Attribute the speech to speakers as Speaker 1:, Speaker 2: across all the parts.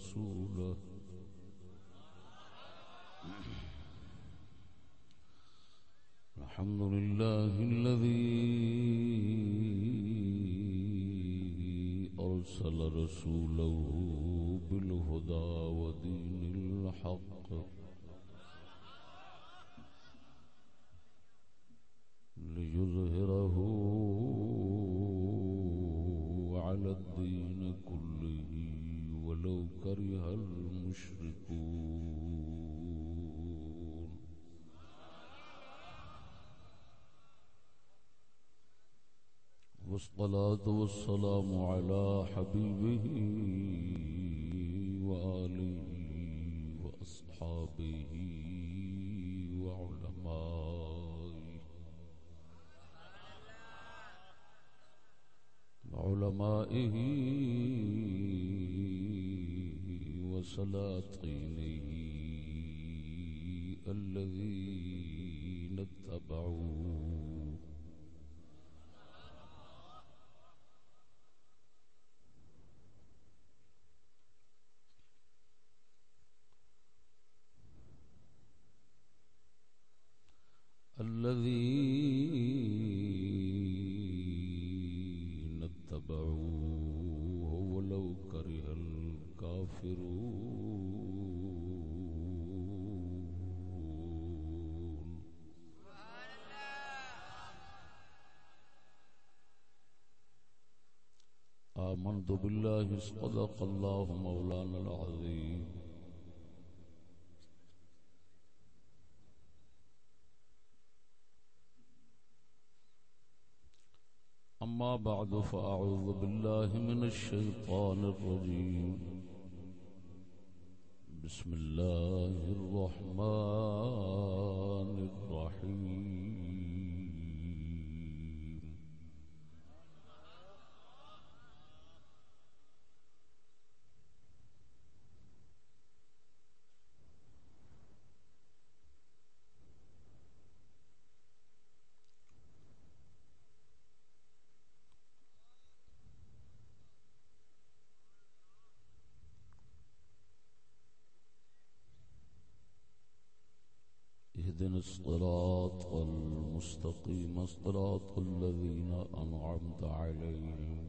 Speaker 1: أرسل الحمد لله الذي أرسل رسوله بالهدى والصلاة والسلام على حبيبه آمنت بالله صدق الله مولانا العظيم. أما بعد، فأعوذ بالله من الشيطان الرجيم. بسم الله الرحمن الصراط المستقيم صراط الذين أنعمت عليهم.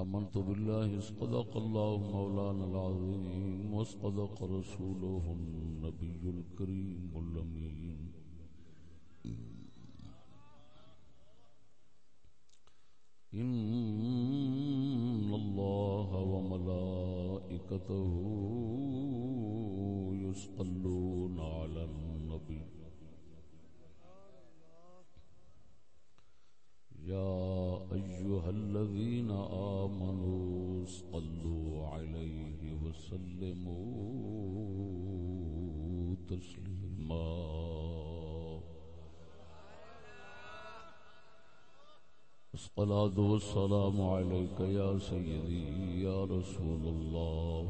Speaker 1: آمنت بالله، صدق الله مولانا العظيم، وصدق رسوله النبي الكريم الأمين. إن الله وملائكته يصلون على النبي. يا أيها الذين آمنوا صلوا عليه وسلموا تسليما. الصلاة والسلام عليك يا سيدي يا رسول الله.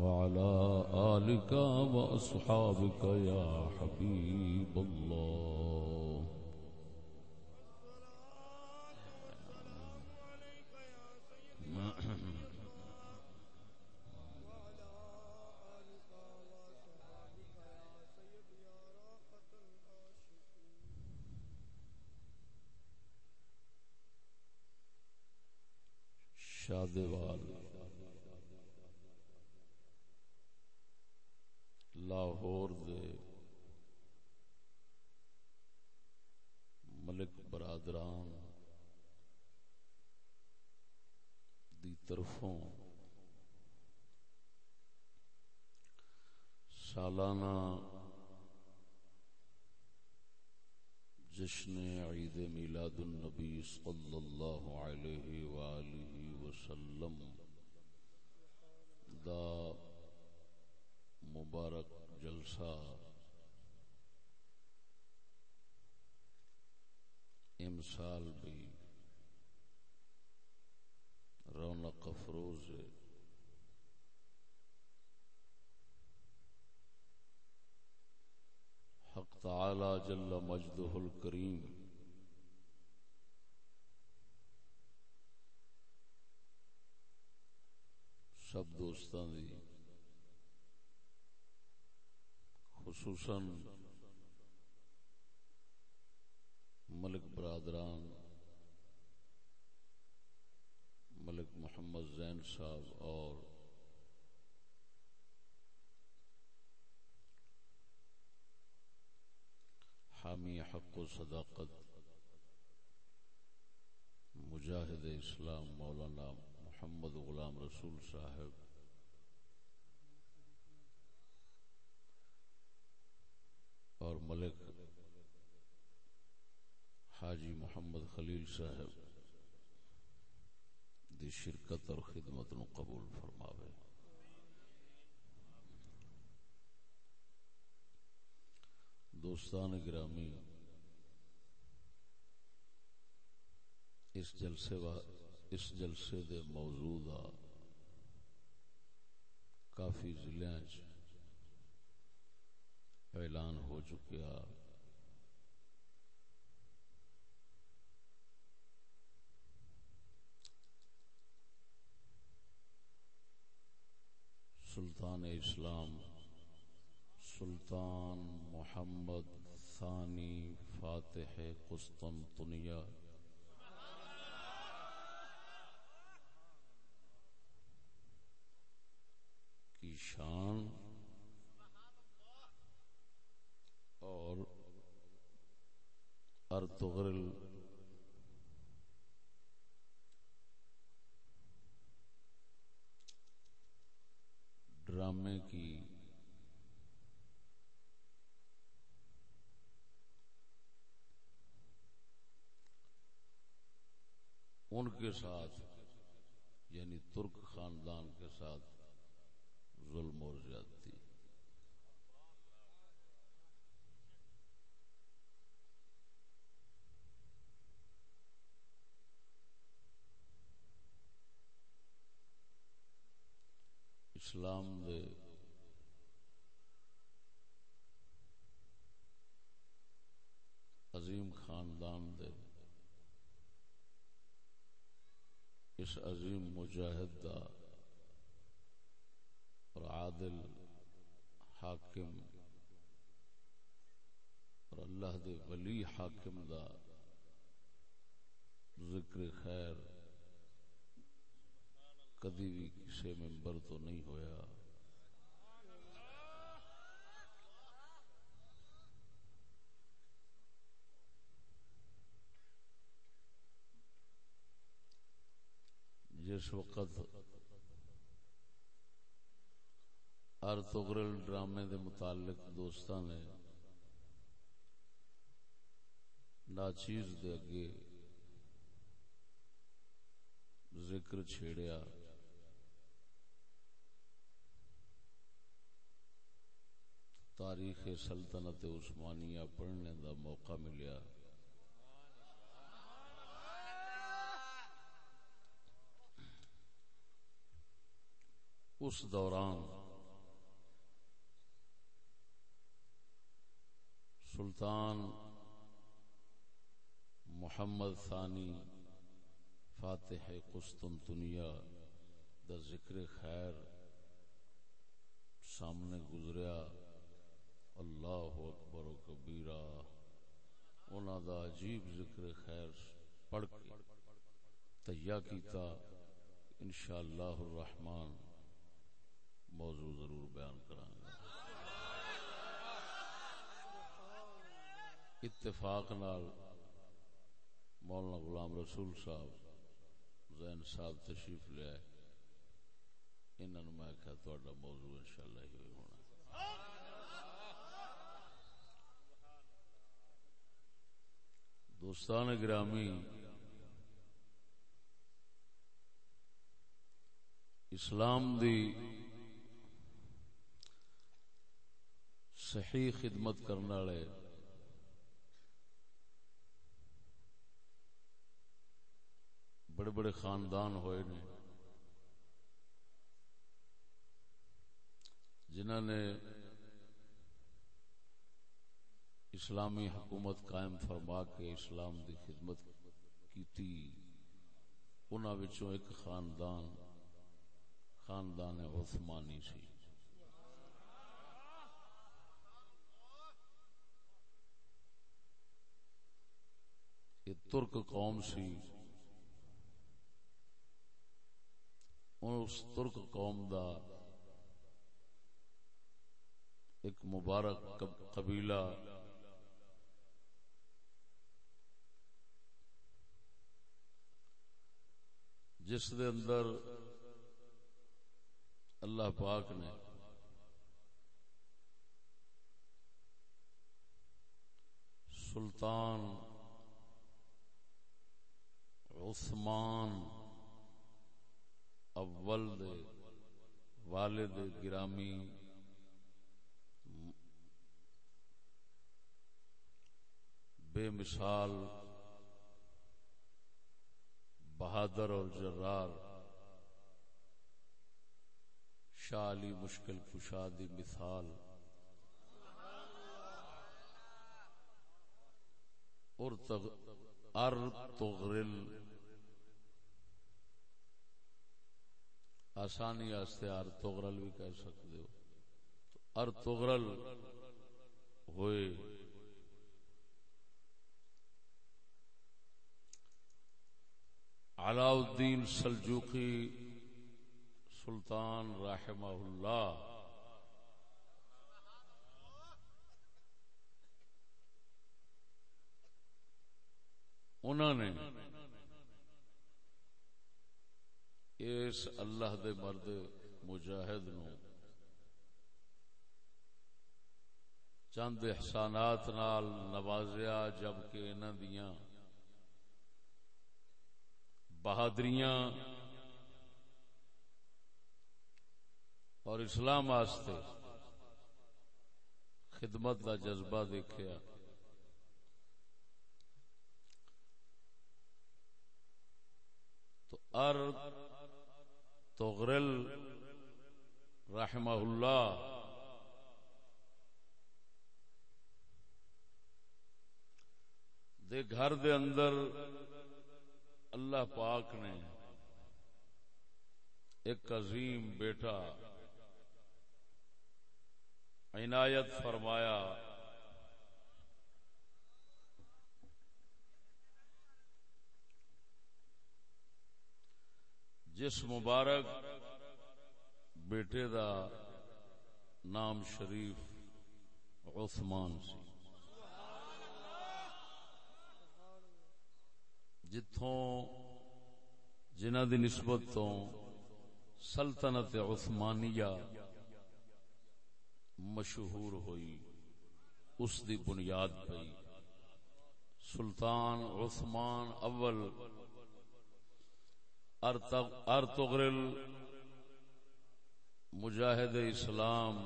Speaker 1: وعلى آلك وأصحابك يا حبيب الله. شادوال۔ لاہور دے ملک برادران دی طرفوں سالانہ جشن عید میلاد النبی صلی اللہ علیہ وآلہ وسلم دا مبارک جلسہ امسال بھی رونق افروز حق تعالی جل مجدہ الکریم سب دوستان دی، خصوصاً ملک برادران، ملک محمد زین صاحب اور حامی حق و صداقت مجاہد اسلام مولانا محمد غلام رسول صاحب۔ اور ملک حاجی محمد خلیل صاحب دی شرکت اور خدمت نو قبول فرماوے۔ دوستان گرامی، اس جلسے اس جلسے دے موضوع دا کافی ضلع اعلان ہو چکیا سلطان اسلام، سلطان محمد ثانی فاتح قسطنطنیہ۔ کی شان اور ارتغرل ڈرامے کی ان کے ساتھ یعنی ترک خاندان کے ساتھ ظلم اور زیادتی۔ اسلام دے عظیم خاندان دے اس عظیم مجاہد دا اور عادل، حاکم اور اللہ دے ولی حاکم دا ذکر خیر کدی بھی کسی ممبر تو نہیں ہویا۔ جس وقت ارتغرل ڈرامے دے متعلق دوستان نے ناچیز دے اگے ذکر چھیڑیا۔ تاریخ سلطنت عثمانیہ پڑھنے دا موقع ملیا۔ اس دوران سلطان محمد ثانی فاتح قسطنطنیہ دا ذکر خیر سامنے گزریا۔ اللہ اکبر و کبیرہ۔ انہوں دا عجیب ذکر خیر پڑھ کے تیا کیتا۔ انشاءاللہ الرحمن موضوع ضرور بیان کریں گا اتفاق نال مولانا غلام رسول صاحب زین صاحب تشریف لیا انہوں میں کہا تھوڑا موضوع انشاءاللہ ہی ہونا۔ دوستان گرامی، اسلام دی صحیح خدمت کرنے والے بڑے بڑے خاندان ہوئے نے۔ جنہوں نے اسلامی حکومت قائم فرما کے اسلام دی خدمت کی ایک خاندان خاندان عثمانی سی۔ یہ ترک قوم سی۔ اس ترک قوم دا ایک مبارک قبیلہ جس دے اندر اللہ پاک نے سلطان عثمان اول دے والد گرامی بے مثال بہادر اور جرار شالی مشکل کشادی مثال اور تغرل آسانی آستے ار تغرل بھی کہہ سکتے ہو۔ ار تغرل ہوئے۔ علاء الدین سلجوقی سلطان رحمہ اللہ۔ انہوں نے اس اللہ دے مرد مجاہد نو۔ چند احسانات نال نوازیا جبکہ انہوں دیاں بہادریاں اور اسلام آستے خدمت کا جذبہ دیکھا تو ار تغرل رحمہ اللہ دے گھر دے اندر اللہ پاک نے ایک عظیم بیٹا عنایت فرمایا جس مبارک بیٹے دا نام شریف عثمان سی۔ جتوں جنہ دی نسبت تو سلطنت عثمانیہ مشہور ہوئی، اس دی بنیاد پہ سلطان عثمان اول ارتغرل مجاہد اسلام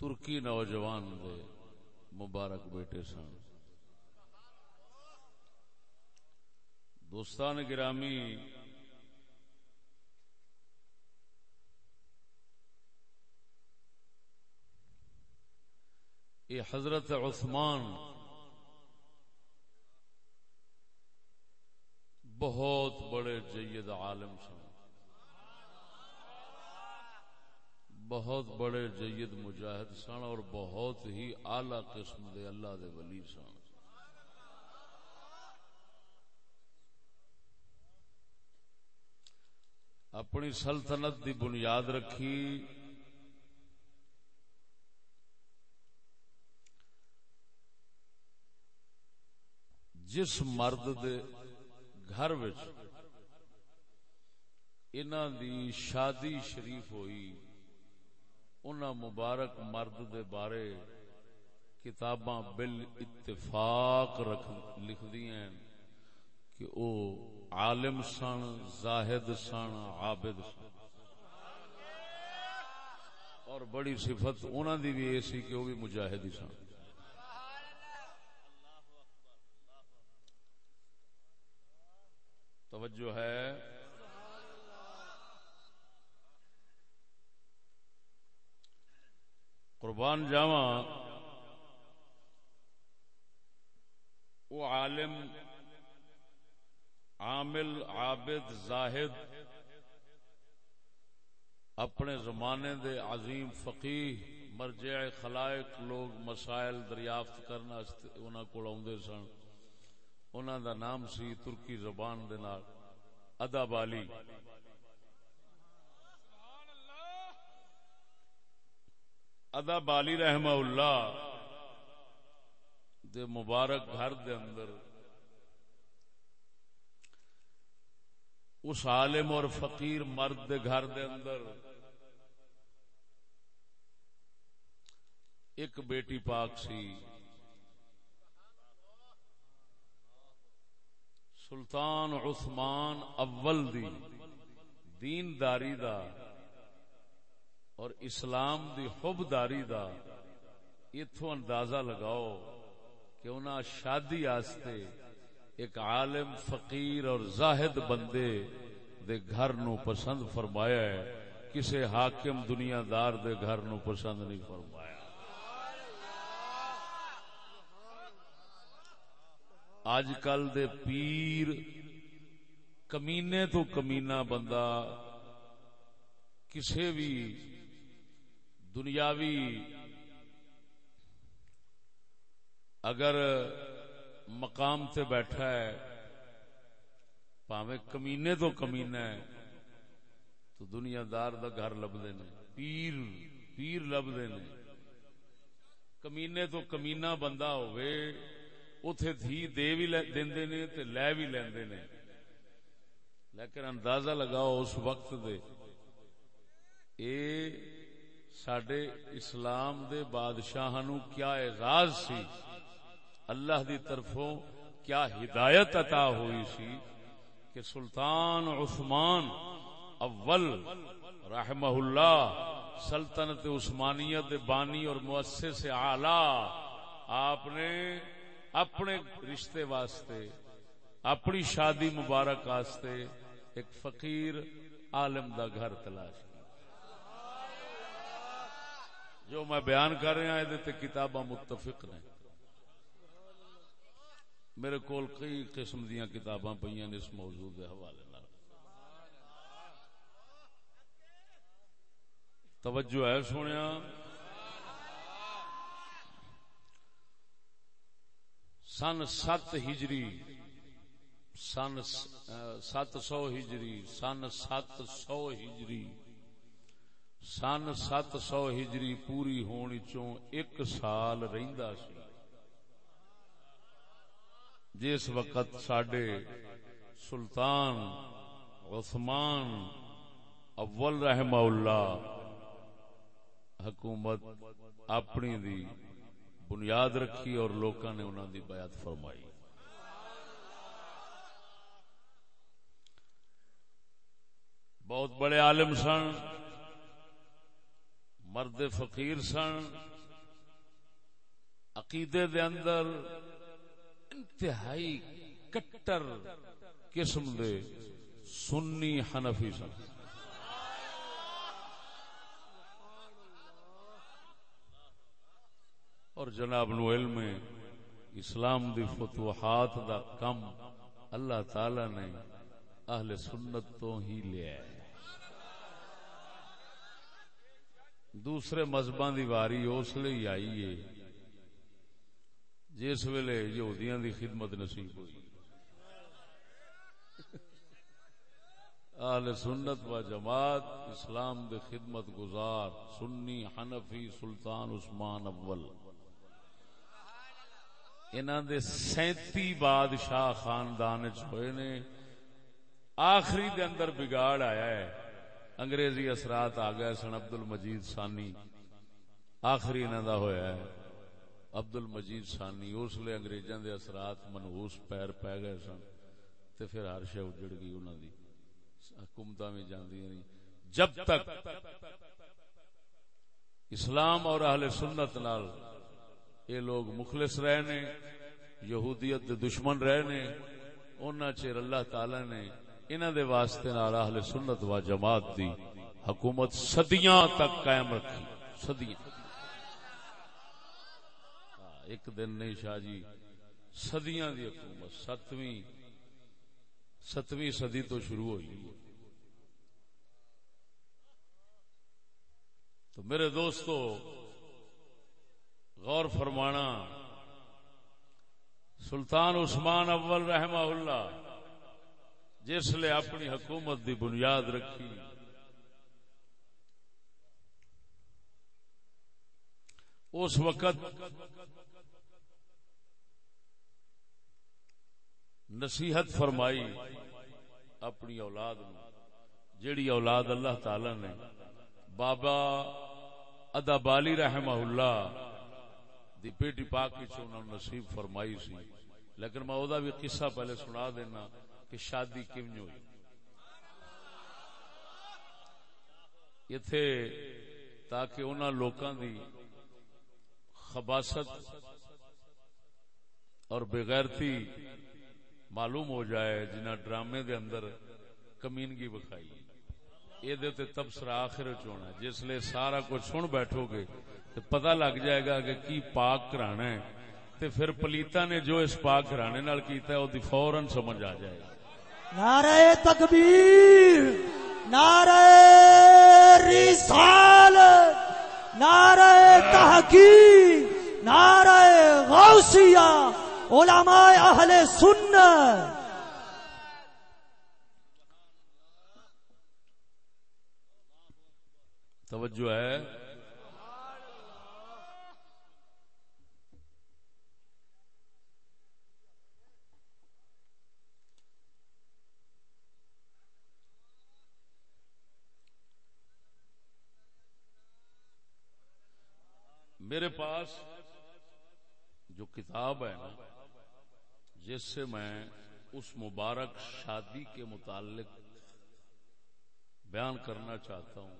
Speaker 1: ترکی نوجوان دے مبارک بیٹے سن۔ دوستان گرامی یہ حضرت عثمان بہت بڑے جید عالم سن۔ بہت بڑے جید مجاہد سن اور بہت ہی اعلی قسم دے اللہ دے ولی سن۔ اپنی سلطنت دی بنیاد رکھی۔ جس مرد دے گھر دی شادی شریف ہوئی ان مبارک مرد دے بارے کتاباں بل اتفاق لکھ ہیں کہ او عالم سن، زاہد سن، عابد سن۔ اور بڑی صفت انہوں دی بھی یہ سی کہ وہ بھی مجاہد ہی سن۔ توجہ ہے۔ قربان جاوا وہ عالم، عامل، عابد، زاہد، اپنے زمانے دے عظیم فقیح مرجع خلائق، لوگ مسائل دریافت کرنا انہوں کو آدھے سن۔ انہوں دا نام سی ترکی زبان دے نال ادا بالی ادا بالی رحمہ اللہ دے مبارک گھر دے اندر اس عالم اور فقیر مرد دے گھر دے اندر ایک بیٹی پاک سی۔ سلطان عثمان اول دی دین داری دا اور اسلام دی حب داری دا اتو اندازہ لگاؤ کہ انہاں شادی آستے ایک عالم فقیر اور زاہد بندے دے گھر نو پسند فرمایا ہے، کسے حاکم دنیا دار دے گھر نو پسند نہیں فرمایا۔ اج کل دے پیر کمینے تو کمینا بندہ، کسے بھی دنیاوی اگر مقام تے بیٹھا ہے، پاوے کمینے تو کمینا ہے، تو دنیا دار دا گھر لبدے نے، پیر پیر لبدے نے۔ کمینے تو کمینا بندہ ہوئے اتے دھی دے بھی دیندے نے تے لے بھی لیندے نے۔ لیکن اندازہ لگاؤ اس وقت دے۔ اے سڈے اسلام دے بادشاہ نو کیا اعزاز سی۔ اللہ دی طرفوں کیا ہدایت عطا ہوئی سی کہ سلطان عثمان اول رحمہ اللہ سلطنت عثمانیت بانی اور مؤسس اعلی آپ نے اپنے رشتے واسطے، اپنی شادی مبارک واسطے ایک فقیر عالم دا گھر تلاش جو میں بیان کر رہا یہ کتاباں متفق نے۔ میرے کول کئی قسم دیا کتاباں پہ اس موضوع کے حوالے توجہ ہے سونے سن ست ہجری، سن سات سو ہجری، سن سات سو ہجری، سن سات سو ہجری پوری ہونی چوں ایک سال رہندا سی۔ جس وقت سڈے سلطان عثمان اول رحمہ اللہ حکومت اپنی دی بنیاد رکھی اور لوکاں نے انہوں دی بیعت فرمائی۔ بہت بڑے عالم سن، مرد فقیر سن، عقیدے دے اندر انتہائی کٹر قسم دے سنی حنفی سن۔ اور جناب نو علم اسلام دی فتوحات دا کم اللہ تعالی نے اہل سنت تو ہی لیا ہے۔ دوسرے مذہباں دی واری اس لیے آئی ہے، جس ویلے یہودیاں دی خدمت نصیب ہوئی۔ آل سنت و جماعت اسلام دے خدمت گزار، سنی، حنفی، سلطان عثمان اول۔ انہاں دے سینتی بادشاہ خاندان ہوئے نے، آخری دے اندر بگاڑ آیا ہے۔ انگریزی اثرات آ گئے سن عبد المجید سانی آخری انہاں دا ہویا ہے۔ عبد المجید سانی اس لیے انگریزاں دے اثرات منہوس پیر پی گئے سن۔ تے پھر ہر شے اجڑ گئی انہاں دی۔ حکومتاں وی جاندیاں نہیں جب تک اسلام اور اہل سنت نال اے لوگ مخلص رہے نے یہودیت دے دشمن رہے نے اونا چیر اللہ تعالی نے انہاں دے واسطے نال اہل سنت و جماعت دی حکومت صدیاں تک قائم رکھی، صدیاں۔ ہاں، ایک دن نہیں شاہ جی صدیاں دی حکومت ستویں ستویں صدی تو شروع ہوئی۔ تو میرے دوستو غور فرمانا، سلطان عثمان اول رحمہ اللہ جس نے اپنی حکومت دی بنیاد رکھی، اس وقت نصیحت فرمائی اپنی اولاد جیڑی اولاد اللہ تعالی نے، بابا ادا بالی رحمہ اللہ دی پیٹی پاک نصیب فرمائی سی۔ لیکن میں او بھی قصہ پہلے سنا دینا کہ شادی کیوں ہوئی۔ اتے تاکہ انہوں لوکاں دی خباست اور بغیرتی معلوم ہو جائے جنہ ڈرامے دے اندر کمینگی بکھائی یہ تبصرہ آخر چنا جس لیے سارا کچھ سن بیٹھو گے تو پتہ لگ جائے گا کہ کی پاک کرانا ہے۔ تے پھر پلیتا نے جو اس پاک کرانے نال کیتا ہے وہ فوراً سمجھ آ جائے۔ گا
Speaker 2: نعرہ تکبیر نعرہ رسال نعرہ تحقیق نعرہ غوثیہ علماء اہل سنت۔
Speaker 1: توجہ ہے۔ میرے پاس جو کتاب ہے نا، جس سے میں اس مبارک شادی کے متعلق بیان کرنا چاہتا ہوں۔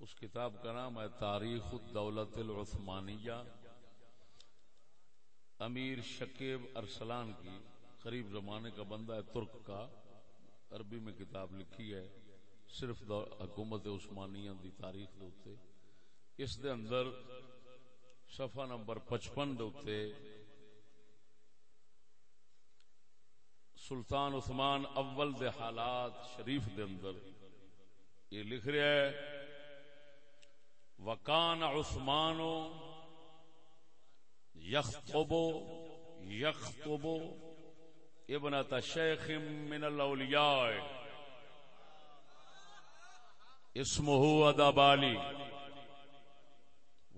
Speaker 1: اس کتاب کا نام ہے تاریخ الدولت العثمانیہ۔ امیر شکیب ارسلان کی قریب زمانے کا بندہ ہے، ترک کا۔ عربی میں کتاب لکھی ہے، صرف حکومت عثمانیہ دی تاریخ دوتے اس دے اندر صفحہ نمبر پچپن دوتے سلطان عثمان اول دے حالات شریف دے اندر یہ لکھ رہا ہے، وکان عثمان یخطب یخطب ابنت شیخ من الاولیاء اسمه ادابالی۔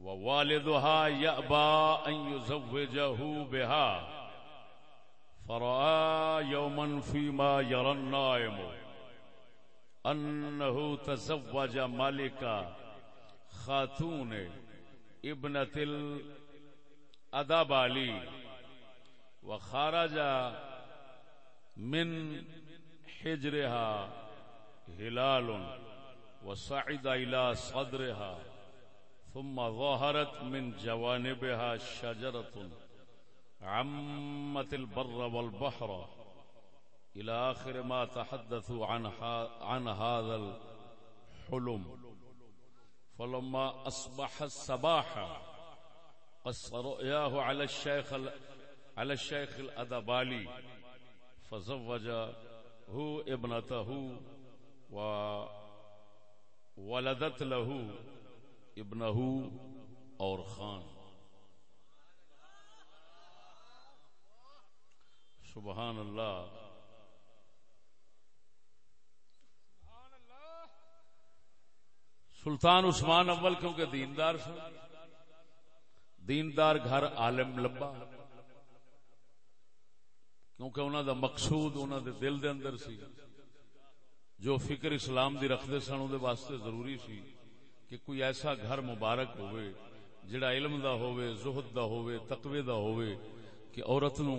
Speaker 1: ووالدها يأبى أن يزوجه بها. فرأى يوما فيما يرى النائم. أنه تزوج ملكا خاتون ابنت الادب علی وخارج من حجرها هلال وصعد الى صدرها. ثم ظهرت من جوانبها شجرة عمت البر والبحر. إلى آخر ما تحدثوا عن, عن هذا الحلم. فلما أصبح الصباح قص رؤياه على الشيخ على الشيخ الأدبالي فزوجه ابنته وولدت له ابنه اور خان۔ سبحان اللہ۔ سلطان عثمان اول کیونکہ دیندار سن۔ دیندار گھر عالم لبا۔ کیونکہ انہوں دا مقصود انہوں دے دل دے اندر سی۔ جو فکر اسلام دی رکھتے سن واسطے ضروری سی۔ کہ کوئی ایسا گھر مبارک ہوئے، جڑا علم دا ہوئے، زہد دا ہوئے، تقوی دا ہوئے، کہ عورت نو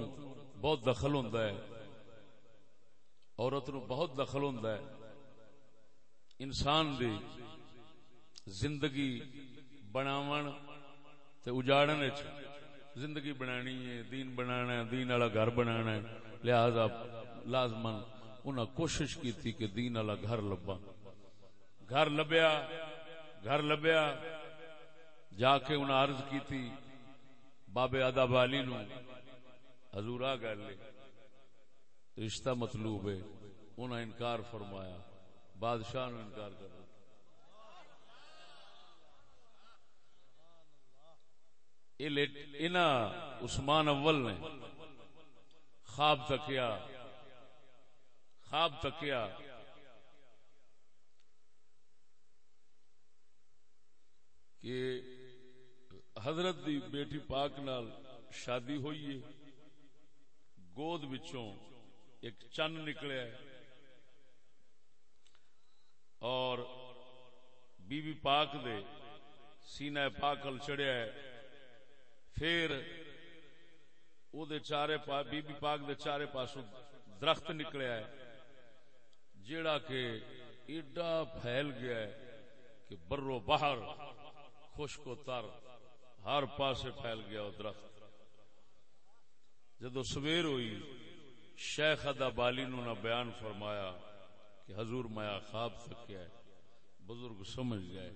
Speaker 1: بہت دخل ہوندہ ہے۔ عورت نو بہت دخل ہوندہ ہے۔ انسان دی زندگی بناون تے اجاڑن وچ زندگی بنانی ہے، دین بنانا ہے، دین والا گھر بنانا ہے۔ لہذا لازمن انہاں کوشش کی تھی کہ دین والا گھر لبا گھر لبیا گھر لبیا، جا کے انہاں عرض کی تھی بابے ادا بالی نو، حضور آ گل رشتہ مطلوب ہے۔ انہاں انکار فرمایا۔ بادشاہ نو انکار کر عثمان اول نے خواب تکیا۔ خواب تکیا۔ کہ حضرت دی بیٹی پاک نال شادی ہوئی ہے۔ گود بچوں ایک چن نکلیا ہے۔ اور بی بی پاک دے سینہ پاکل چڑھیا ہے۔ پھر او دے چارے پا بی بی پاک دے چارے پاسوں درخت نکلیا ہے۔ جیڑا کہ ایڈا پھیل گیا ہے کہ برو باہر خشک و تر ہر پاسے پھیل گیا وہ درخت۔ جدو سویر ہوئی، شیخ ادا بالی نو نہ بیان فرمایا کہ حضور مایا خواب سکیا ہے۔ بزرگ سمجھ گئے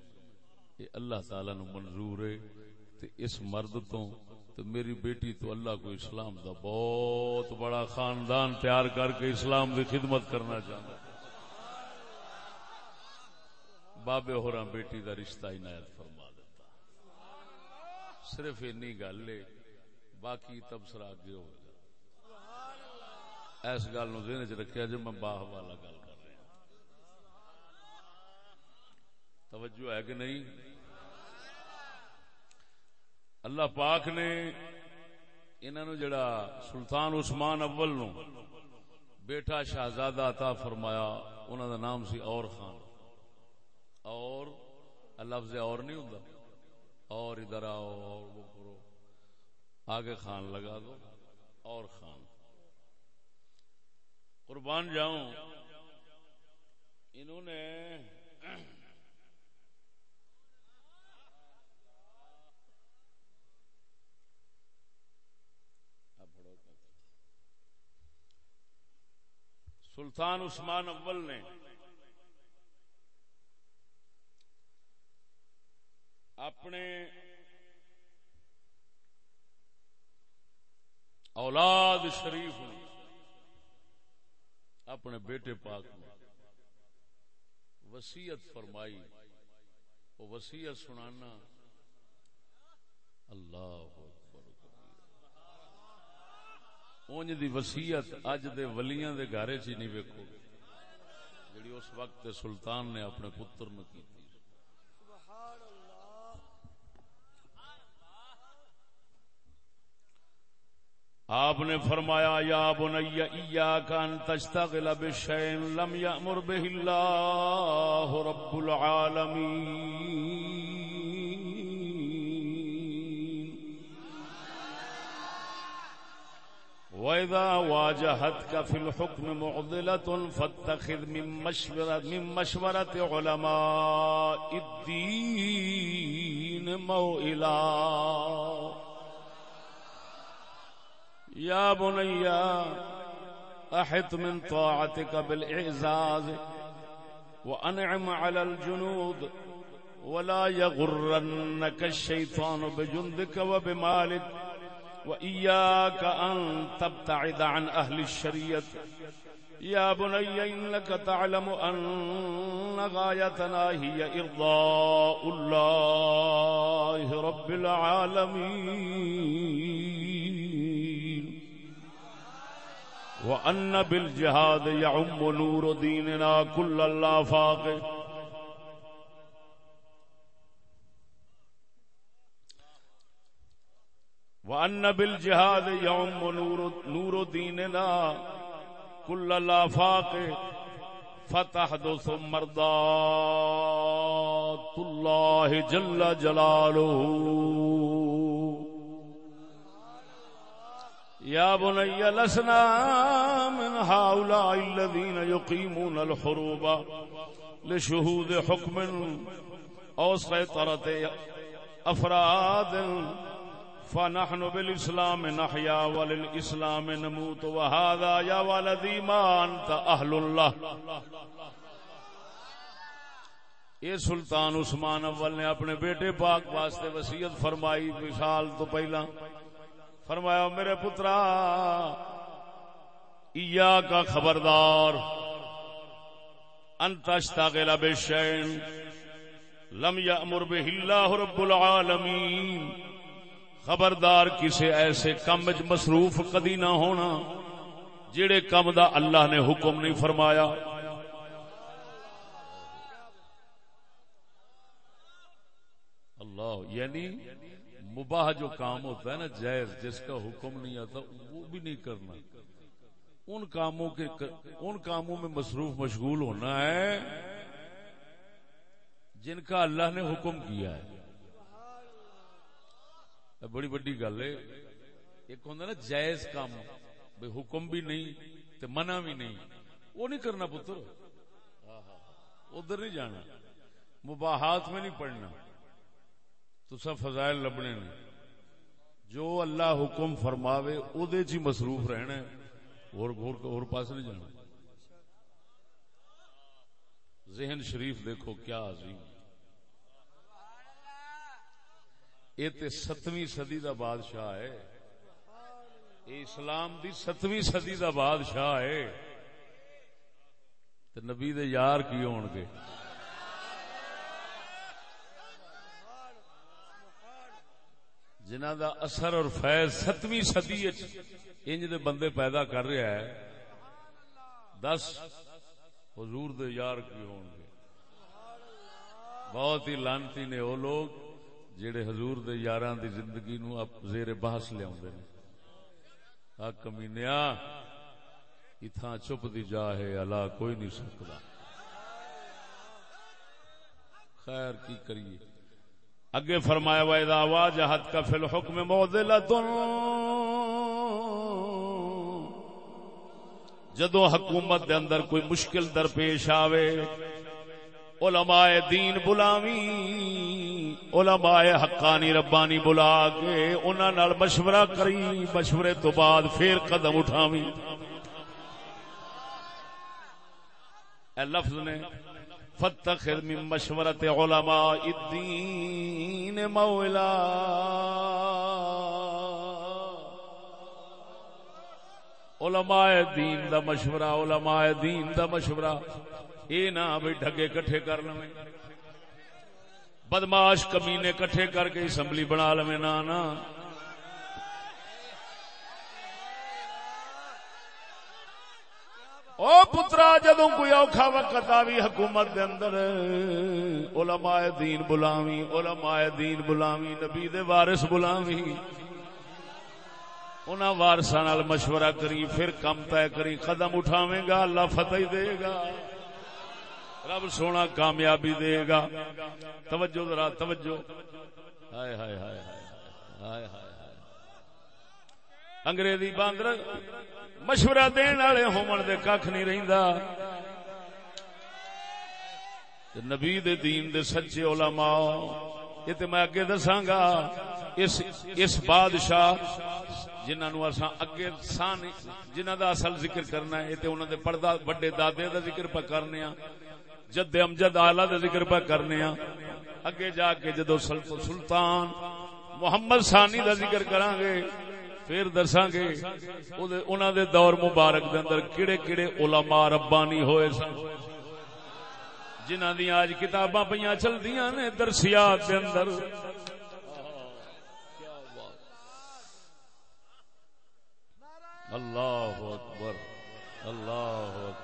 Speaker 1: یہ اللہ تعالی نو منظور ہے تے اس مرد تو تو میری بیٹی تو اللہ کو اسلام دا بہت بڑا خاندان تیار کر کے اسلام دی خدمت کرنا چاہتا بابے ہو رہا بیٹی دا رشتہ عنایت فرما صرف اینی گل ہے، باقی تبصرہ اگے ہو گیا اس گل نو ذہن چ رکھیا جو میں باہ والا گل کر رہا توجہ ہے کہ نہیں؟ اللہ پاک نے انہوں جڑا سلطان عثمان اول نو بیٹا شہزادہ عطا فرمایا انہوں دا نام سی اور خان۔ اور لفظ اور نہیں ہوں اور ادھر آؤ، اور وہ کرو آگے خان لگا دو، اور خان۔ قربان جاؤں۔ انہوں نے سلطان عثمان اول نے اپنے اولاد شریف اپنے بیٹے پاک نے وسیعت فرمائی، وہ وسیعت سنانا، اللہ اونج دی وسیعت اج دے ولیاں دے گھر چ نہیں ویکھو جڑی اس وقت سلطان نے اپنے پتر نو کیتی۔ آپ نے فرمایا یا بنیا ایاک ان تشتغل بشیء لم یأمر به اللہ رب العالمین. وإذا واجهتك في الحكم معضلة فاتخذ من مشورة, من مشورة علماء الدين موئلا. يا بني، أحط من طاعتك بالإعزاز، وأنعم على الجنود، ولا يغرنك الشيطان بجندك وبمالك، وإياك أن تبتعد عن أهل الشرية يا بني، إنك تعلم أن غايتنا هي إرضاء الله رب العالمين. وأن بالجهاد يعم نور ديننا كل اللافاق وان بالجهاد يوم نور نور ديننا كل الافاق فتحدث مرضات الله جل جلاله يا بني لسنا من هؤلاء الذين يقيمون الحروب لشهود حكم او سيطرة افراد فنحن بالاسلام نحيا وللاسلام نموت، وهذا يا ولدي ما انت اهل الله یہ سلطان عثمان اول نے اپنے بیٹے پاک واسطے وسیعت فرمائی، مثال تو پہلا فرمایا، میرے پترا ایا کا خبردار انتشتا گلا بے شین لم یامر به اللہ رب العالمین۔ خبردار کسے ایسے کم مصروف کدی نہ ہونا جڑے کم دا اللہ نے حکم نہیں فرمایا۔ اللہ یعنی مباح جو کام ہوتا ہے نا، جائز، جس کا حکم نہیں آتا، وہ بھی نہیں کرنا۔ ان کاموں کے ان کاموں میں مصروف مشغول ہونا ہے، جن کا اللہ نے حکم کیا ہے۔ بڑی بڑی گل ہے۔ ایک ہوں نا، جائز کام بھائی حکم بھی نہیں تے منع بھی نہیں۔ وہ نہیں کرنا پتر۔ ادھر نہیں جانا۔ مباحات میں نہیں پڑھنا۔ تو سب فضائل لبنے نے۔ جو اللہ حکم فرماوے او دے چی مصروف رہنا ہے۔ اور, اور, اور پاس نہیں جانا۔ ذہن شریف دیکھو کیا عظیم۔ یہ تے ستویں صدی دا بادشاہ ہے۔ یہ اسلام دی ستویں صدی دا بادشاہ ہے۔ تے نبی دے یار کی ہون گے؟ جنہ دا اثر اور فیض ستویں صدی انج دے بندے پیدا کر رہا ہے، دس حضور دے یار کی ہون گے۔ بہت ہی لانتی نے وہ لوگ جڑے حضور دے یاراں دی زندگی نو زیر بحث لے آدھے آ کمینیا اتھا چپ دی جا ہے اللہ کوئی نہیں سکتا۔ خیر، کی کریے؟ اگے فرمایا وا اذا واجهت کا فی الحکم معضلۃ جدو حکومت دے اندر کوئی مشکل درپیش آوے، علماء دین بلاوی، علماء حقانی ربانی بلا کے انہاں نال مشورہ کری، مشورے تو بعد پھر قدم اٹھاوی اے لفظ نے فتخذ من مشورت علماء الدین مولا. علماء دین دا مشورہ، علماء دین دا مشورہ۔ اے نہ بھی ڈھگے کٹھے کر لویں۔ بدماش کمینے کٹھے کر کے اسمبلی بنا لویں نہ نا او پترا جدو کوئی اوکھا وقت آوی حکومت دے اندر، علماء دین بلاوی، علماء دین بلاوی، نبی دے وارث بلاوی، انہاں وارثاں نال مشورہ کری، پھر کم طے کری، قدم اٹھاویں گا، اللہ فتح دے گا، رب سونا کامیابی دے گا۔ توجہ ذرا، توجہ۔ ہائے ہائے ہائے ہائے ہائے۔ انگریزی باندر مشورہ دین والے ہومن دے کھ نہیں رہندا۔ نبی دے دین دے سچے علماء، یہ تے میں اگے دساں گا، اس اس بادشاہ جنہاں نو اساں اگے سان جنہاں دا اصل ذکر کرنا ہے تے انہاں دے پردہ، بڑے دادے دا ذکر پہ کرنے ہاں جد امجد آلہ دا ذکر پہ کرنے ہاں۔ اگے جا کے جدو سلطان محمد ثانی دا ذکر کران گے پھر دساں گے انہوں دے دور مبارک دے اندر کیڑے کیڑے علماء ربانی ہوئے سن۔ جنہ دی آج کتاباں پہ چلدیاں نے درسیات دے اندر۔ اللہ اکبر اللہ اکبر۔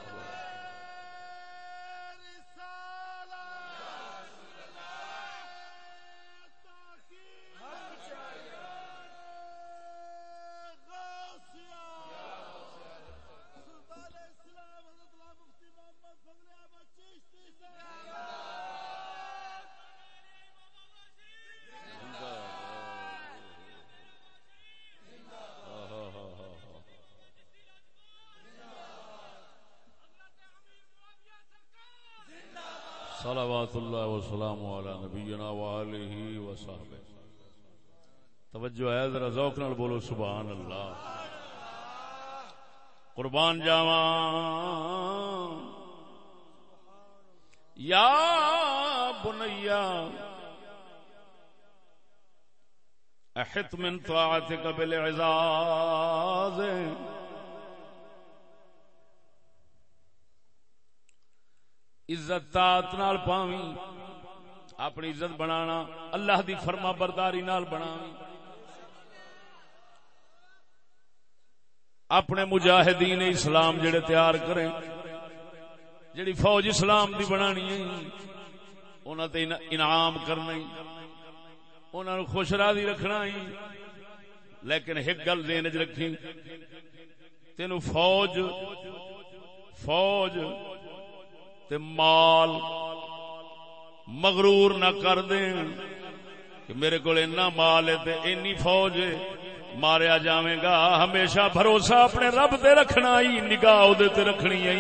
Speaker 1: صلوات اللہ وسلام علی نبینا وآلہ وصحبہ توجہ ہے، ذرا ذوق نال بولو، سبحان اللہ. قربان جاواں. یا بنیا احت من طاعتك بالعزاز. عزت طاعت نال پاویں، اپنی عزت بنانا، اللہ دی فرما برداری نال بناویں۔ اپنے مجاہدین اسلام جڑے تیار کریں، جڑی فوج اسلام دی بنانی ہے، انہاں تے انعام کرنا ہی انہاں نو خوش راضی رکھنا ہی لیکن ایک گل دین وچ رکھی تینو فوج فوج تے مال مغرور نہ کر دین کہ میرے کو مال ہے تے اینی فوج ہے، ماریا جاوے گا۔ ہمیشہ بھروسہ اپنے رب تے رکھنا ہی، نگاہ دے تے رکھنی ہے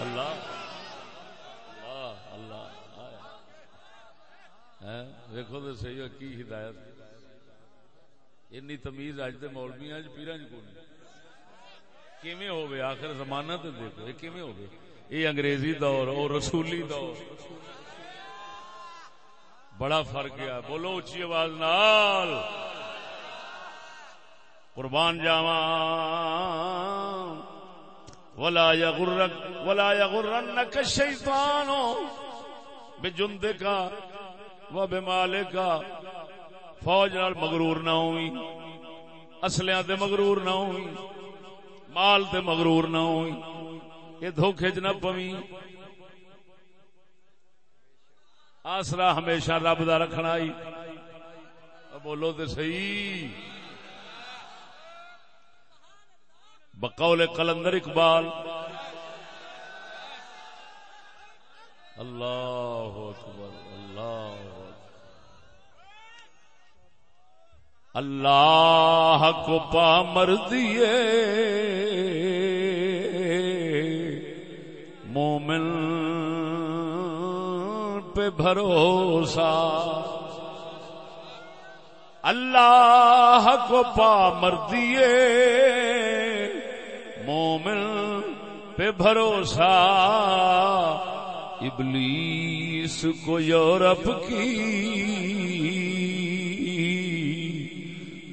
Speaker 1: اللہ اللہ دیکھو ہاں، تو صحیح ہے، کی ہدایت۔ اینی تمیز اج تے مولویاں اج، پیراں کو نہیں کیویں ہوے آخر زمانہ تے دیکھو، یہ کیویں ہوے یہ انگریزی دور، اور رسولی دور۔ بڑا فرق ہے۔ بولو اچھی آواز نال۔ قربان جاوا ولا یغرک ولا یغرنک الشیطان بجندک و بمالک فوج نال مغرور نہ ہوئی۔ اصلیاں تے مغرور نہ ہوئی۔ مال تے مغرور نہ ہوئی۔ یہ دھوکھے چ نہ پوی آسرا ہمیشہ رب دا رکھنا ہی۔ بولو تو صحیح۔ بقول قلندر اقبال۔ اللہ اکبر، اللہ اللہ کو پا مر دیے پہ بھروسہ۔ اللہ کو پا مر دیے مومن پہ بھروسہ۔ ابلیس کو یورپ کی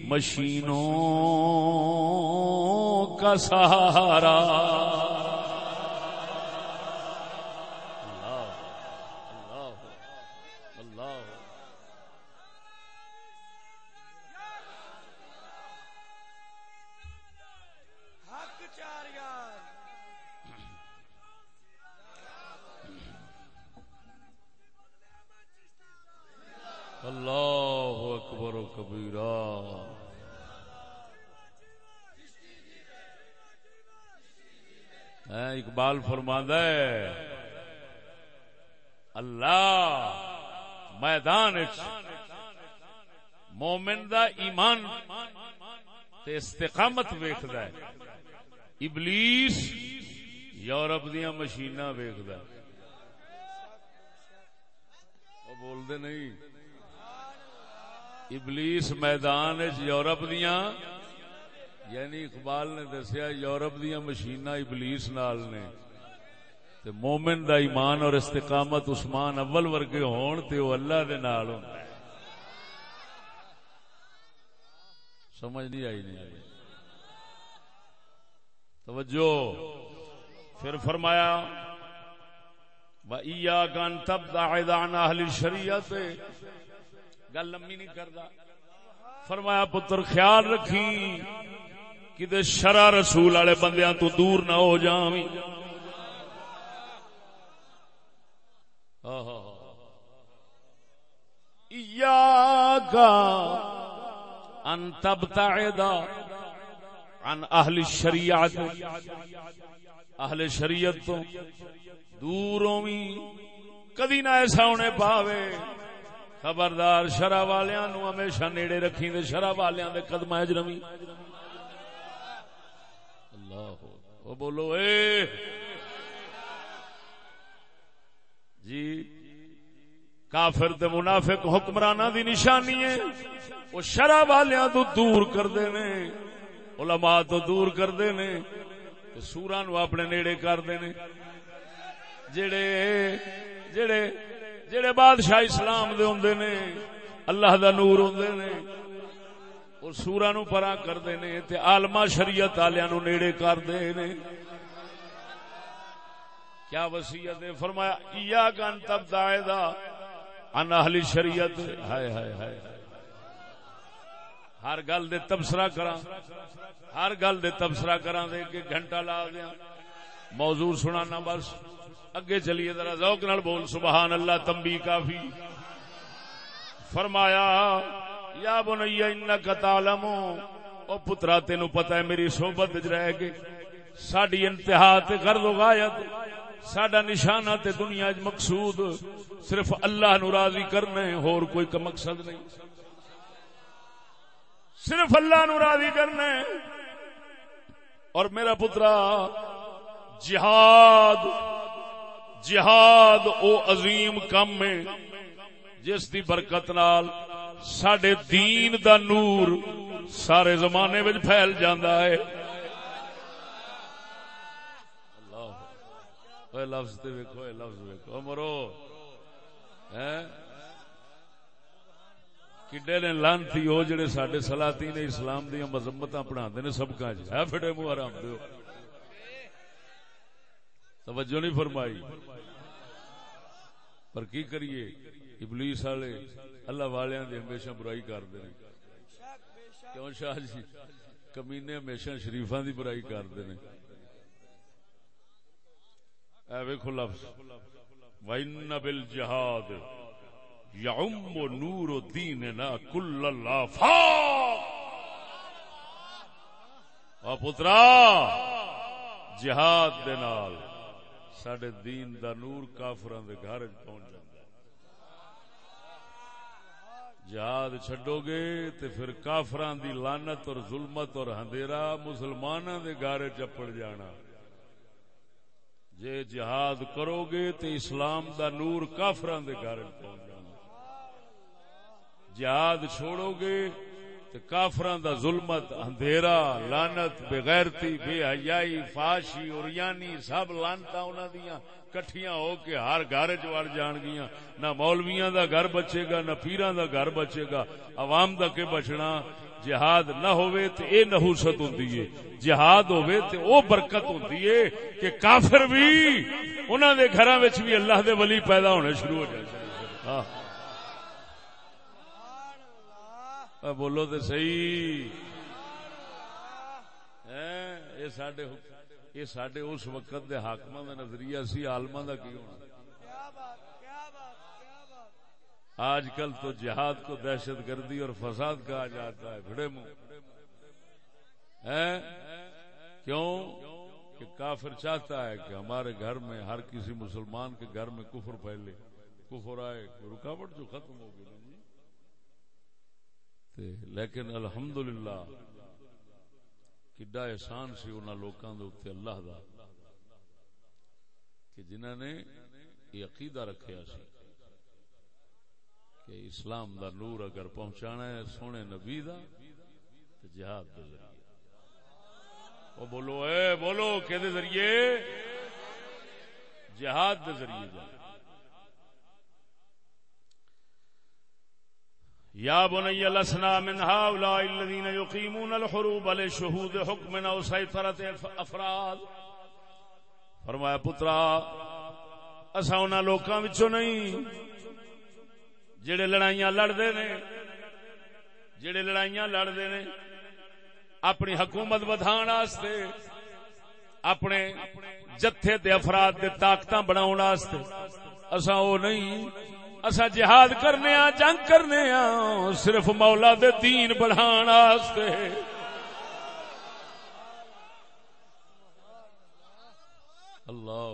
Speaker 1: مشینوں کا سہارا۔ اللہ اکبر و کبیرہ۔ اقبال فرماند ہے، اللہ میدان مومن دا ایمان تے استقامت ویکھدا ہے۔ ابلیس یورپ دیا مشین ویکد بولتے نہیں۔ ابلیس میدان یورپ دیا یعنی اقبال نے دسیا یورپ دیا مشین ابلیس نال نے۔ تے مومن دا ایمان اور استقامت عثمان اول ورگے ہون تے وہ اللہ دے نال ہوندا ہے سمجھ نہیں آئی نہیں آئی۔ توجہ۔ پھر فرمایا گن تب دان اہل شریعت گل لمبی نہیں کرتا فرمایا، پتر، خیال رکھی۔ کدے شرع رسول والے بندیاں تو دور نہ ہو جاویں۔ ان تبتعد عن اہل شریعت۔ اہل شریعت تو دوروں بھی کدی نہ ایسا ہونے پاوے۔ خبردار شرع والیاں نو ہمیشہ نیڑے رکھی دے شرع والیاں دے قدم اج رمی اللہ او بولو، اے۔ جی کافر تے منافق حکمرانہ دی نشانی ہے۔ وہ شرع والیاں تو دور کر دے نے، علماء تو دور کرتے نے سورا نو اپنے نیڑے کرتے نے۔ جڑے جڑے جڑے بادشاہ اسلام دے ہوندے نے، اللہ دا نور ہوندے نے وہ سورا نو پرا کرتے نے، تے آلما شریعت والیا نو نیڑے کرتے نے۔ کیا وسیعت ہے؟ فرمایا یا گن تب دائے دا ان اہلی شریعت۔ ہائے ہائے ہائے ہر گل دے تبصرہ کراں، ہر گل دے تبصرہ کراں دے کہ گھنٹہ لا دیاں۔ موضوع سنانا بس۔ اگے چلیے ذرا ذوق نال بول، سبحان اللہ تمبی کافی۔ فرمایا، یا بنیا انک تعلم، او پترا، تینو پتہ ہے میری صحبت وچ رہ کے ساڈی انتہا تے غرض و غایت، ساڈا نشانہ تے دنیا وچ مقصود صرف اللہ نو راضی کرنا ہے اور کوئی کا مقصد نہیں۔ صرف اللہ نو راضی کرنا ہے۔ اور میرا پترا، جہاد جہاد او عظیم کم ہے، جس دی برکت نال سڈے دین دا نور سارے زمانے وچ پھیل جاندا ہے۔ اے لفظ تے ویکھو اے لفظ ویکھو۔ مرو، ہیں؟ کڈے نے لانتی ہو جڑے سڈے سلاطین اسلام دیا مذمت پڑھا نے سب کا ہے فٹے منہ آرام دو توجہ نہیں فرمائی۔ پر کی کریے؟ ابلیس والے، اللہ والوں کی ہمیشہ برائی کرتے ہیں۔ کیوں شاہ جی؟ کمینے ہمیشہ شریفاں دی برائی کرتے ہیں۔ اے ویکھو لفظ۔ وَإِنَّ بِالْجِهَادِ یعم نور دیننا کل الافاق او پترا، جہاد دے نال۔ ساڈے دین دا نور کافراں دے گھر پہنچ جاندا جہاد چھڈو گے تے پھر کافراں دی لعنت اور ظلمت اور اندھیرا مسلماناں دے گھر چپڑ جانا۔ جے جہاد کرو گے تے اسلام دا نور کافراں دے گھر پہنچ جانا۔ جہاد چھوڑو گے تو کافران دا ظلمت، اندھیرا لانت بغیرتی، بے حیائی، فاشی اور سب لانتا انہاں دیاں کٹھیاں ہو کے ہر گھر چڑ جان گیاں۔ نہ مولویاں دا گھر بچے گا، نہ پیران دا گھر بچے گا۔ عوام دا کے بچنا؟ جہاد نہ ہوئے تے اے نحوست ہوندی ہے جہاد ہوئے تے او برکت ہوندی ہے کہ کافر بھی انہاں دے گھراں وچ بھی اللہ دے ولی پیدا ہونے شروع ہو جائے۔ ہاں۔ بولو تو صحیح۔ یہ سڈے یہ سڈے اس وقت دے حاقم کا نظریہ سی آلما کا کی ہونا؟ آج کل تو جہاد کو دہشت گردی اور فساد کہا جاتا ہے بڑے منہ۔ کیوں؟ کہ کافر چاہتا ہے کہ ہمارے گھر میں ہر کسی مسلمان کے گھر میں کفر پھیلے، کفر آئے، رکاوٹ جو ختم ہو گئی۔ تے، لیکن الحمدللہ، کڈا احسان سی انہاں لوکاں دے اوتے اللہ دا، کہ جنہاں نے یہ عقیدہ رکھیا سی کہ اسلام دا نور اگر پہنچانا ہے، سونے نبی دا، تے جہاد دے ذریعے۔ او بولو، اے بولو کہ دے ذریعے؟ جہاد دے ذریعے جا یا بنی لسنا من هؤلاء الذين يقيمون الحروب لشهود حكم او سيطره افراد فرمایا، پترا اسا انہاں لوکاں وچوں نہیں جڑے لڑائیاں لڑدے نے جڑے لڑائیاں لڑدے نے، اپنی حکومت ودھان واسطے، اپنے جتھے دے افراد دے طاقتاں بناون واسطے اسا او نہیں اسا جہاد کرنے آ جنگ کرنے آ صرف مولا دے دین بڑھان واسطے اللہ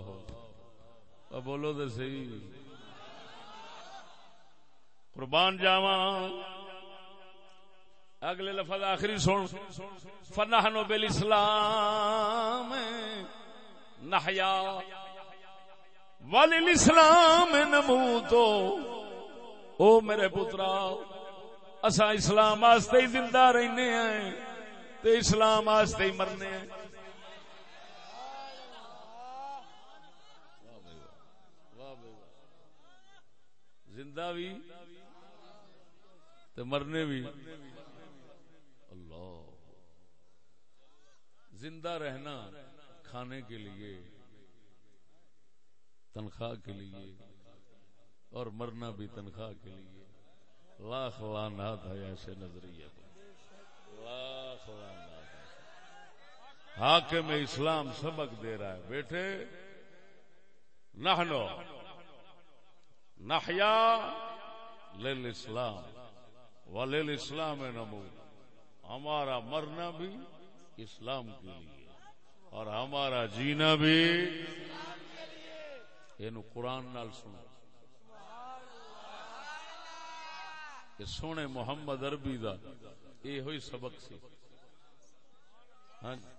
Speaker 1: بولو تو صحیح۔ قربان جاوا اگلے لفظ آخری سن۔ فنحنو بالاسلام نحیا۔ والاسلام نمو تو او میرے پترا اسا اسلام واسطے ہی زندہ رہنے ہیں تے اسلام واسطے ہی مرنے ہیں زندہ بھی، تے مرنے بھی۔ اللہ، زندہ رہنا کھانے کے لیے۔ تنخواہ کے لیے اور مرنا بھی تنخواہ کے لیے۔ لاکھ لانات ہے ایسے نظریے کو لاکھ لانات ہے۔ حاکم اسلام سبق دے رہا ہے۔ بیٹے، نحنو۔ نحیا لیل اسلام ولیل اسلام نمو ہمارا مرنا بھی اسلام کے لیے اور ہمارا جینا بھی یہ قرآن نال سنا کہ سونے محمد عربی دا، یہ ہوئی سبق سی۔ ہاں جی۔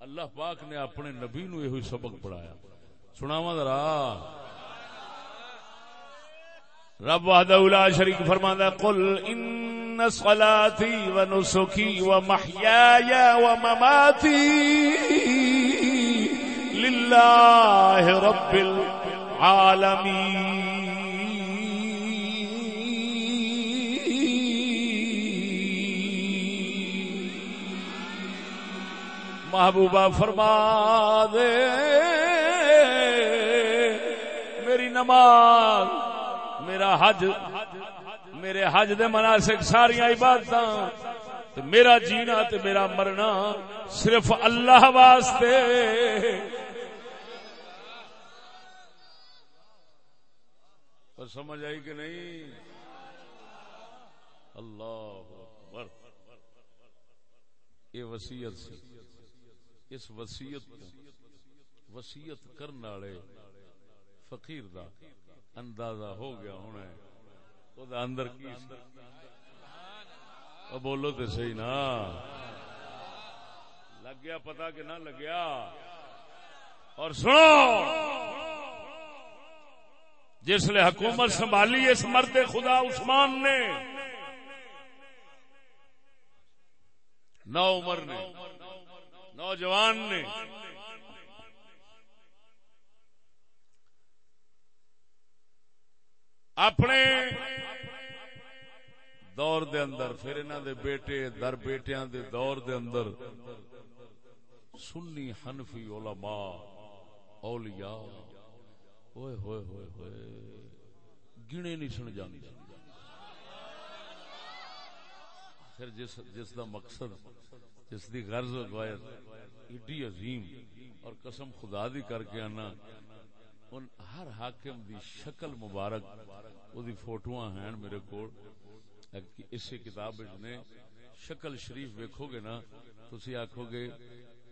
Speaker 1: اللہ پاک نے اپنے نبی نو یہ سبق پڑھایا۔ سناوا ذرا۔ رب وحدہ لا شریک فرماندا قل ان صلاتي ونسكي ومحياي ومماتي لله رب العالمين محبوبہ فرما دے، میری نماز، میرا حج، میرے حج دے مناسک ساری عبادت میرا جینا تے میرا مرنا صرف اللہ واسطے۔ پر سمجھ آئی کہ نہیں؟ اللہ اکبر۔ یہ وسیعت سی اس وسیعت کو وسیعت کرنے والے فقیر دا اندازہ ہو گیا ہونا ہے۔ او دا اندر کی سی او بولو تے صحیح نا۔ لگ گیا پتا کہ نہ لگیا۔ اور سنو۔ جس نے حکومت سنبھالی، اس مرد خدا عثمان نے۔ نو عمر نے، نوجوان نے۔ اپنے دور دے اندر، پھر انہاں دے بیٹے، در بیٹیاں دے دور دے اندر، سنی حنفی علماء، اولیاء۔ ہوئے ہوئے ہوئے ہوئے، گنے نہیں سن جاندے۔ پھر جس جس دا مقصد، جس دی غرض و غایت ایڈی عظیم اور قسم خدا دی کر کے آنا، ان ہر حاکم دی شکل مبارک او دی فوٹواں ہیں میرے کول۔ اسی کتاب نے شکل شریف ویکھو گے نا، تسی آکھو گے،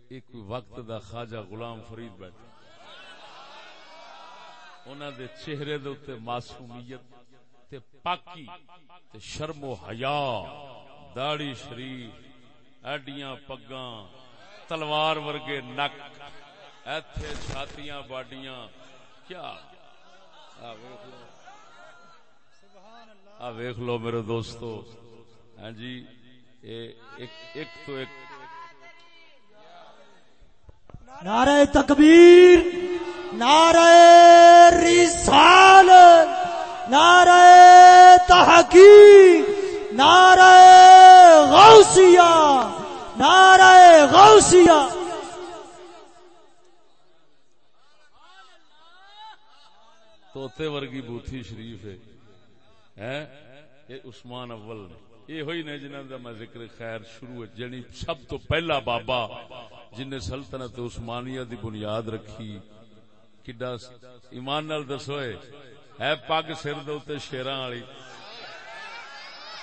Speaker 1: ایک وقت دا خواجہ غلام فرید بیٹھا۔ انہاں دے چہرے دے اوتے معصومیت تے پاکی تے شرم و حیا، داڑھی شریف ایڈیاں پگاں، تلوار ورگے نک، ایتھے چھاتیاں، باڈیاں، کیا؟ آ ویخ لو۔ میرے دوستو۔ ہاں جی ایک تو ایک۔
Speaker 2: نعرہ تکبیر، نعرہ رسال نعرہ تحقیق، نعرہ غوثیہ نعرہ غوثیہ۔
Speaker 1: توتے ورگی بوتھی شریف ہے۔ یہ عثمان اول نے۔ یہ ہوئی نے جنہوں کا میں ذکر خیر شروع جنی سب تو پہلا بابا جن نے سلطنت عثمانیہ دی بنیاد رکھی۔ کڈا ایمان نال دسوئے ہے پگ سر دے شیراں والی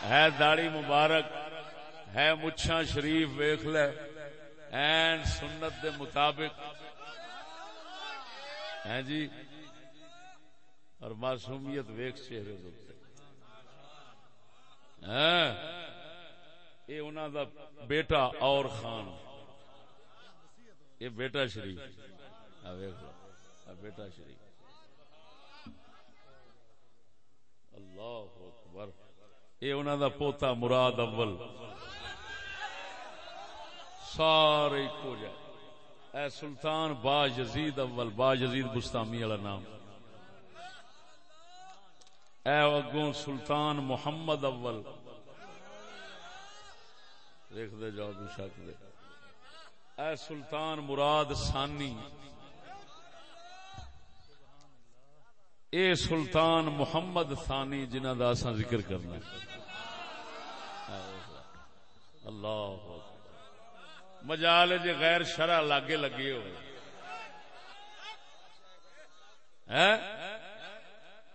Speaker 1: ہے داڑی مبارک ہے مچھا شریف ویخ لے این سنت دے مطابق ہے جی اور معصومیت ویخ چہرے یہ انہوں دا بیٹا اور خان یہ بیٹا شریف بیٹا شریف۔ اللہ اکبر۔ یہ انہوں دا پوتا مراد اول۔ سارے کو جائے اے سلطان با یزید اول، با یزید بستامی والا نام۔ اے اگوں سلطان محمد اول۔ دیکھ دے جاؤ شک دے۔ اے سلطان مراد ثانی۔ اے سلطان محمد ثانی جنہ دا اساں ذکر کرنا اللہ مجال جے غیر شرع لاگے لگے ہوئے۔ ہیں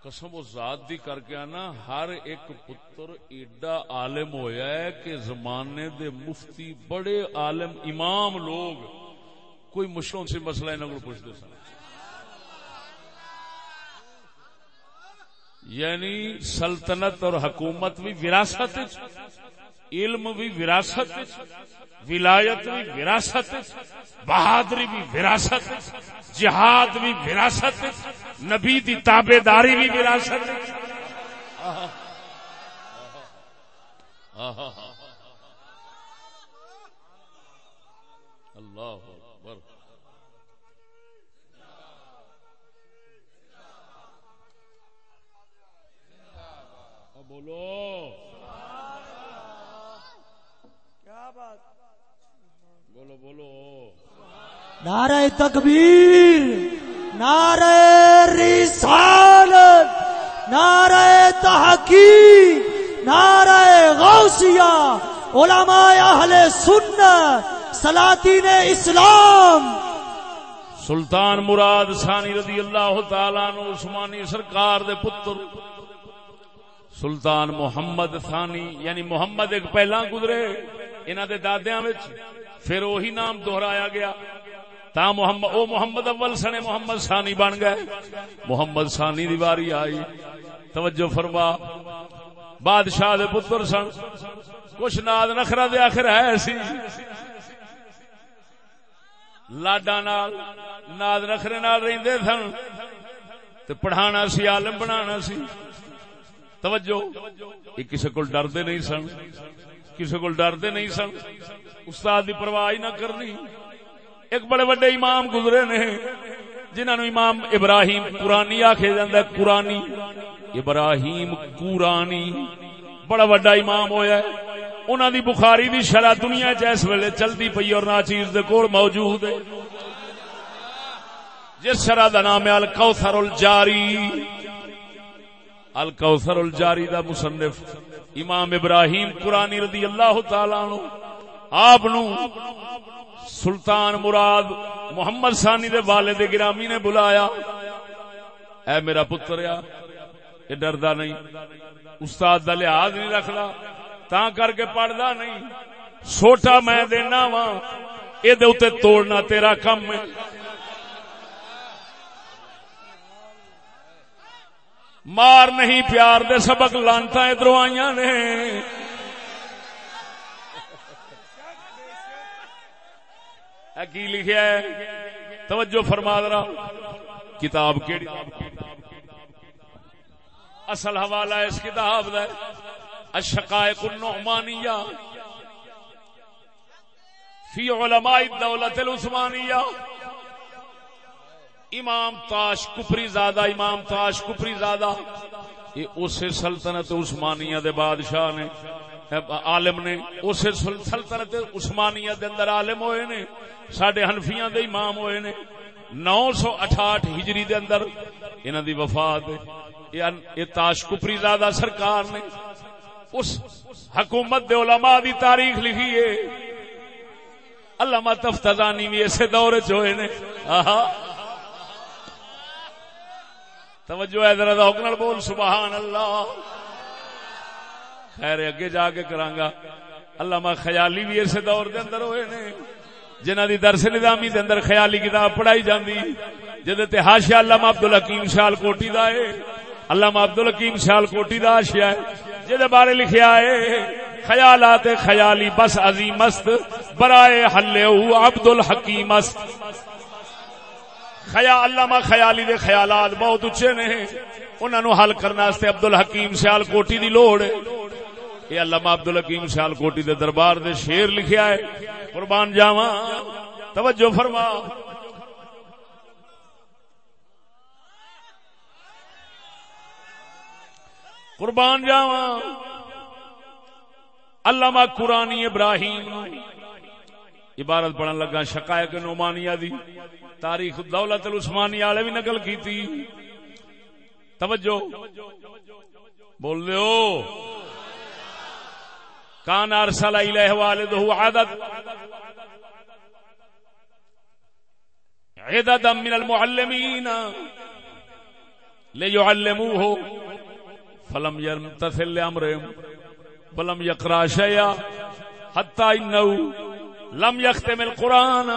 Speaker 1: قسم و ذات دی کر کے آنا، ہر ایک پتر ایڈا عالم ہویا ہے کہ زمانے دے مفتی بڑے عالم، امام لوگ، کوئی مشکل سے مسئلہ انہوں کو پوچھتے سن۔ یعنی سلطنت اور حکومت بھی وراثت علم بھی وراثت ولایت بھی وراثت بہادری بھی وراثت جہاد بھی وراثت نبی دی تابے داری بھی وراثت اللہ اکبر بولو۔
Speaker 2: کیا بات؟
Speaker 1: بولو بولو۔
Speaker 2: نعرہ تکبیر نعرہ رسالت نعرہ تحقیق نعرہ غوثیہ علماء اہل سنت سلاطین اسلام۔
Speaker 1: سلطان مراد ثانی رضی اللہ تعالی نو عثمانی سرکار دے پتر۔ سلطان محمد ثانی یعنی محمد ایک پہلا گزرے انہوں دے دادیاں وچ، پھر وہی نام دہرایا گیا۔ تا محمد، او محمد اول سنے محمد ثانی بن گئے۔ محمد ثانی دی واری آئی۔ توجہ فرما۔ بادشاہ دے پتر سن۔ کچھ ناد نخرا دے آخر ہے سی۔ لاڈا نال ناد نخرے نال رہندے سن۔ تے پڑھانا سی، عالم بنانا سی۔ توجہ، یہ کسی کو ڈردے نہیں سن کسی کو ڈردے نہیں سن۔ استاد کی پرواہ نہ کرنی۔ ایک بڑے بڑے امام گزرے نے جنہوں نے امام ابراہیم قرآنی آخے جاندہ ہے، قرآنی۔ ابراہیم قرآنی۔ بڑا بڑا امام ہویا ہے۔ انہوں دی بخاری دی شرح دنیا چیس ویلے چلتی پئی اور نہ چیز دے کول موجود ہے۔ جس شرح دا نام ہے الکوثر الجاری۔ الکوثر الجاری دا مصنف امام ابراہیم قرآنی رضی اللہ تعالی عنہ، آپ سلطان مراد محمد ثانی دے والد گرامی نے بلایا۔ اے میرا پتر یا، یہ ڈردا نہیں۔ استاد دا لحاظ نہیں رکھدا تا کر کے پڑھدا نہیں۔ سوٹا میں دینا وا یہ توڑنا تیرا کم ہے۔ مار نہیں پیار دے، سبق لانتا ادھر آئی نے۔ کی لکھیا ہے؟ توجہ فرما درا کتاب کیڑی؟ اصل حوالہ اس کتاب دا الشقائق النعمانیہ۔ فی علماء الدولت العثمانیہ۔ امام تاش کپری زادہ، امام تاش کپری زادہ۔ یہ اسے سلطنت عثمانیہ دے بادشاہ نے۔ عالم نے اسے سلطنت عثمانیہ دے اندر عالم ہوئے نے۔ ساڈے حنفیاں دے امام ہوئے نے۔ نو سو اٹھاٹھ ہجری دے اندر انہاں دی وفات یہ تاش کپری زادہ سرکار نے۔ اس حکومت دے علماء دی تاریخ لکھی ہے۔ علامہ تفتزانی بھی ایسے دور چ ہوئے نے۔ آہا۔ توجہ ہے، ذرا ذوق نال بول سبحان اللہ خیر، اگے جا کے کرانگا۔ علامہ خیالی بھی اسے دور دے اندر ہوئے نے، جنہاں دی درس نظامی دے اندر خیالی کتاب پڑھائی جاندی۔ جدے تے حاشیہ علامہ عبد الحکیم شال کوٹی دا ہے، علامہ عبد الحکیم شال کوٹی دا حاشیہ ہے، جدے بارے لکھیا ہے، خیالات خیالی بس عظیم است، برائے حلے عبد الحکیم است۔ خیا، علامہ خیالی دے خیالات بہت اچھے نے۔ انہوں نے حل کرنے عبد الحکیم سیال کوٹی دی لوڑ ہے۔ یہ علامہ عبد الحکیم سیال کوٹی دے دربار دے شیر لکھیا ہے۔ قربان جاوا توجہ فرما۔ قربان جاوا علامہ قرآنی ابراہیم عبارت پڑھن لگا شقائق نعمانیہ دی۔ تاریخ دولت العثمانیہ والے بھی نقل کیتی۔ توجہ۔ بول دیو کان ارسل الیہ والدہ عادت عددا من المعلمین۔ لیعلموه فلم يمتثل لامرهم ولم يقرا شيئا حتى انه لم يختم القران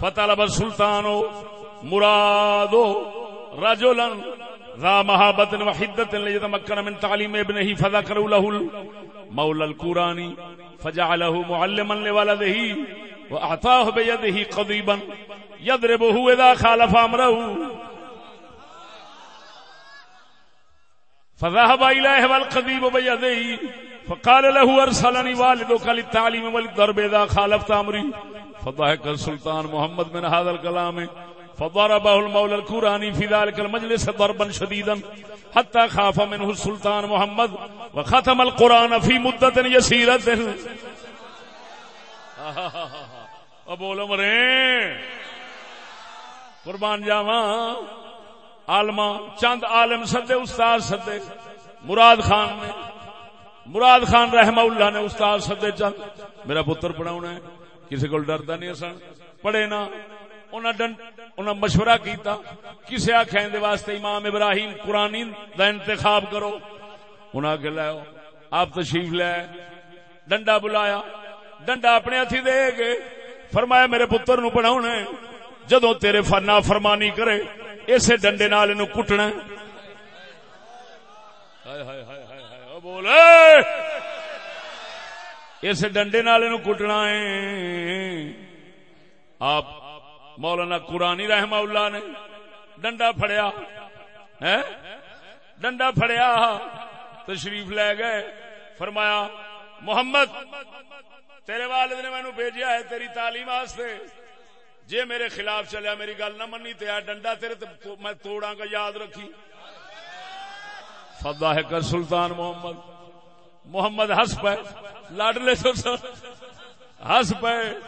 Speaker 1: فطلب السلطان مراد رجلا ذا محبت وحدة ليتمكن من تعليم ابنه فذكروا له المولى القراني فجعله معلما لولده واعطاه بيده قضيبا يضربه اذا خالف امره فذهب اليه والقضيب بيده فقال له ارسلني والدك للتعليم وللضرب اذا خالفت امري فضحك السلطان محمد من هذا الكلام. فضربه المولى الكوراني في ذلك المجلس ضربا شديدا حتى خاف منه السلطان محمد وختم القرآن في مدة يسيرة. بول مرے قربان جاوا عالما چند عالم سدے، استاد سدے. مراد خان نے، مراد خان رحمہ اللہ نے استاد سدے چند. میرا پتر پڑھاؤنا ہے. کسی کو ڈردا نہیں سن۔ پڑھے نا۔ انہیں مشورہ کیتا۔ کسے آخیا دے واسطے امام ابراہیم قرآن دا انتخاب کرو۔ انہیں کے لو آپ تشریف لے ڈنڈا بلایا۔ ڈنڈا اپنے ہاتھی دے گے فرمایا میرے پتر نو پڑھاؤ جدو تیرے فنا فرمانی کرے، اسے ڈنڈے نال کٹنا بول۔ اس ڈنڈے نال کٹنا ہے۔ آپ مولانا قرآنی رحمہ اللہ نے ڈنڈا فڑیا ڈنڈا فڑیا تشریف لے گئے، فرمایا، محمد، تیرے والد نے مینو بھیجا ہے تیری تعلیم واسطے۔ جے میرے خلاف چلیا، میری گل نہ منی تو ڈنڈا تیرے میں توڑا کا یاد رکھی۔ فدا ہے کر سلطان محمد۔ محمد ہس پے لاڈلے تو ہس پے،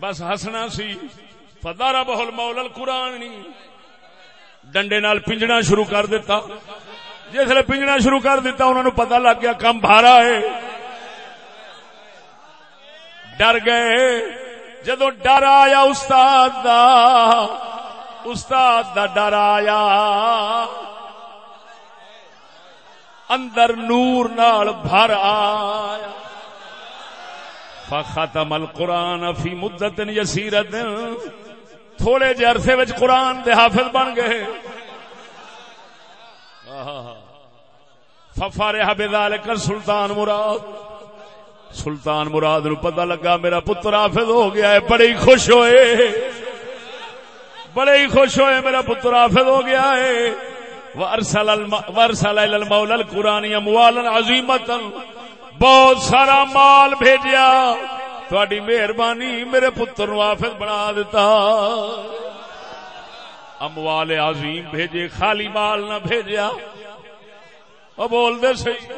Speaker 1: بس ہسنا سی۔ فدارا بہل مول قرآن ڈنڈے نال پنجنا شروع کر دیتا۔ جسے پنجنا شروع کر دیتا انہوں نے پتا لگ گیا کم بھارا ہے۔ ڈر گئے۔ جدو ڈر آیا استاد دا استاد دا ڈر آیا۔ اندر نور نال بھر آیا۔ فختم القرآن فی مدت یسیرت تھوڑے جے عرصے وچ قرآن دے حافظ بن گئے۔ ففارہ بذالک سلطان مراد۔ سلطان مراد نو پتہ لگا میرا پتر حافظ ہو گیا ہے، بڑے ہی خوش ہوئے۔ بڑے ہی خوش ہوئے میرا پتر حافظ ہو گیا ہے۔ ورسل ورسل القرآن اموالا عظیمتا۔ بہت سارا مال بھیجیا۔ تھوڑی مہربانی میرے پتر نو حافظ بنا دیتا اموال عظیم بھیجے، خالی مال نہ بھیجیا۔ وہ بول دے صحیح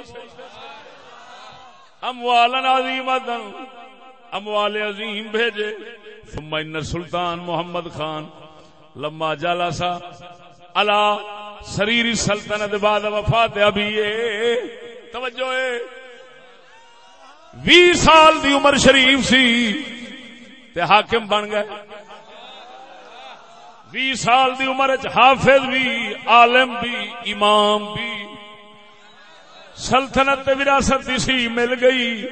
Speaker 1: اموال عظیم اموال عظیم بھیجے۔ ثم ان سلطان محمد خان۔ لما جالا سا الا سریری سلطنت بعد وفات ابھی توجہ وی سال دی عمر شریف سی تے حاکم بن گئے۔ وی سال دی عمر حافظ بھی عالم بھی امام بھی سلطنت وراثت سی مل گئی۔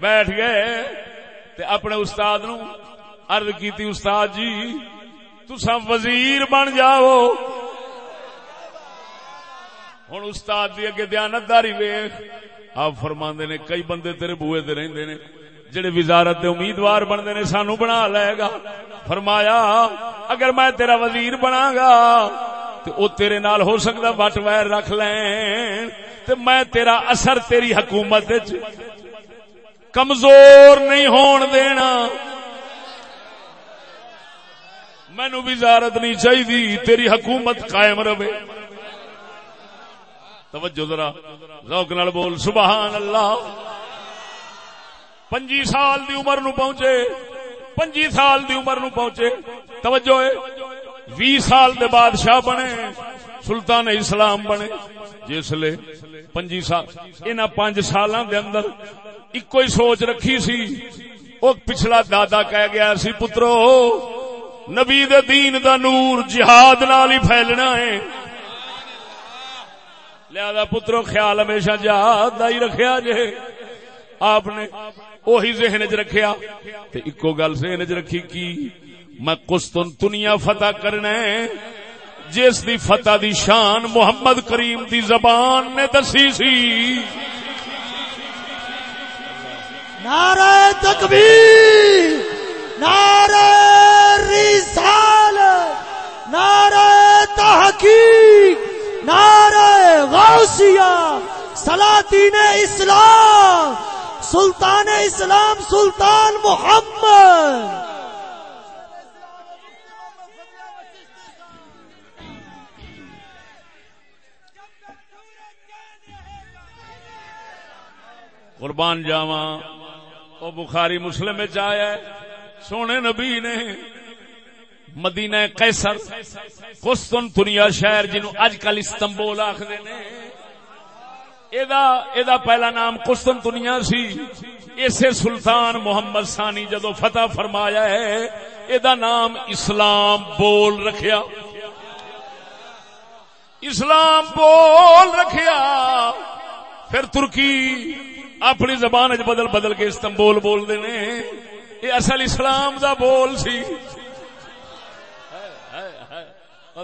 Speaker 1: بیٹھ گئے۔ تے اپنے استاد نو عرض کیتی، استاد جی تسا وزیر بن جاؤ۔ ہوں استاد دی اگے دیانتداری ویخ آپ فرما نے کئی بندے تیرے بوئے تے رہندے نے، جڑے وزارت دے امیدوار بنتے نے سانو بنا لے گا۔ فرمایا، اگر میں تیرا وزیر بنا گا تو او تیرے نال ہو سکتا بٹ ویر رکھ لین۔ تے میں تیرا اثر تیری حکومت کمزور نہیں ہون دینا۔ مینو وزارت نہیں چاہیے تیری حکومت قائم رہے۔ توجہ ذرا ذوق نال بول سبحان اللہ پنجی سال دی عمر نو پہنچے، پنجی سال دی عمر نو پہنچے۔ توجہ ہے، وی سال دے بادشاہ بنے، سلطان اسلام بنے۔ جس لے پنجی سال، انہاں پانچ سالاں دے اندر ایک ہی سوچ رکھی سی۔ او پچھلا دادا کہہ گیا سی، پترو، نبی دے دین دا نور جہاد نال ہی پھیلنا ہے۔ لہذا پترو خیال ہمیشہ جہاد ہی رکھیا جے۔ آپ نے وہی ذہن چ رکھیا۔ تے اکو گل ذہن چ رکھی کی، میں قسطن دنیا فتح کرنا ہے۔ جس دی فتح دی شان محمد کریم دی زبان نے دسی سی۔
Speaker 2: نعرہ تکبیر، نعرہ رسالت، نعرہ تحقیق۔ نعرہ غوثیہ، سلاطین اسلام، سلطان اسلام، سلطان محمد۔
Speaker 1: قربان جاوا وہ بخاری مسلم آیا ہے، سونے نبی نے مدینہ قیصر، قسطن دنیا شہر جنو اج کل استنبول آخر نے۔ ایدا پہلا نام قسطن دنیا سی۔ اسے سلطان محمد ثانی جدو فتح فرمایا ہے، ایدا نام اسلام بول رکھیا۔ اسلام بول رکھیا۔ پھر ترکی اپنی زبان چ بدل بدل کے استنبول بول دے نے۔ یہ اصل اسلام دا بول سی۔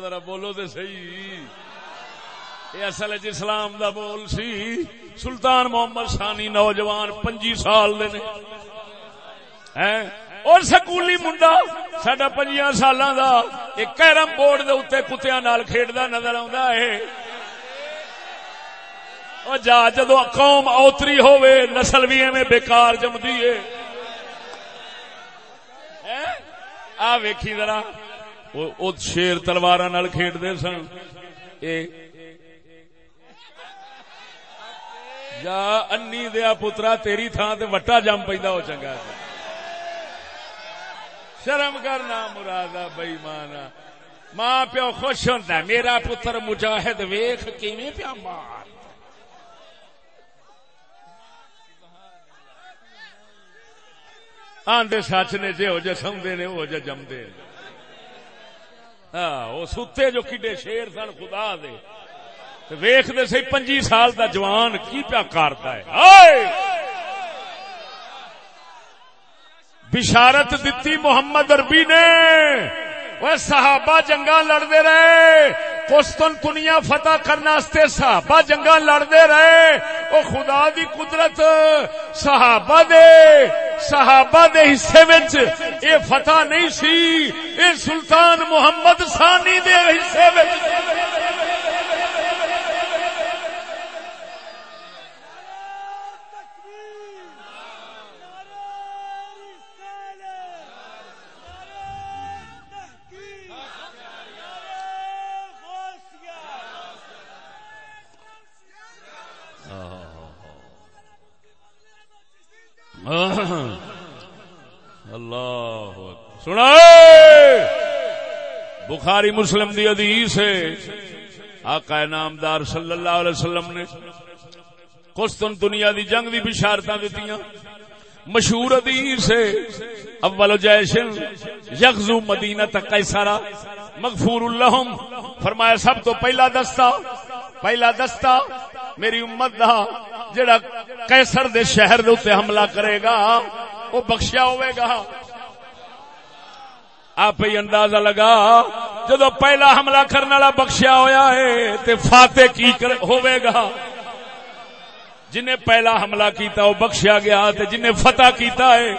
Speaker 1: ذرا بولو تے صحیح۔ یہ اصل اسلام دا بول سی۔ سلطان محمد ثانی نوجوان پنجی سال دے نے۔ اور سکولی منڈا سڈا پنجیا سالاں دا۔ ایک کیرم بورڈ دے اتنے کتیا نال کھیڈدا نظر آندا ہے۔ اور جا جدو قوم اوتری ہوے نسل بھی ایویں بیکار جمدی ہے۔ آ ویکھی ذرا۔ او شیر تلوار نال کھیڈدے سن اے جا انی دیا پترا تیری تھان تے وٹا جم پیندا ہو چنگا شرم کرنا مرادا بئی مانا ماں پیو خوش ہوندا میرا پتر مجاہد ویکھ کیویں پیا مار آندے سچ نے جے ہو جے سمدے نے وہ جے جمدے ہاں وہ ستے جو کڈے شیر سن، خدا دے۔ ویخ دے سی پنجی سال دا جوان، کی پیا کارتا ہے؟ بشارت دیتی محمد اربی نے۔ وہ صحابہ جنگا لڑتے رہے۔ قسطن دنیا فتح کرنے صحابہ جنگا لڑتے رہے۔ وہ خدا دی قدرت، صحابہ دے۔ صحابہ دے حصے وچ اے فتح نہیں سی، اے سلطان محمد ثانی دے حصے وچ۔ بخاری مسلم دی حدیث ہے۔ آقا نامدار صلی اللہ علیہ وسلم نے قسطن دنیا دی جنگ دی بشارتاں دتیاں۔ مشہور حدیث ہے، اول جیش یغزو مدینہ تک قیصرہ، مغفور اللہم۔ فرمایا، سب تو پہلا دستہ پہلا دستہ میری امت دا، جڑا کیسر دے شہر دے اتنے حملہ کرے گا، وہ بخشیا ہوئے گا۔ آپ ہی اندازہ لگا، جدو پہلا حملہ کرنے والا بخشیا ہویا ہے، تے فاتح کی ہوئے گا۔ جنہیں پہلا حملہ کیتا وہ بخشیا گیا، تے جنہیں فتح کیتا ہے۔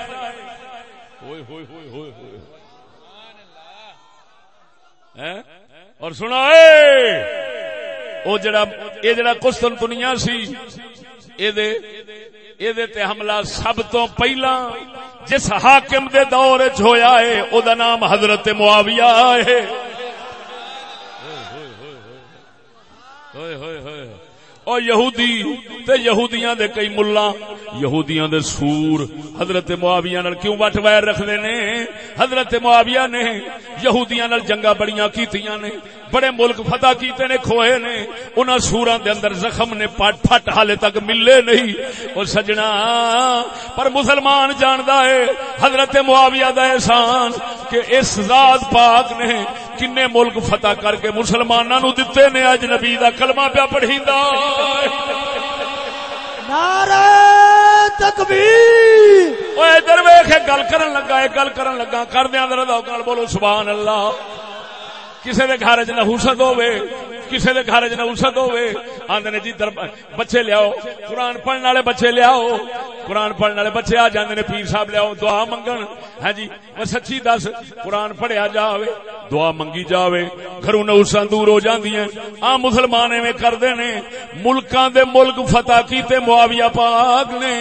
Speaker 1: ہوئے ہوئے ہوئے ہوئے ہوئے۔ اور سنا جڑا یہ جڑا کشتن دنیا سی تے حملہ سب تو پہلا جس حاکم دے دور چیا ہے او دا نام حضرت معاویہ ہے اور یہودی تے یہودیاں دے کئی ملا یہودیاں دے سور حضرت معاویہ نال کیوں وٹ ویر رکھدے نے حضرت معاویہ نے یہودیاں نال جنگا بڑیاں کیتیاں نے بڑے ملک فتح کیتے نے کھوئے نے۔ انہاں سوراں دے اندر زخم نے پٹ پھٹ حالے تک ملے نہیں۔ او سجنا۔ پر مسلمان جاندا ہے حضرت معاویہ دا احسان کہ اس ذات پاک نے کنے ملک فتح کر کے مسلماناں نو دتے نے۔ اج نبی دا کلمہ پیا پڑھیندا
Speaker 2: نعرہ تکبیر۔
Speaker 1: او ادھر ویکھ گل کرن لگا اے گل کرن لگا۔ کر دیاں ذرا نال بولو سبحان اللہ۔ کسے دے گھر وچ نحوست ہوے کسے دے گھر وچ نحوست ہوے آندے نے جی در بچے لیاؤ، قرآن پڑھن والے بچے لیاؤ، قرآن پڑھن والے بچے آ جاندے نے، پیر صاحب لیاؤ، دعا منگن۔ ہاں جی وہ سچی دس، قرآن پڑھیا جاوے، دعا منگی جاوے۔ گھروں نحوساں دور ہو جاندیاں۔ آ مسلمان ایویں کردے نے، ملکاں دے ملک فتح کیتے معاویہ پاک نے۔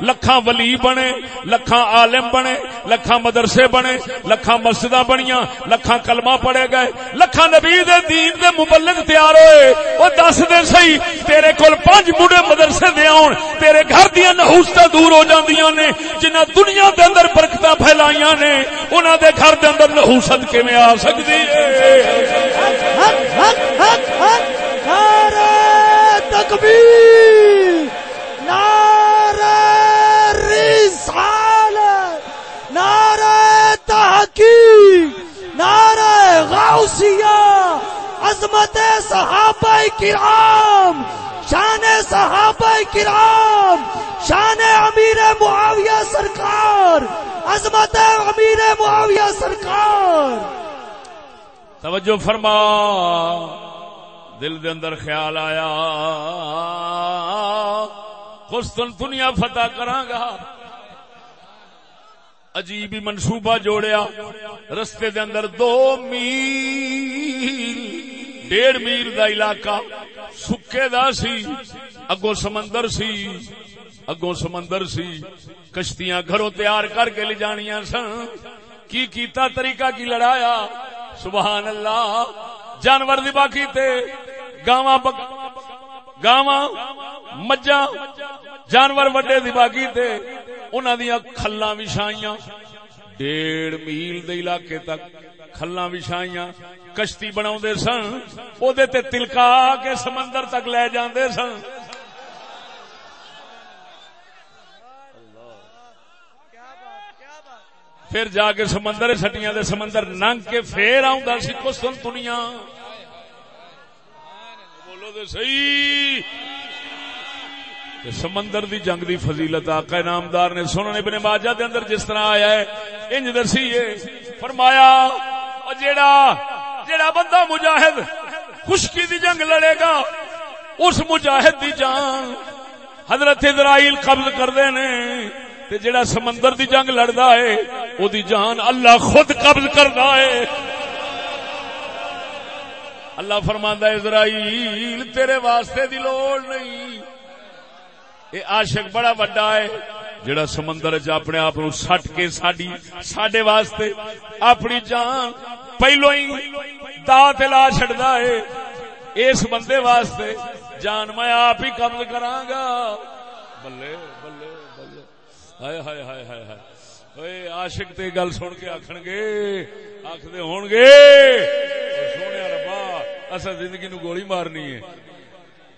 Speaker 1: لکھاں ولی بنے، لکھاں عالم بنے، لکھاں مدرسے بنے، لکھاں مسجداں بنیاں، لکھاں کلمہ پڑھے گئے۔ لکھاں نبی دے دین دے مبلغ تیار ہوئے او دس دے صحیح، تیرے کول پانچ بوڑھے مدرسے دے آن، تیرے گھر دیاں نحوستاں دور ہو جاندیاں نے، جنہاں دنیا دے اندر برکتاں پھیلائیاں نے، انہاں دے گھر دے اندر نحوست کیویں آ سکدی؟ ہے
Speaker 2: حق حق حق حق نعرہ تکبیر، نعرہ رسالت، نعرہ تحقیق نعرہ غوثیہ، عظمت صحابہ کرام، شان صحابہ کرام، شان امیر معاویہ سرکار، عظمت امیر معاویہ سرکار۔
Speaker 1: توجہ فرما، دل دے اندر خیال آیا۔ قسطن دنیا فتح کراں گا۔ عجیب منصوبہ جوڑیا۔ رستے دے اندر دو میل، ڈیڑھ میل دا علاقہ سکے دا سی، اگوں سمندر سی، اگوں سمندر سی۔ کشتیاں گھروں تیار کر کے لے جانیاں سن۔ کی کیتا طریقہ کی لڑایا؟ سبحان اللہ۔ جانور دبا کیتے گاواں گاواں مجھا جانور وڈے دبا کیتے انہاں دیاں کھلاں وچھائیاں ڈیڑھ میل دے علاقے تک کھلاں وچھائیاں کشتی بناوندے سن او دے تے تلکا کے سمندر تک لے جاندے سن۔ پھر جا کے سمندر سٹیاں دے سمندر ننگ کے پھر آؤں سی کسن دنیا۔ بولو دے صحیح۔ تے سمندر دی جنگ دی فضیلت آقا نامدار نے سنن ابن ماجہ دے اندر جس طرح آیا ہے، انج درسی ہے، فرمایا او جیڑا جیڑا بندہ مجاہد خشکی دی جنگ لڑے گا، اس مجاہد دی جان حضرت اسرائیل قبض کر دے نے۔ تے جیڑا سمندر دی جنگ لڑدا ہے، او دی جان اللہ خود قبض کردا ہے۔ اللہ فرماندا ہے، اسرائیل تیرے واسطے دی لوڑ نہیں۔ اے عاشق بڑا بڑا ہے۔ جڑا سمندر چ اپنے آپ نو سٹ کے ساڈی ساڈے واسطے اپنی جان پہلو ہی دا لا چھڑدا ہے۔ اس بندے واسطے جان میں آپ ہی قبض کراں گا بلے بلے بلے۔ ہائے ہائے ہائے ہائے ہائے۔ اوے عاشق تے گل سن کے آکھن گے۔ آکھدے ہون گے۔ سونے ربا اسا زندگی نو گولی مارنی ہے۔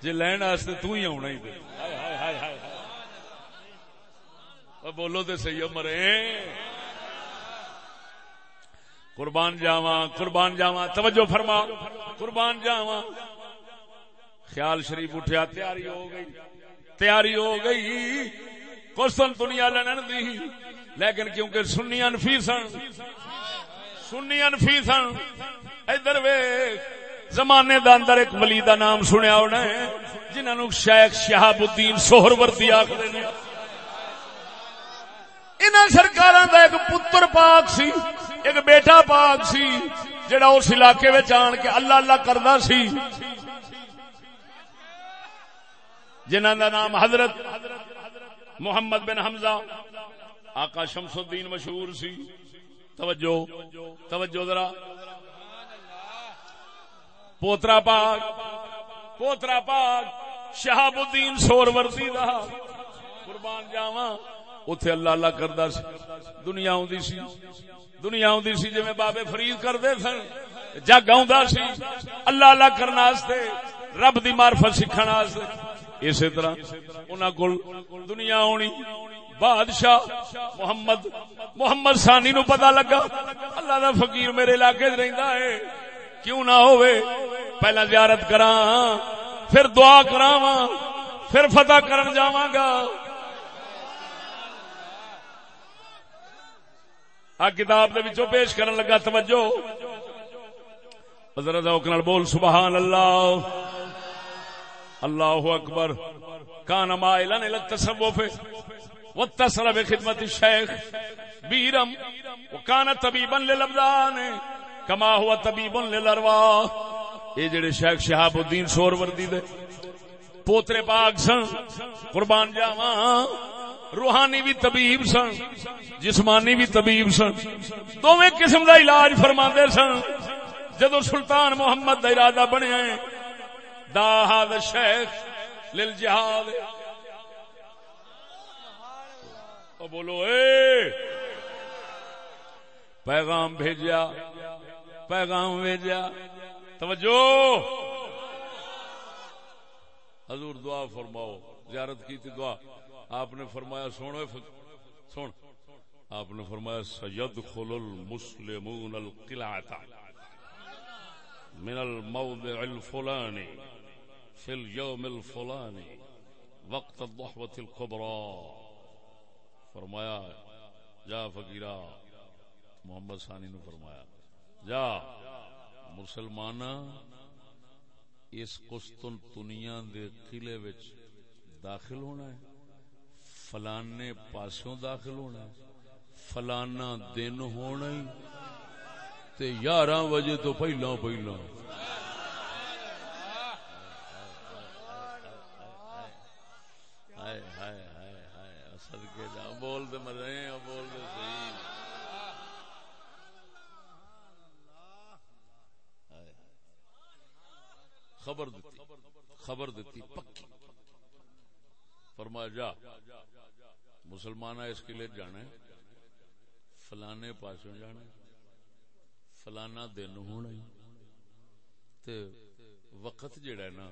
Speaker 1: جے لین واسطے تو ہی آونا ہی تے بولو تے صحیح مرے۔ قربان جاواں قربان جاواں، توجہ فرما۔ قربان جاواں۔ خیال شریف اٹھیا، تیاری ہو گئی۔ تیاری ہو گئی۔ کوسن دنیا لڑن دی۔ لیکن کیونکہ سنی انفی سن سنی انفی سن ادھر وے زمانے دا اندر ایک ولی دا نام سنیا ہونا ہے، جنہاں نو شیخ شہاب الدین سوہر وردی آکھدے نے۔ انہاں سرکاراں دا ایک پتر پاک سی، ایک بیٹا پاک سی، جڑا اس علاقے وچ آن کے اللہ اللہ کردا سی۔ جنہاں دا نام حضرت محمد بن حمزہ، آقا شمس الدین مشہور سی۔ توجہ توجہ ذرا۔ پوترا پاک پوترا پاک شہاب الدین سور وردی دا قربان جاواں، اوتھے اللہ اللہ کردا سی، دنیا اوندی سی، دنیا اوندی سی جویں بابے فرید کردے سن، جگ آوندا سی، اللہ اللہ کرنا واسطے، رب دی معرفت سکھن واسطے، اسی طرح انہاں کول دنیا آنی بادشاہ محمد محمد سانی نو پتا لگا، اللہ دا فقیر میرے علاقے رہندا ہے کیوں نہ ہوئے؟ پہلا زیارت کراں، پھر دعا کراواں، پھر فتح کرن جاواں گا آ کتاب دے وچوں پیش کرن لگا، توجہ۔ حضرت اوکنال بول سبحان اللہ اللہ اکبر۔ کان مائلا الى التصوف واتصل بخدمت الشیخ بیرم وکان طبیبا للابدان۔ کما ہوا طبیب للارواح یہ جڑے شیخ شہاب الدین سور وردی دے پوترے پاک سن، قربان جاواں، روحانی بھی طبیب سن، جسمانی بھی طبیب سن۔ دونوں قسم دا علاج فرما سن۔ جدو سلطان محمد دا ارادہ بنیا ہے دا شیخ لل جہاد بولو، اے! پیغام بھیجا پیغام بھیجا توجہ۔ حضور دعا فرماؤ، زیارت کی تھی دعا۔ آپ نے فرمایا سونے سن۔ آپ نے فرمایا سید خل المسلمون القلعہ من الموضع الفلاني في اليوم الفلاني وقت الضحوة الكبرى فرمایا، جا فقیرہ محمد ثانی نے فرمایا۔ جا مسلمان اس قسطنطنیہ دے قلعے وچ داخل ہونا ہے، فلانے پاسوں داخل ہونا ہے، فلانا دن ہونا ہی، تے یارہ بجے تو پہلا پہلا سدکے جا بول دے مرے بول دے صحیح خبر دیتی خبر دیتی، پکی۔ فرمایا، جا مسلمان اس کے لیے جانا ہے، فلانے پاسوں جانا ہے، فلانا دن ہونا تے وقت جڑا ہے نا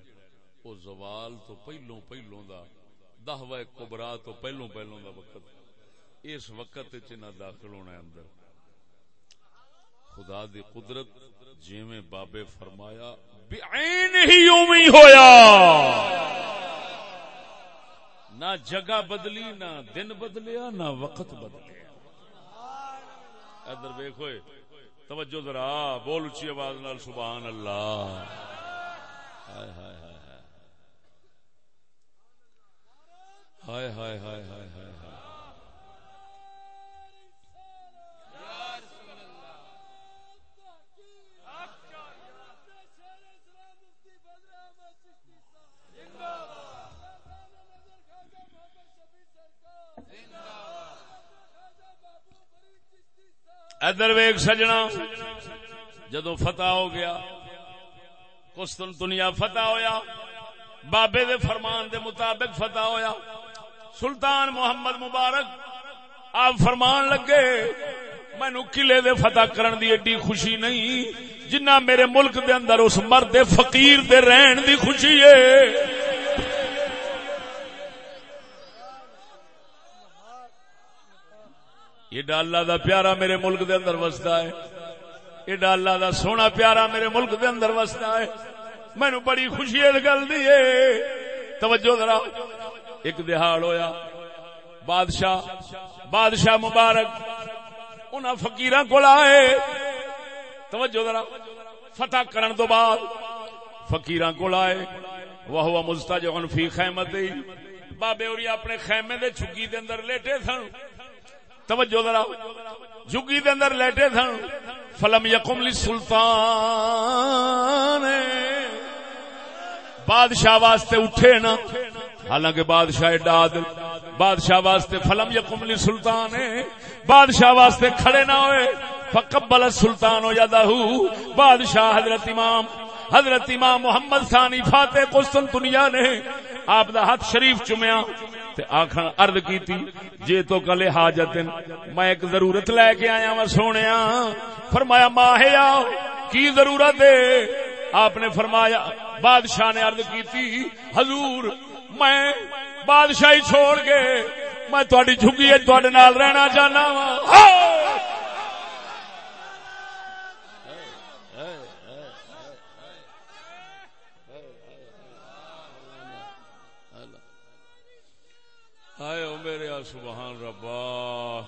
Speaker 1: وہ زوال تو پہلو پہلو دا دہوا کبرا تو پہلو پہلو دا وقت۔ اس وقت چنا داخل ہونا ہے اندر۔ خدا دی قدرت جیویں بابے فرمایا بعین ہی اومی ہویا۔ نہ جگہ بدلی، نہ دن بدلیا، نہ وقت بدلیا۔ ادھر ویکھو توجہ ذرا، بول اچھی آواز نال، سبحان اللہ۔ ہائے ہائے ہائے۔ ہائے ہائے ہائے ہائے ہائے ہائے۔ ادر ویگ سجنا۔ جدو فتح ہو گیا کستن دنیا فتح ہویا، بابے دے فرمان دے مطابق فتح ہویا۔ سلطان محمد مبارک آپ فرمان لگے مینو قلعے دے فتح کرن دی ایڈی خوشی نہیں، جنہ میرے ملک دے اندر اس مرد فقیر دے رہن دی خوشی ہے۔ یہ ڈالا دا پیارا میرے ملک دے اندر وستا ہے۔ یہ ڈالا دا سونا پیارا میرے ملک دے اندر وستا ہے۔ مینو بڑی خوشی اس گل دی۔ توجہ ذرا، ایک دہاڑ ہویا۔ بادشاہ بادشاہ مبارک ان فکیر کو آئے۔ توجہ ذرا، فتح کرن تو بعد فکیر کو آئے۔ وہ مستج فی خیمت بابے اور اپنے خیمے دے چھگی دے اندر لیٹے سن۔ توجہ ذرا۔ جگی دے اندر لیٹے سن۔ فلم یقم لی سلطان بادشاہ واسطے اٹھے نا۔ حالانکہ بادشاہ ڈاد بادشاہ واسطے فلم یقم لی سلطان بادشاہ واسطے کھڑے نہ ہوئے۔ فقبل سلطان ہو جاتا بادشاہ حضرت امام۔ حضرت امام محمد ثانی فاتح قسطنطنیہ نے آپ دا ہاتھ شریف چومیا۔ تے آخر ارد کیتی، جے تو کلے حاجت میں ایک ضرورت لے کے آیا وا سونے فرمایا ماہیا کی ضرورت ہے؟ آپ نے فرمایا، بادشاہ نے ارد کیتی، حضور، میں بادشاہی چھوڑ کے، میں تھوڑی جھگی تھوڑے نال رہنا چاہنا وا۔ ہائے او میرے سبحان ربا۔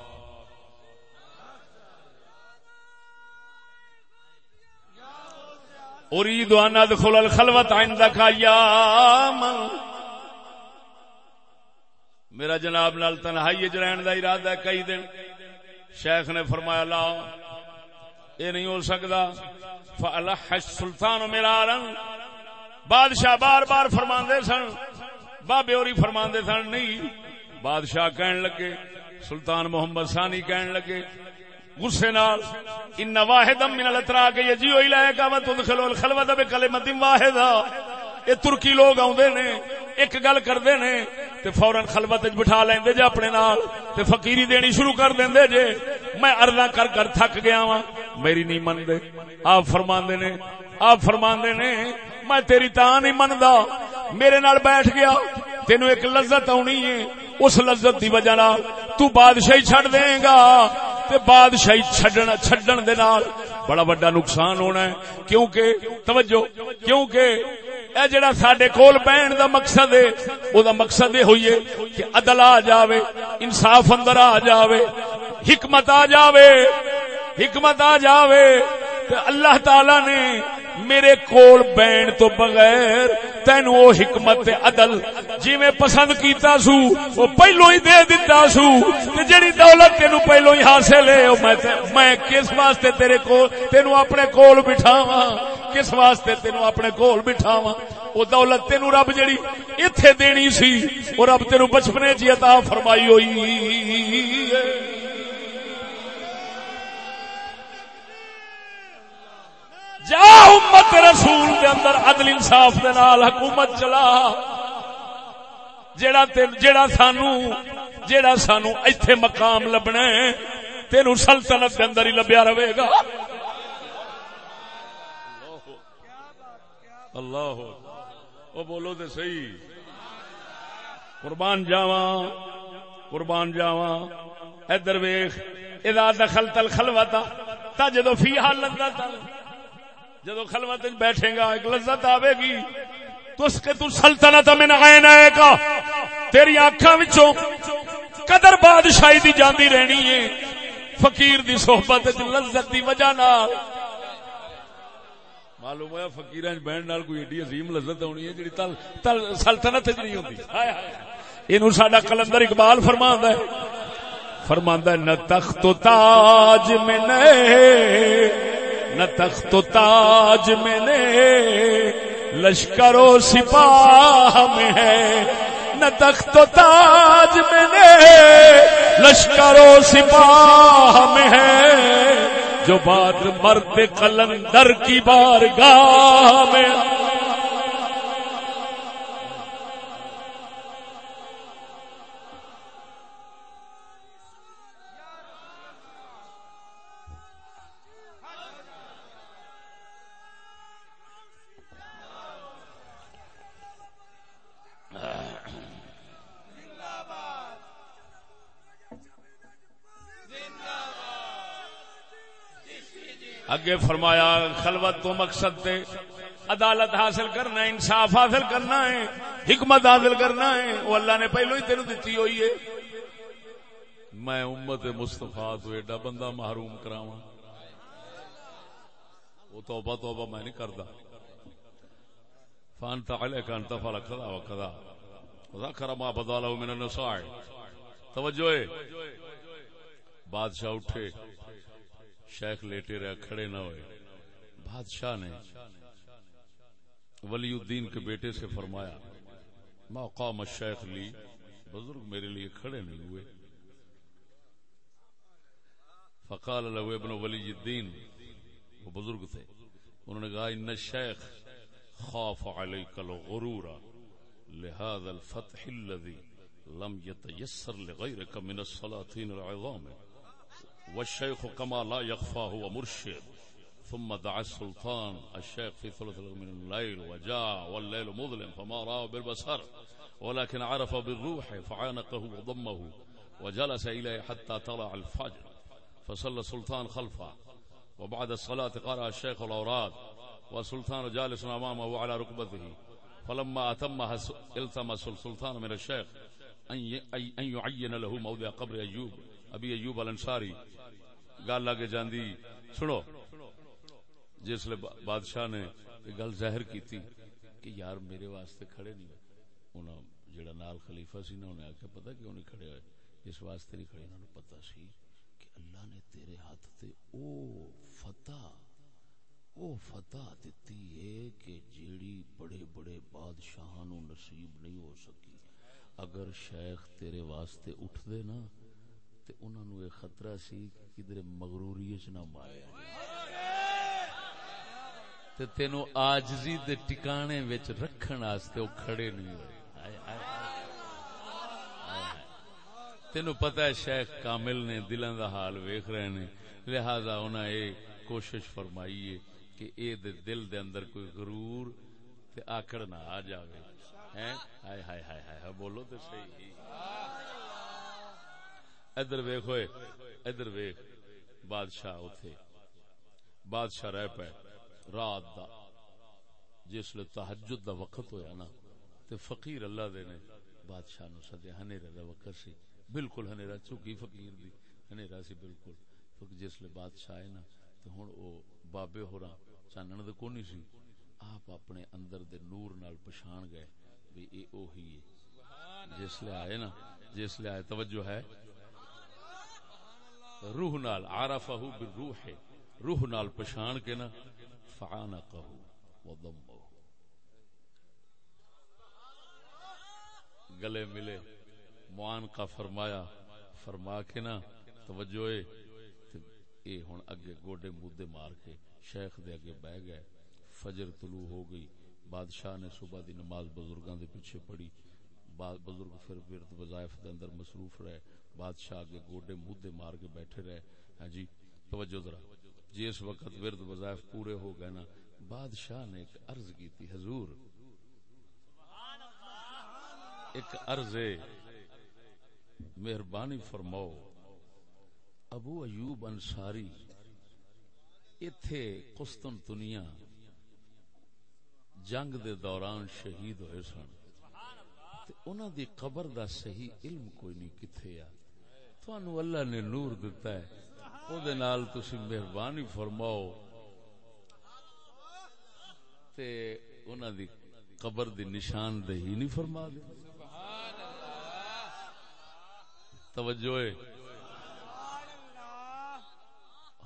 Speaker 1: اريد ان ادخل الخلوت عندك ايام میرا جناب نال تنہائی وچ رہن دا ارادہ ہے کئی دن۔ شیخ نے فرمایا، لا، اے نہیں ہو سکدا۔ فالح السلطان مرارا۔ بادشاہ بار بار فرماندے سن، بابے اوری فرماندے سن، نہیں بادشاہ کہن لگے، سلطان محمد ثانی کہن لگے، غصے نال، ان واحد من الاترا کے یجیو الیکا و تدخلوا الخلوۃ بکلمۃ واحدہ. اے ترکی لوگ اوندے نے، ایک گل کردے نے، تے فورن خلوت وچ بٹھا لیندے جے اپنے نال، تے فقیری دینی شروع کر دیندے جے، میں عرضاں کر کر تھک گیا ہاں میری نہیں مندے آپ فرماندے نے، آپ فرماندے نے، میں تیری تاں نہیں مندا میرے نال بیٹھ گیا تینو ایک لذت آنی ہے اس لذت دی وجہ نال تو بادشاہی چھڑ دے گا تے بادشاہی چھڈن چھڈن دے نال بڑا بڑا نقصان ہونا ہے۔ کیونکہ توجہ، کیونکہ اے جڑا ساڈے کول بہن دا مقصد ہے، او دا مقصد یہ ہوئی ہے کہ عدل آ جاوے، انصاف اندر آ جاوے، حکمت آ جاوے، حکمت آ جاوے۔ تے اللہ تعالی نے میرے کول بین تو بغیر تین وہ حکمت عدل جی میں پسند کیتا سو وہ پہلو ہی دے دیتا سو، تے جڑی دولت تینو پہلو ہی حاصل ہے میں میں کس واسطے تیرے کول تینو اپنے کول بٹھاواں؟ کس واسطے تینو اپنے کول بٹھاواں؟ وہ دولت تینو رب جڑی ایتھے دینی سی وہ رب تینو بچپنے چ عطا فرمائی ہوئی جا امت رسول دے اندر عدل انصاف دے نال حکومت چلا۔ جیڑا جیڑا سانو جیڑا سانو ایتھے مقام لبنا ہے، تینو سلطنت دے اندر ہی لبیا رہے گا۔ اللہ او بولو تے صحیح۔ قربان جاواں قربان جاواں۔ ادھر ویکھ، اذا دخلت الخلوۃ تجد فيها لذتا جدو خلوت بیٹھے گا، ایک لذت آئے گی۔ تو اس کے تو سلطنت من عین آئے گا۔ تیری آنکھاں وچوں قدر بادشاہی دی جاندی رہنی ہے۔ فقیر دی صحبت لذت دی وجہ نال۔ معلوم ہوا فقیراں بہن نال کوئی ایڈی عظیم لذت ہونی ہے جڑی تل تل سلطنت وچ نہیں ہوندی۔ ہائے ہائے اینو ساڈا کلندر اقبال فرماندا ہے۔ فرماندا ہے، نہ تخت و تاج میں نے نہ تخت و تاج میں نے لشکر و سپاہ میں ہے۔ نہ تخت و تاج میں نے لشکر و سپاہ میں ہے۔ جو بات مرد قلندر کی بارگاہ میں اگے فرمایا، خلوت تو مقصد تے عدالت حاصل کرنا ہے، انصاف حاصل کرنا ہے، حکمت حاصل کرنا ہے وہ اللہ نے پہلو ہی تینو دیتی ہوئی ہے۔ میں امت مستفا تو ایڈا بندہ محروم کراوا وہ توبہ توبہ میں نہیں کرتا فان تعالی کا انت فلا کذا و کذا۔ ذکر ما بداله من النصائح۔ توجہ بادشاہ اٹھے۔ شیخ لیٹے رہے، کھڑے نہ ہوئے۔ بادشاہ نے ولی الدین کے بیٹے سے فرمایا مقام الشیخ لی، بزرگ میرے لیے کھڑے نہیں ہوئے۔ فقال له ابن ولی الدین، وہ بزرگ تھے۔ انہوں نے کہا، ان الشیخ خاف علیک الغرور لهذا الفتح الذي لم يتيسر لغيرك من السلاطين العظام. والشيخ كما لا يخفى هو مرشد. ثم دعا السلطان الشيخ في ثلث من الليل وجاء والليل مظلم فما رأى بالبصر، ولكن عرف بالروح فعانقه وضمه وجلس إليه حتى طلع الفجر. فصلى السلطان خلفه، وبعد الصلاة قرأ الشيخ الأوراد، والسلطان جالس أمامه على ركبته. فلما أتمها التمس السلطان من الشيخ أن يعين له موضع قبر أيوب، أبي أيوب الأنصاري. قال لگے جاندی۔ سنو، جس لیے بادشاہ نے گل ظاہر کی تھی کہ یار میرے واسطے کھڑے نہیں۔ انہوں جڑا نال خلیفہ سی نا انہیں آکھا پتا کیوں نہیں کھڑے ہوئے؟ اس واسطے نہیں کھڑے۔ انہوں نے پتا سی کہ اللہ نے تیرے ہاتھ تے او فتح او فتح دیتی ہے کہ جیڑی بڑے بڑے بادشاہانوں نصیب نہیں ہو سکی۔ اگر شیخ تیرے واسطے اٹھ دے نا تے انہوں نے خطرہ سی کہ کدھر مغروری نہ ماریا تے تینو آجزی دے ٹکانے وچ رکھن واسطے او کھڑے نہیں ہوئے۔ تینو پتہ ہے شیخ کامل نے دلوں دا حال ویکھ رہے نے۔ لہذا انہاں اے کوشش فرمائی ہے کہ اے دے دل دے اندر کوئی غرور تے آکڑ نہ آ جاوے۔ ہیں؟ ہائے ہائے ہائے ہائے بولو تے صحیح۔ ادھر ویکھ ہوئے، ادھر ویکھ، بادشاہ اوتھے۔ بادشاہ رہ پے، رات دا۔ جس لیے تحجد دا وقت ہویا نا، تے فقیر اللہ دے نے بادشاہ نو سدے۔ ہنیرا دا وقت سی۔ بالکل ہنیرا چکی فقیر دی۔ ہنیرا سی بالکل۔ فقیر جس لیے بادشاہ ہے نا، تے ہن او بابے ہو چانن دے کونی سی۔ آپ اپنے اندر دے نور نال پشان گئے بھی اے او ہی ہے۔ جس لیے آئے نا جس لیے آئے، توجہ ہے۔ روح نال عرفہ بالروح، روح نال پشان کے نا فعانقه وضمه گلے ملے معان کا فرمایا، فرما کے نا، توجہ اے ہن اگے گوڈے مودے مار کے شیخ دے اگے بہ گئے۔ فجر طلوع ہو گئی، بادشاہ نے صبح دی نماز بزرگاں دے پیچھے پڑھی۔ بزرگ پھر ورد وظائف دے اندر مصروف رہے۔ بادشاہ اگے گوڈے مودے مار کے بیٹھے رہے۔ ہاں جی توجہ ذرا۔ جی، جس وقت ورد وظائف پورے ہو گئے نا۔ بادشاہ نے ایک عرض کی تھی، حضور، ایک عرض مہربانی فرماؤ۔ ابو ایوب انصاری، ایتھے قسطن دنیا جنگ دے دوران شہید ہوئے سن۔ انہوں دی قبر دا صحیح علم کوئی نہیں، کتھے آ؟ تو اللہ نے نور دیتا ہے۔ نال تسی مہربانی فرماؤ۔ تے انہاں دی قبر دی نشان دہی نہیں فرما دے۔ توجہ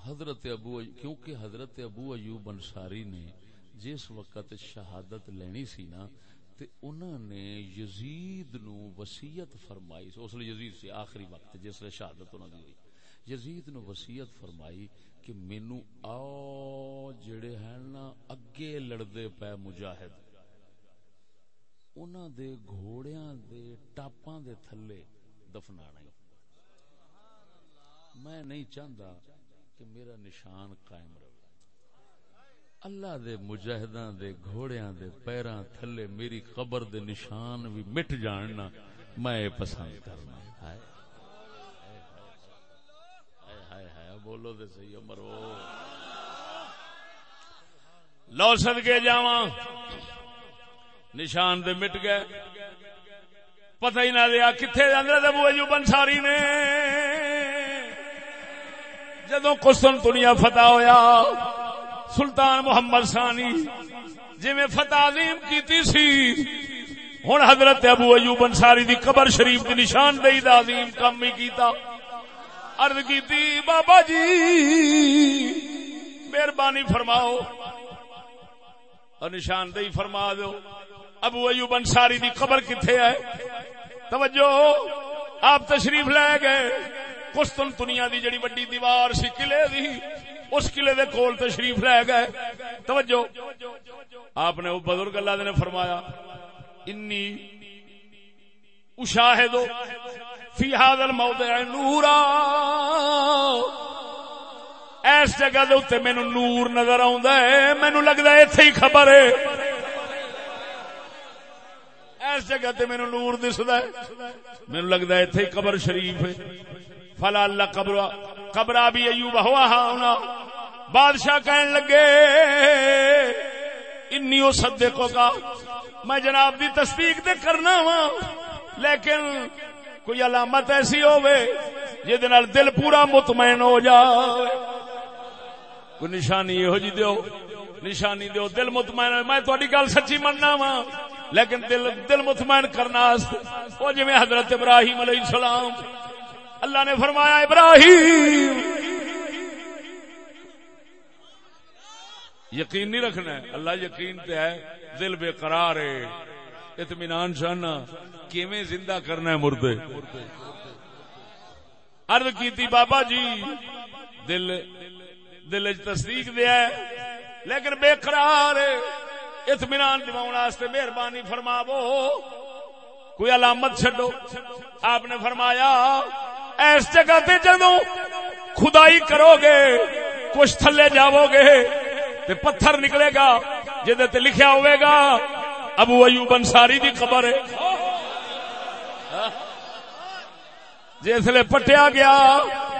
Speaker 1: حضرت ابو کیونکہ حضرت ابو ایوب انصاری نے جس وقت شہادت لینی سی نا تے انہوں نے یزید نو وسیعت فرمائی، اس لیے یزید سے آخری وقت جس لیے شہادت انہوں نے ہوئی۔ یزید نو وسیعت فرمائی کہ مینو آؤ جڑے ہیں نا اگے لڑدے پے مجاہد۔ انہاں دے گھوڑیاں دے ٹاپاں دے تھلے دفنانا میں نہیں چاہتا کہ میرا نشان قائم رہے۔ اللہ دے مجاہداں دے گھوڑیاں دے پیراں تھلے میری قبر دے نشان بھی مٹ جاننا میں پسند کرنا۔ ہے بولو دے صحیح مرو۔ لو سد کے جا نشان دے مٹ گئے۔ پتہ ہی نہ دیا کتنے حضرت ابو ایوب انصاری نے۔ جدو کسن دنیا فتح ہویا سلطان محمد سانی جی میں فتح عظیم کیتی سی۔ ہوں حضرت ابو ایوب انصاری دی قبر شریف دی نشان دہی دا عظیم کم ہی کیتا۔ ارد کی بابا جی مہربانی فرماؤ۔ اور نشاندہی فرما دو ابو ایوب انصاری دی قبر کتنے ہے؟ توجہ، آپ تشریف لے گئے۔ کستن دنیا دی جڑی وڈی دیوار سی قلعے دی، اس قلعے دے کول تشریف لے گئے۔ توجہ۔ آپ نے وہ بزرگ اللہ نے فرمایا انی اشاہدو فی هذا الموضع نورا۔ اس جگہ دے اوتے مینوں نور نظر آوندا ہے، مینوں لگدا ہے ایتھے ہی خبر ہے۔ اس جگہ تے مینوں نور دسدا ہے، مینوں لگدا ہے ایتھے ہی قبر شریف ہے۔ فلا اللہ قبر قبر بھی ایوب ہوا ہاں ہونا بادشاہ کہن لگے انی او صدقوں کا میں جناب دی تصدیق تے کرنا وا لیکن کوئی علامت ایسی ہوے جہد دل پورا مطمئن ہو جائے۔ کوئی نشانی یہ جی دیو، نشانی دیو، دل مطمئن ہو میں تھوڑی گل سچی مننا وا لیکن دل دل مطمئن کرنا وہ جی حضرت ابراہیم علیہ السلام اللہ نے فرمایا، ابراہیم، یقین نہیں رکھنا ہے۔ اللہ یقین تے ہے، دل بے قرار ہے۔ اطمینان چاہنا کیویں زندہ کرنا ہے مردے؟ عرض کیتی، بابا جی دل دل تصدیق دیا ہے، لیکن بے قرار اطمینان دماؤ واسطے مہربانی فرماو کوئی علامت چڈو آپ نے فرمایا اس جگہ تے جدو خدائی کرو گے کچھ تھلے جاؤ گے تے پتھر نکلے گا جہد لکھیا ہوئے گا، ابو ایوب انصاری دی خبر ہے۔ جسے پٹیا گیا،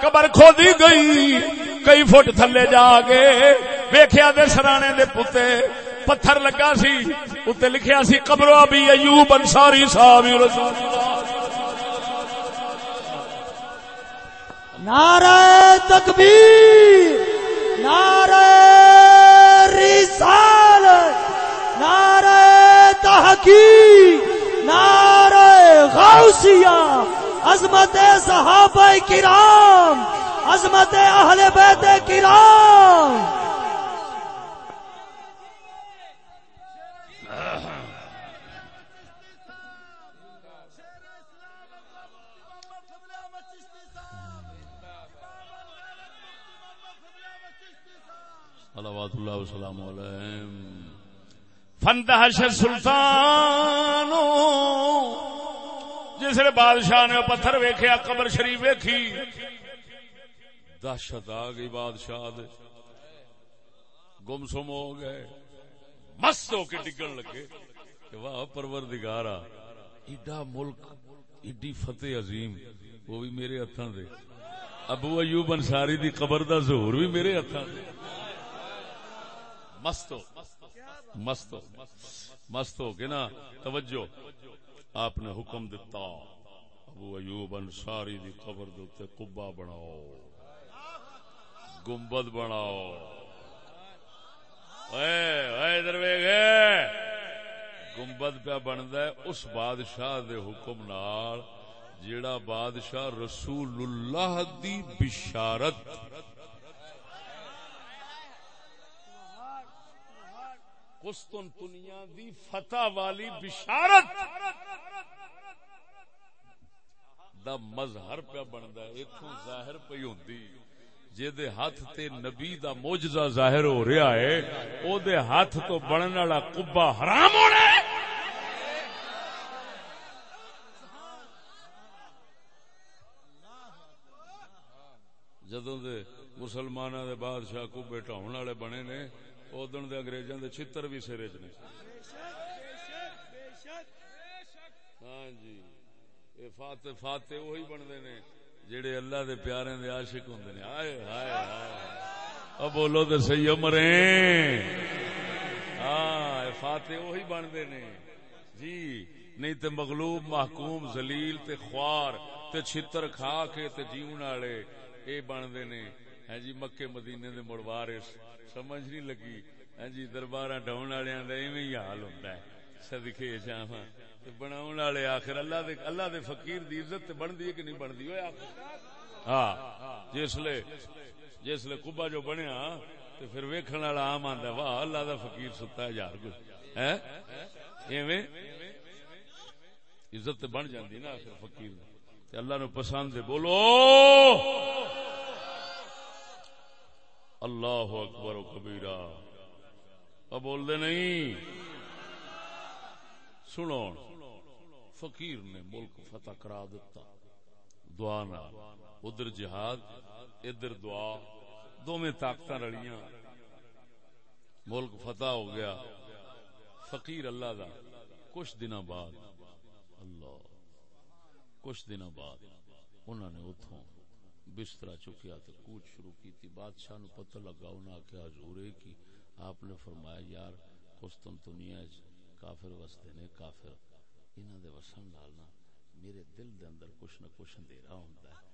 Speaker 1: قبر کھودی گئی، کئی فٹ تھلے جا کے ویخیا دے سرانے دے پتے پتھر لگا سی اتنے لکھیا سی، قبر ابھی ایوب انصاری صاحب رسول
Speaker 2: نعرہ تکبیر، نعرہ رسالت، نعرہ تحقیق، نعرہ غوثیہ، عظمت صحابہ کرام، عظمت اہل بیت کرام۔
Speaker 1: صلوات اللہ وسلام علیہ فندہش سلطان، جس نے بادشاہ نے پتھر ویکھیا، قبر شریف ویکھی۔ دہشت آ گئی بادشاہ دے۔ گم سم ہو گئے۔ مست ہو کے ڈگن لگے۔ کہ واہ پروردگارا ایڈا ملک، ایڈی فتح عظیم، وہ بھی میرے ہاتھوں دے۔ ابو ایوب انصاری دی قبر دا ظہور بھی میرے ہاتھوں دے۔ مست ہو۔ مست ہو۔ مست ہو کے نا، توجہ۔ آپ نے حکم دیتا ابو ایوب انصاری دی قبر دے قبا بناؤ۔ گنبد بناؤ۔ ادھر گنبد پہ بنتا ہے۔ اس بادشاہ دے حکم نال، جیڑا بادشاہ رسول اللہ دی بشارت قسطنطنیہ دی فتح والی بشارت دا مظہر پہ بنتا ہے اتوں ظاہر پہ ہوندی۔ جے دے ہاتھ تے نبی دا موجزہ ظاہر ہو رہا ہے، او دے ہاتھ تو بننے والا کبا حرام ہونا ہے۔ جدوں دے مسلماناں دے بادشاہ کو کبے ٹاؤن والے بنے نے ادن دے انگریزاں دے چھتر بھی سرے چ نے۔ ہاں جی۔ اے فاتح فاتح وہی بنتے نے جڑے اللہ دے پیارے دے عاشق ہوندے نے۔ ہائے ہائے ہائے اب بولو تے صحیح عمرے ہاں اے فاتح وہی بنتے نے جی نہیں تے مغلوب، محکوم، ذلیل تے خوار تے چھتر کھا کے تے جیون والے، اے بنتے نے ہے جی مکے مدینے دے مڑوار سمجھ نہیں لگی۔ ہاں جی دربار ڈاؤن والے کا ایویں ہی حال ہوتا ہے۔ سدکے جاوا بنا والے آخر اللہ دے اللہ دے فقیر دی عزت بنتی ہے کہ نہیں بنتی؟ ہوئے ہاں جسلے جسلے کبا جو بنیا تو پھر ویکھن والا آم آتا واہ، اللہ دا فقیر ستا ہے یار کچھ ہاں؟ ایویں عزت بن جاندی نا آخر فقیر اللہ نو پسند ہے بولو! اللہ اکبر و کبیرہ۔ اب بول دے نہیں۔ سنو۔ فقیر نے ملک فتح کرا دیتا دعا نہ ادھر جہاد، ادھر دعا۔ دونوں طاقت رلیاں۔ ملک فتح ہو گیا۔ فقیر اللہ دا۔ کچھ دن بعد۔ اللہ۔ کچھ دن بعد۔ انہوں نے اتوں بستر چکیا تو کوچ شروع کی بادشاہ نو پتہ لگا انہوں نے آخیا حضور کی آپ نے فرمایا، یار کستن دنیا کافر وستے نے، کافر۔ انہوں دے وسن ڈالنا میرے دل دے اندر کچھ نہ کچھ اندھیرا ہوتا ہے۔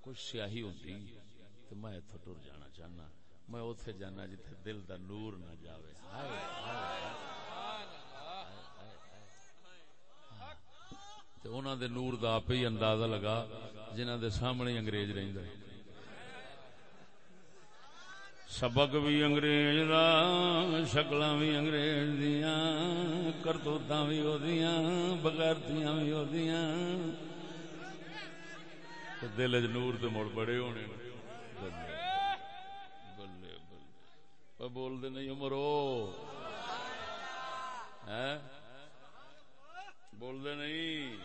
Speaker 1: کچھ سیاہی ہوتی تو میں اتو ٹر جانا چاہنا۔ میں اتے جانا جتھے دل دا نور نہ جاوے۔ ہائے ہائے۔ انہوں دے نور دا آپ ہی اندازہ لگا جنہ دے سامنے انگریز رہن سبق بھی انگریز دا شکل بھی انگریز دیا کرتوت بھی ہو بغیرتیاں بھی ہو دل چ نور تو مڑ بڑے ہونے بلے بلے بول دے نہیں مرو بول دے نہیں۔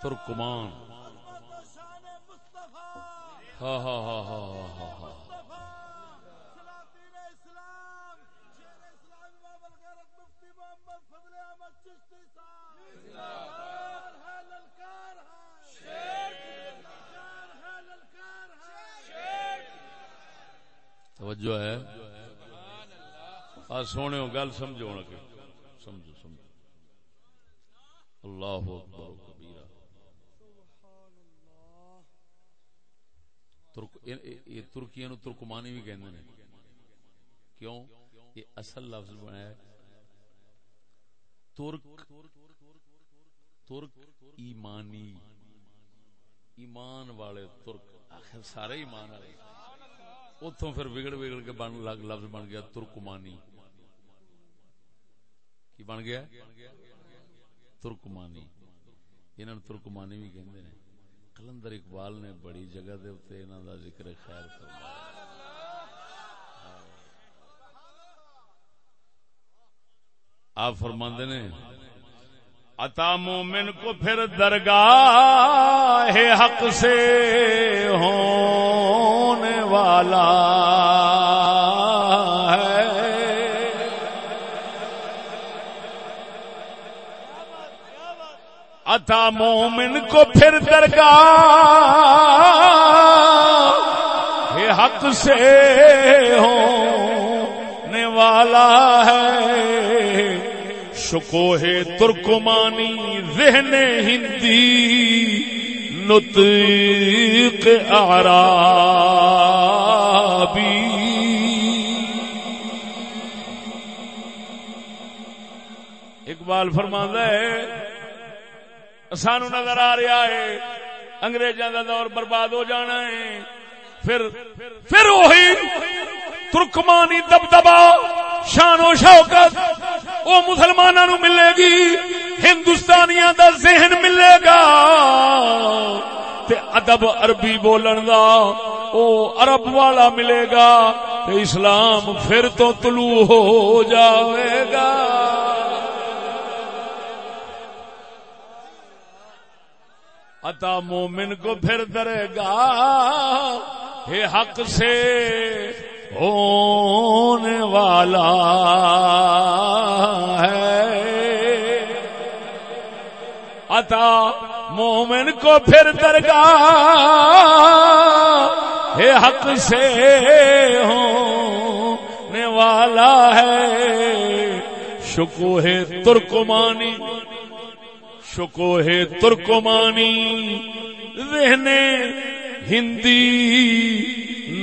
Speaker 1: ترکمان۔ ہاں ہاں ہاں ہاں ہاں ہاں, ہاں ہاں توجہ ہے۔ سونے گل سمجھو سمجھو سمجھو۔ اللہ اکبر کبیرہ۔ یہ ترکیا نو ترکمانی بھی کہندے نے۔ کیوں؟ یہ اصل لفظ بنایا ترک ترک ایمانی۔ ایمان والے ترک، آخر سارے ایمان والے۔ اتوں پھر بگڑ بگڑ کے بن لگ لفظ بن گیا ترکمانی۔ کی بن گیا؟ ترکمانی۔ انہوں ترکمانی بھی کہندے نے۔ کلندر اقبال نے بڑی جگہ دے اتے انہوں دا ذکر خیر فرمایا۔ آپ فرماندے نے، عطا مومن کو پھر درگاہ حق سے ہونے والا عطا مومن کو پھر درگاہ حق سے ہونے والا ہے۔ شکوہ ترکمانی ذہن ہندی نطق عرابی اقبال فرماندہ ہے، سانو نظر آ رہا ہے، انگریزاں کا دور برباد ہو جانا ہے۔ پھر پھر وہی ترکمانی دبدبا شان و شوکت وہ مسلمانوں نو ملے گی، ہندوستانیاں دا ذہن ملے گا۔ تے ادب عربی بولن دا، او عرب والا ملے گا۔ تے اسلام پھر تو طلوع ہو جاوے گا۔ عطا مومن کو پھر درے گا۔ ہے حق سے ہونے والا ہے؟ عطا مومن کو پھر درگاہ ہے حق سے ہونے والا ہے۔ شکو ہے ترکمانی شکو ہے ترکمانی رہنے ہندی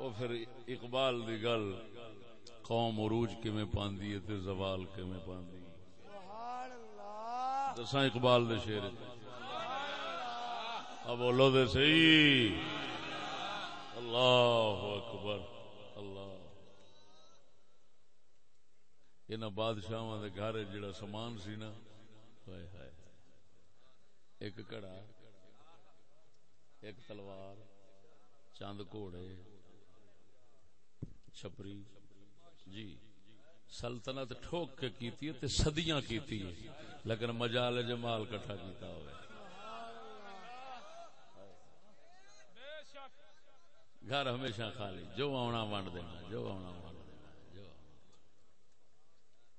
Speaker 1: وہ پھر اقبال دی گل قوم عروج کیویں پاندی ہے تے زوال کیویں پاندی دساں اقبال دے شعر اب بولو دے صحیح۔ اللہ اکبر اللہ۔ انہاں بادشاہاں دے گھر جڑا سامان سی نا۔ ہائے ہائے۔ ایک کڑا ایک تلوار چاند گھوڑے۔ چھپری۔ جی۔ سلطنت ٹھوک کے کیتی ہے تے صدیاں کیتی ہے۔ لیکن مجال جمال کٹھا کیتا ہوئے۔ گھر ہمیشہ خالی۔ جو آنا ونڈ دینا، جو آنا ونڈ دینا، جو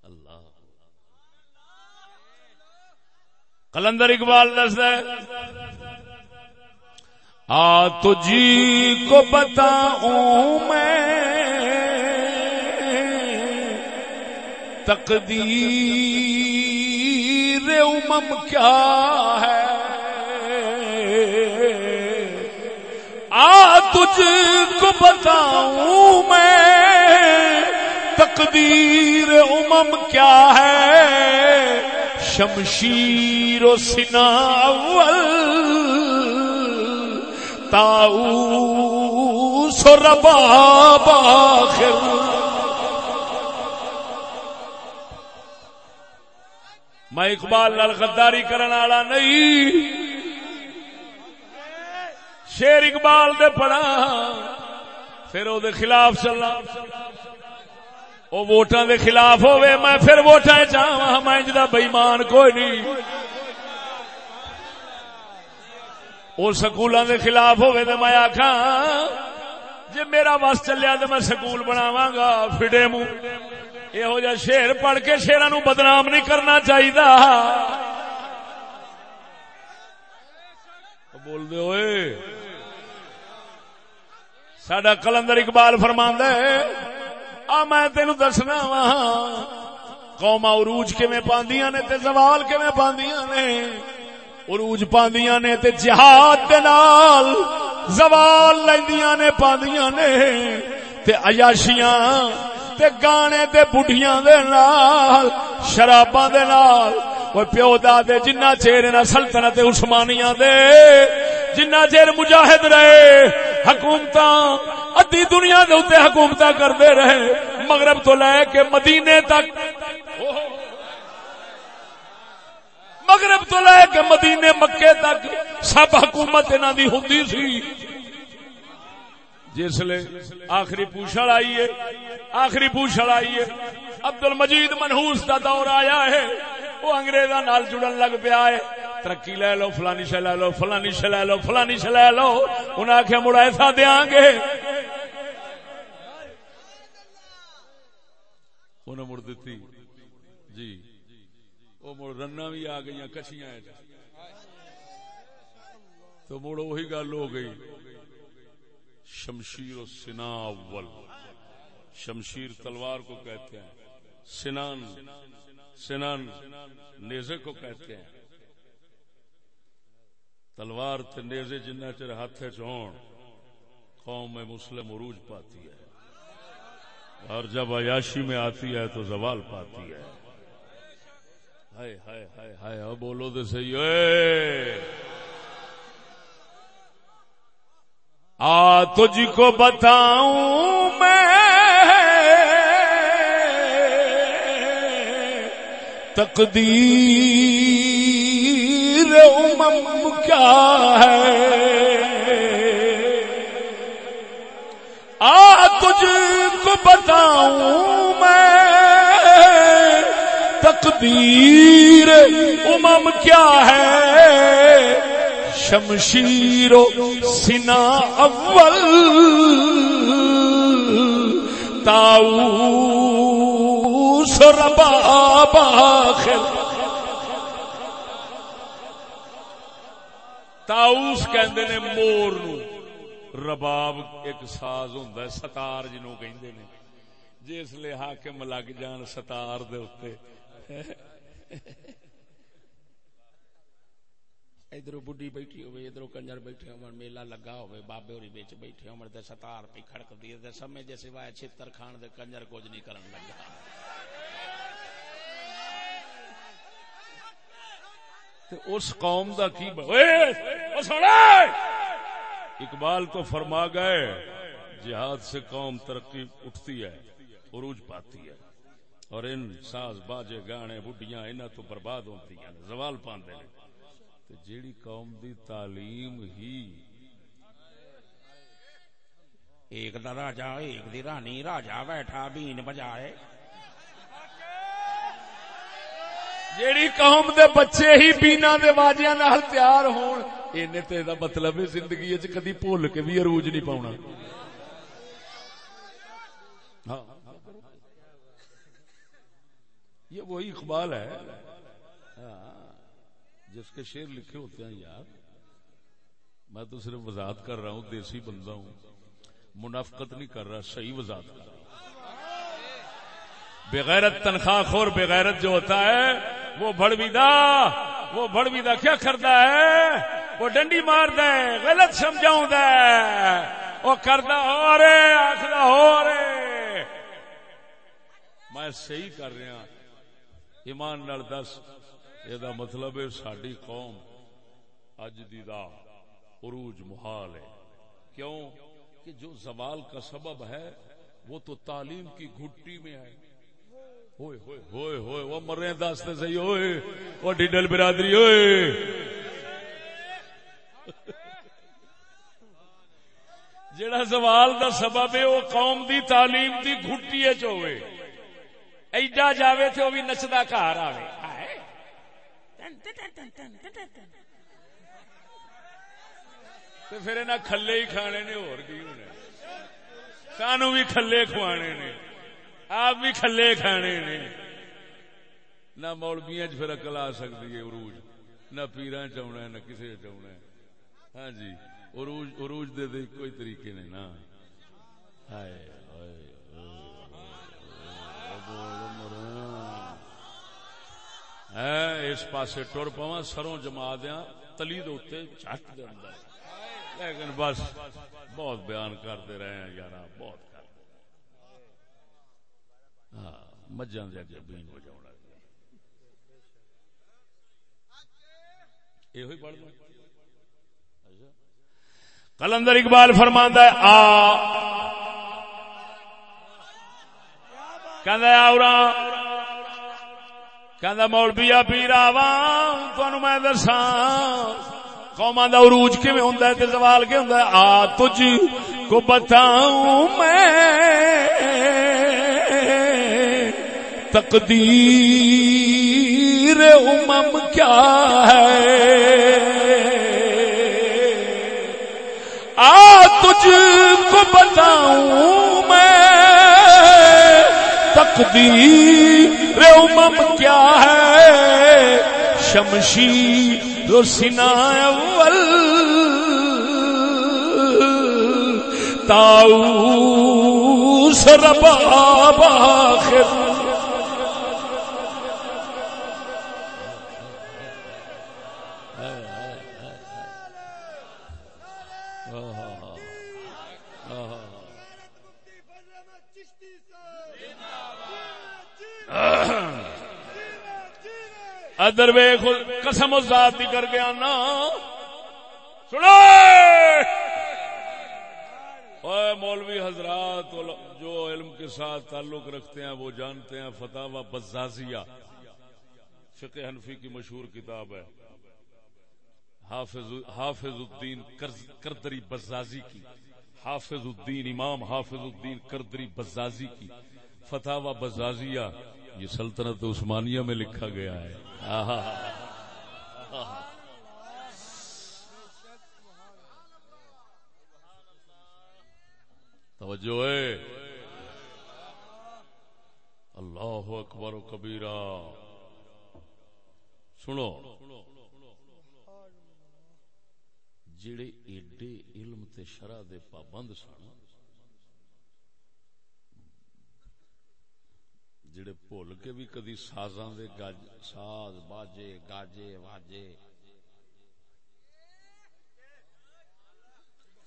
Speaker 1: اللہ۔ کلندر اقبال دس دے آ تجھی کو بتاؤں میں۔ تقدیر امم کیا ہے؟ آ تجھ کو بتاؤں میں تقدیر امم کیا ہے؟ شمشیر و سنا اول تاؤ سو رباب آخر۔ میں اقبال لال غداری کرنے والا نہیں۔ شیر اقبال دے پڑا پھر او دے خلاف چلنا او ووٹاں دے خلاف ہوئے میں پھر ووٹاں چاہواں میں جدا بےمان کوئی نہیں۔ او سکولاں دے خلاف ہوئے تے میں آکھاں، جے میرا بس چلیا تے میں سکول بناواں گا، فڈے منہ یہو جہ شیر پڑھ کے شیران نو بدنام نہیں کرنا چاہیے بول دے ہوئے سڈا کلندر اقبال فرما ہے آ میں تین دسنا وا قوما عروج کیویں پاندیاں نے تے زوال کیویں پاندیاں نے عروج پاندیاں نے تے جہاد دے نال زوال لیندیاں نے پاندیاں نے تے عیاشیاں تے گانے تے بڑھیاں دے نال، شراباں دے نال۔ وہ پیو دادے، جنہ چیر نہ سلطنت عثمانیاں دے، جنہ چیر مجاہد رہے حکومت ادی دنیا دے اتنے حکومت کرتے رہے، مغرب تو لے کے مدینے تک۔ مغرب تو لے کے مدینے مکے تک، سب حکومت انہوں دی ہوں سی۔ جسلے آخری پوچھل آئی ہے، آخری پوچھل آئی ہے۔ عبد المجید منہوس کا دور آیا ہے، وہ انگریزا نال جڑن لگ پیا ہے۔ ترقی لے لو، فلانی شہ لے لو، فلانی شہ لے لو، فلانی شہ لے لو۔ انہیں آخیا مڑا ایسا دیا گے۔ انہیں مڑ دیتی جی۔ وہ مڑ رنا بھی آ گئی کچھیاں تو مڑ وہی گل ہو گئی۔ شمشیر و سنا اول۔ شمشیر تلوار کو کہتے ہیں، سنان سنان نیزے کو کہتے ہیں۔ تلوار تے نیزے جنہ چر ہاتھ چون قوم میں مسلم عروج پاتی ہے۔ اور جب عیاشی میں آتی ہے تو زوال پاتی ہے۔ ہائے ہائے ہائے ہائے بولو تو صحیح ہے آ، تجھ کو بتاؤں میں تقدیر امم کیا ہے؟ آ، تجھ کو بتاؤں میں تقدیر امم کیا ہے؟ شمشیر و سنا اول تاؤ رباب آخر تاؤس کہندے نے مور نو رباب ایک ساز ہوندا ہے، ستار جنوں کہندے نے۔ جس لے حاکم لگ جان ستار دے اوتے۔
Speaker 3: ادھر بڈی بیٹھی ہوئے، ادھر کنجر بیٹھے ہو میلہ لگا ہوئے، بابے ہوری بیچ بیٹھے ہو تے ستار پہ کھڑک دی تے سمے جے سوائے چھتر کھان دے کنجر کچھ نہیں کرن لگا۔
Speaker 1: تے اس قوم دا کی ب... اوئے او سنے اقبال تو فرما گئے، جہاد سے قوم ترقی اٹھتی ہے، عروج پاتی ہے، اور ان ساز باجے گانے بڈیاں انہاں تو برباد ہوتی ہیں، زوال پاندے نے تے جیڑی قوم دی تعلیم ہی
Speaker 3: ایک دا راجا، ایک دی رانی، راجا بیٹھا بین بجائے۔
Speaker 1: جیڑی قوم دے بچے ہی بینا دے واجیاں نال تیار ہون، اینے تے دا مطلب ہے زندگی وچ کدی بھول کے بھی عروج نہیں پاونا ہاں۔ یہ وہی اقبال ہے۔ جس کے شعر لکھے ہوتے ہیں، یار، میں تو صرف وضاحت کر رہا ہوں، دیسی بندہ ہوں، منافقت نہیں کر رہا، صحیح وضاحت کر رہا ہوں۔ بغیرت تنخواہ خور، بغیرت جو ہوتا ہے، وہ بڑویدا وہ بڑویدا کیا کرتا ہے؟ وہ ڈنڈی مار دے غلط سمجھاؤں دے وہ کردا ہو رے آخر ہو رے میں صحیح کر رہا ایمان نال دس۔ یہ مطلب ہے ساری قوم اج دی دا عروج محال ہے کیوں کہ جو زوال کا سبب ہے وہ تو تعلیم کی گھٹی میں ہے ہوئے ہوئے ہوئے ہوئے وہ مر رہے ہیں داستے صحیح ہوئے وہ ڈیڈل برادری ہوئے جڑا زوال دا سبب ہے وہ قوم دی تعلیم دی گھٹی ہوئے ایڈا جاوے تے وہ بھی نچدا گھر آوے تے پھر انہاں کھلے ہی کھانے نے اور کی ہونے سانو بھی کھلے کھوانے نے آپ بھی کھلے کھانے نے نہ مولبیاں پھر اکل آ سکتی ہے عروج نہ پیرا چاہنا ہے نہ کسی چاہنا ہے ہاں جی عروج عروج دے دے کوئی طریقے نے نا ہائے ہائے ہے، اس پاسے ٹر پوا سروں جما دیا تلی دے چٹ دے اندر۔ لیکن بس بہت بیان کرتے رہے ہیں یار بہت کرتے ہاں مجھا دے اگے بین ہو جاؤ یہ پڑھ دو۔ اچھا۔ کلندر اقبال فرماندہ ہے، آ۔ کہ مولبیا پیرا وا میں دسا قوما دا عروج کیویں ہوندا ہے تے سوال کی ہوندا ہے آ تجھ کو بتاؤں میں تقدیر امم کیا ہے آ تجھ کو بتاؤں تقدیر امم کیا ہے؟ شمشیر رو سنا اول۔ تاؤ رباب آخر۔ ادر ویخ قسم ذات کی کر گیا نا سنو! مولوی حضرات جو علم کے ساتھ تعلق رکھتے ہیں، وہ جانتے ہیں فتح و بزازیہ، فقہ حنفی کی مشہور کتاب ہے۔ حافظ حافظ الدین کردری بزازی کی۔ حافظ الدین امام حافظ الدین کردری بزازی کی۔ فتح و بزازیہ یہ سلطنت عثمانیہ میں لکھا گیا ہے۔ توجہ ہے۔ اللہ اکبر و کبیرہ۔ سنو۔ جڑے ایڈے علم تے شرع دے پابند سن جڑے بھول کے بھی کدی سازاں دے گاج ساز، باجے، گاجے، واجے۔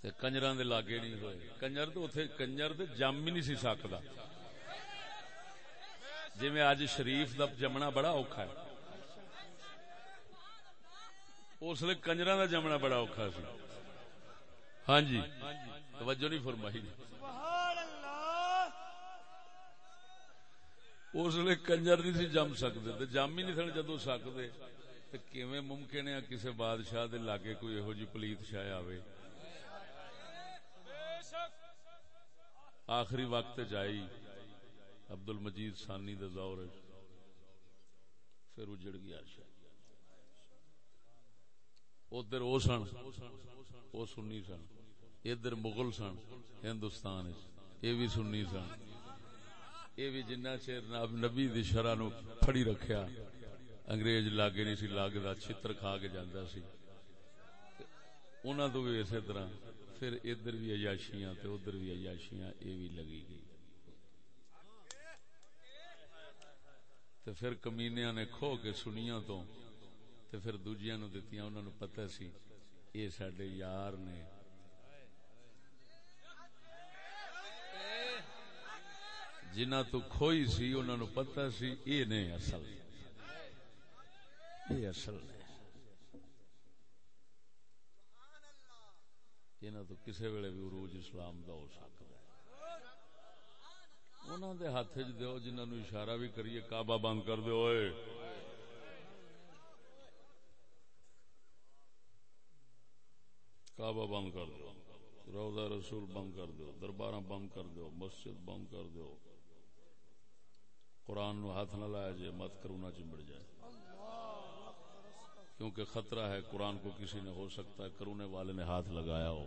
Speaker 1: تے کنجراں دے لاگے نہیں ہوئے۔ کنجر تو اوتھے کنجر تے جم ہی نہیں سی سکدا جویں اج شریف دا جمنا بڑا اوکھا ہے۔ اس لیے کنجراں دا جمنا بڑا اوکھا سی۔ ہاں جی۔ توجہ نہیں فرمائی۔ اس لیے کنجر نہیں سی جم سکتے تے جم ہی نہیں سن جدو سکتے تے کیویں ممکن ہے کسی بادشاہ دے لاگے کوئی یہو جی پلیت شاہ آوے؟ آخری وقت جائی عبد المجید سانی دے دور پھر اجڑ گیا شاہ ادھر وہ سن، وہ سنی سن۔ ادھر مغل سن، ہندوستان یہ بھی سنی سن۔ یہ بھی جنہ چیر نب- نبی دی شرح نو پھڑی رکھیا۔ انگریز لاگے نہیں سی، لاگ لگدا چھتر کھا کے جاندا سی۔ انہاں تو بھی اسی طرح۔ پھر ادھر بھی عیاشیاں تے ادھر بھی عیاشیاں یہ بھی لگی گئی۔ تے پھر کمینیاں نے کھو کے سنیاں تو، تے پھر دوجیاں نو دتیاں، انہاں نو پتہ سی یہ ساڈے یار نے جنہ تو کھوئی سی، انہاں نو پتہ سی یہ نے اصل۔ یہ اصل نے۔ انہاں تو کسے ویلے بھی عروج اسلام دا ہو سکتا ہے۔ انہاں دے ہاتھ چ دیو جنہاں نو اشارہ بھی کریے، کعبہ بند کر دیو اوئے۔ کعبہ بند کر دو روضہ رسول بند کر دو دربار بند کر دو مسجد بند کر دو قرآن نو ہاتھ نہ لایا جائے، مت کرونا چمڑ جائے۔ کیونکہ خطرہ ہے، قرآن کو کسی نے ہو سکتا ہے، کرونے والے نے ہاتھ لگایا ہو۔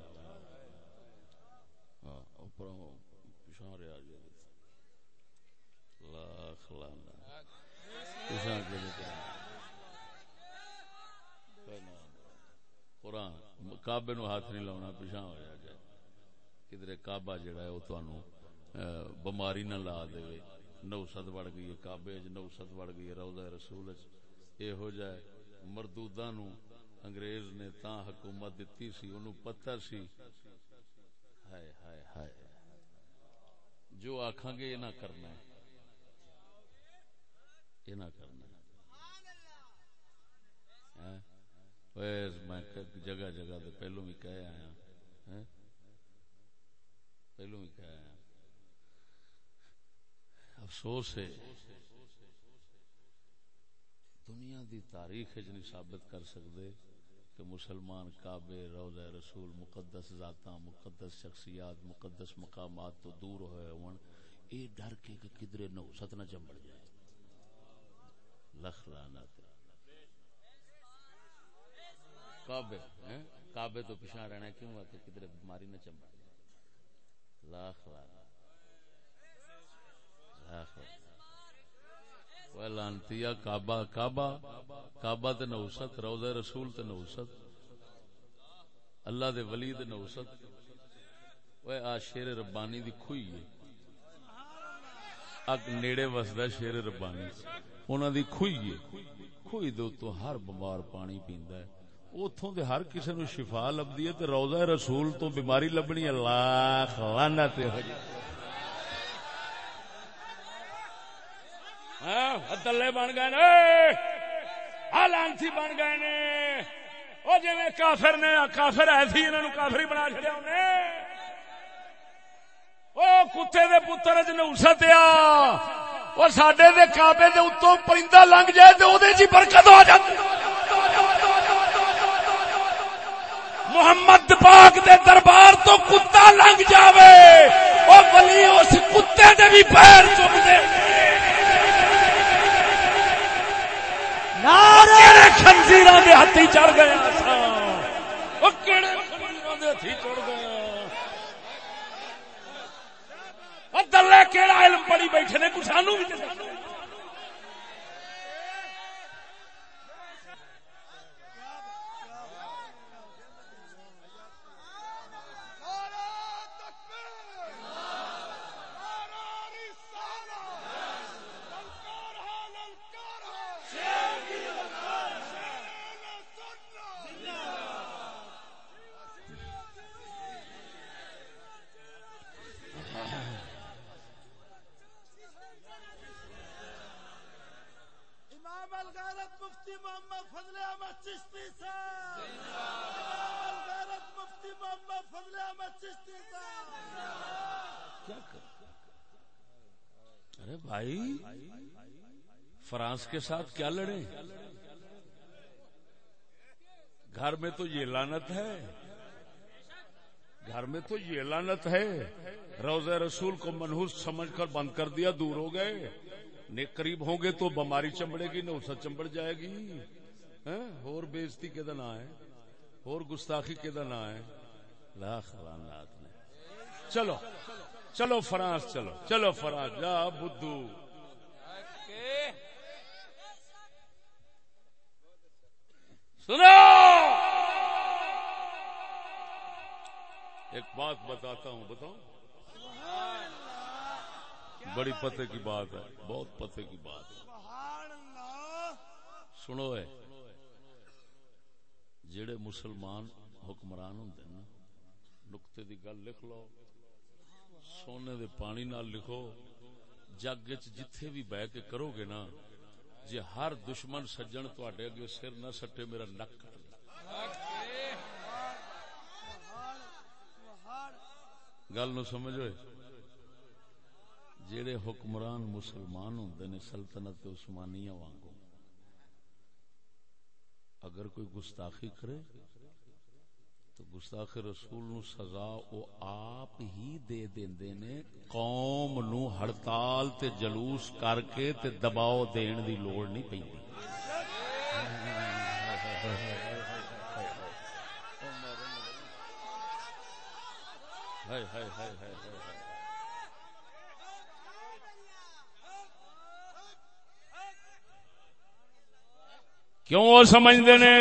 Speaker 1: ہاں، قرآن، کعبے نو ہاتھ نہیں لاؤنا پیچھا ہو جائے۔ کدھر کعبہ جڑا ہے، وہ تانوں بماری نہ لا دے۔ نوسط بڑھ گئی ہے، کعبے چ نوسط بڑھ گئی ہے، روضہ رسول چ یہ ہو جائے مردودہ نو انگریز نے تا حکومت دیتی سی انہوں پتہ سی۔ ہائے ہائے ہائے۔ جو آکھاں گے یہ نہ کرنا ہے۔ یہ نہ کرنا ہے۔ ہاں؟ ویس میں جگہ جگہ دے پہلو بھی کہہ آیا ہاں۔ ہاں؟ پہلو بھی کہہ آیا افسوس ہے۔ دنیا دی تاریخ وچ نہیں ثابت کر سکتے کہ مسلمان کعبے، روضہ رسول، مقدس ذاتاں، مقدس شخصیات، مقدس مقامات تو دور ہوئے ہون۔ اے ڈر کے کہ کدرے نوست نہ چمڑ جائے۔ لخ لعنت۔ کعبے کعبے تو پیچھا رہنا کیوں؟ کہ کدھر بیماری نہ چمڑ جائے۔ لاکھ لعنت لاکھ لعنت۔ وہ لانتیا کعبہ کعبہ کعبہ تے نوست روضہ رسول تے نوست اللہ دے ولی تے نوست وہ آ شیر ربانی دی کھوئی ہے. اگ نیڑے وسدا شیر ربانی. انہاں دی کھوئی ہے. کھوئی دے تو ہر بیمار پانی پیندا ہے. اوتھوں دے ہر کسے نو شفا لبدی ہے تے روضہ رسول تو بیماری لبنی ہے. لاکھ لعنت ہو
Speaker 3: ہاں دلے بن گئے نے۔ لانسی بن گئے نے۔ وہ جی کافر نے، کافر ایسی انہوں نے کافری بنا چڑیا انہیں وہ کتے دے پتر چ نوسط آ وہ سڈے دے کعبے دے اتوں پرندہ لنگ جائے تو وہ جی برکت ہو جاتی محمد پاک دے دربار تو کتا لنگ جاوے۔ وہ ولی اس کتے دے بھی پیر چک دے
Speaker 2: نعرہ!
Speaker 3: خنزیراں دے ہتھی چڑھ گیا اساں او کہڑے خنزیراں دے ہتھی چڑھ گیا او دلے کیڑا علم پڑی بیٹھے نے، کچھ سانو بھی تے
Speaker 1: فرانس کے ساتھ کیا لڑے گھر میں تو یہ لانت ہے۔ گھر میں تو یہ لانت ہے۔ روز رسول کو منحوس سمجھ کر بند کر دیا، دور ہو گئے۔ نے قریب ہوں گے تو بماری چمڑے گی، نہ اسا چمبڑ جائے گی۔ ہاں، اور بےزتی کے دن آئے اور گستاخی کے دن آئے۔ لا خلانات نے۔ چلو چلو فرانس، چلو چلو فرانس۔ جا بدھو سنو! ایک بات بتاتا ہوں، بتاؤں؟ بڑی پتے کی بات ہے، بہت پتے کی بات ہے۔ سنو ہے جڑے مسلمان حکمران ہوں نا، نقطے دی گل لکھ لو، سونے دے پانی نال لکھو، جگ چ جتھے بھی بہ کے کرو گے نا جے ہر دشمن سجن تواڈے اگے سر نہ سٹے میرا نک کٹ دے۔ گل نو ہوئے جڑے حکمران مسلمان ہوندے نے سلطنت عثمانیہ وانگو اگر کوئی گستاخی کرے تو گستاخ رسول نو سزا او آپ ہی دے دیندے نے قوم نو ہڑتال تے جلوس کر کے تے دباؤ دین دی لوڑ نہیں پیندی ہائے ہائے ہائے ہائے ہائے کیوں وہ سمجھتے نے؟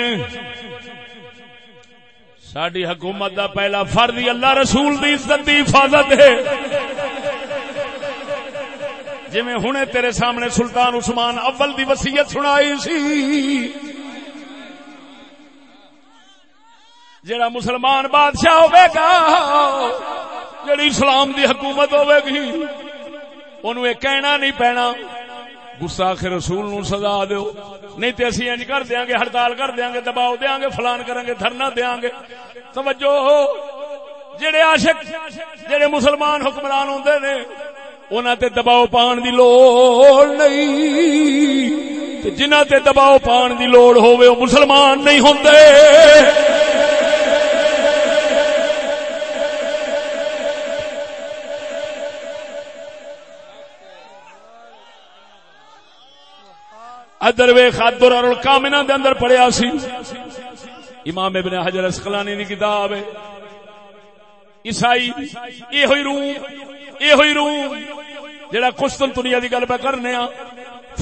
Speaker 1: ساری حکومت دا پہلا فرد اللہ رسول دی عزت دی حفاظت ہے۔ جی میں ہنے تیرے سامنے سلطان عثمان اول دی وسیعت سنائی سی۔ جڑا مسلمان بادشاہ ہوے گا جڑی اسلام دی حکومت ہوے گی انہوں یہ کہنا نہیں پینا۔ گستاخ رسول نو سزا دیو۔ نہیں تے اسی انج کر دیاں گے، ہڑتال کر دیاں گے، دباؤ دیاں گے، فلان کریں گے، دھرنا دیاں گے۔ توجہ۔ ہو جڑے عاشق، جڑے مسلمان حکمران ہوندے نے، انہاں تے دباؤ پان دی لوڑ نہیں۔ تے جنہاں تے دباؤ پان دی لوڑ ہوے او مسلمان نہیں ہوندے۔ ادر ویخ ادر اور کامنا دے اندر پڑھیا سی۔ امام ابن حجر اسقلانی دی کتاب ہے۔ عیسائی یہ ہوئی روم یہ ہوئی روم۔ جڑا قسطنطنیہ دی گل پہ کرنے ہاں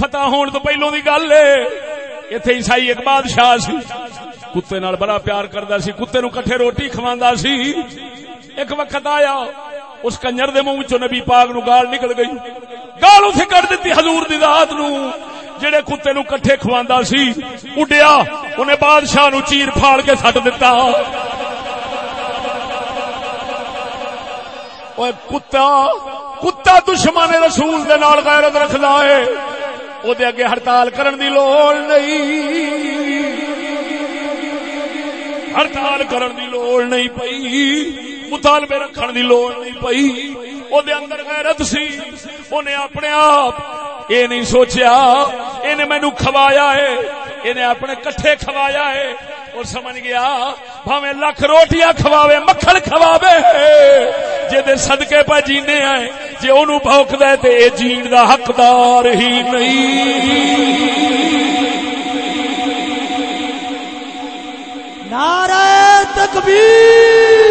Speaker 1: فتح ہون تو پہلوں دی گل ہے۔ ایتھے عیسائی ایک بادشاہ سی۔ کتے نال بڑا پیار کردا سی۔ کتے نو کٹھے روٹی کھواندا سی۔ ایک وقت آیا، اس کنجر دے منہ وچوں نبی پاک نو گال نکل گئی۔ گال اتے کٹ دیتی حضور دی ذات نو جڑے کتے نو کٹھے کھواندا سی، اڈیا، انہیں بادشاہ نو چیر پھاڑ کے سٹ دتا۔ اوے کتا کتا دشمن رسول دے نال غیرت رکھدا ہے۔ او دے اگے ہڑتال کرن دی لوڑ نہیں۔ ہڑتال کرن دی لوڑ نہیں پئی۔ مطالبے رکھن دی لوڑ نہیں پئی۔ او دے اندر غیرت سی۔ اونے اپنے آپ اے نہیں سوچیا۔ اینے مینوں کھوایا ہے۔ اینے اپنے کٹھے کھوایا ہے۔ اور سمجھ گیا، بھاویں لاکھ روٹیاں کھواوے، مکھن کھواوے جے دے صدقے پہ جینے آئے جے اونوں بھوک دے تے اے جین دا حقدار ہی نہیں۔
Speaker 2: نعرہ تکبیر۔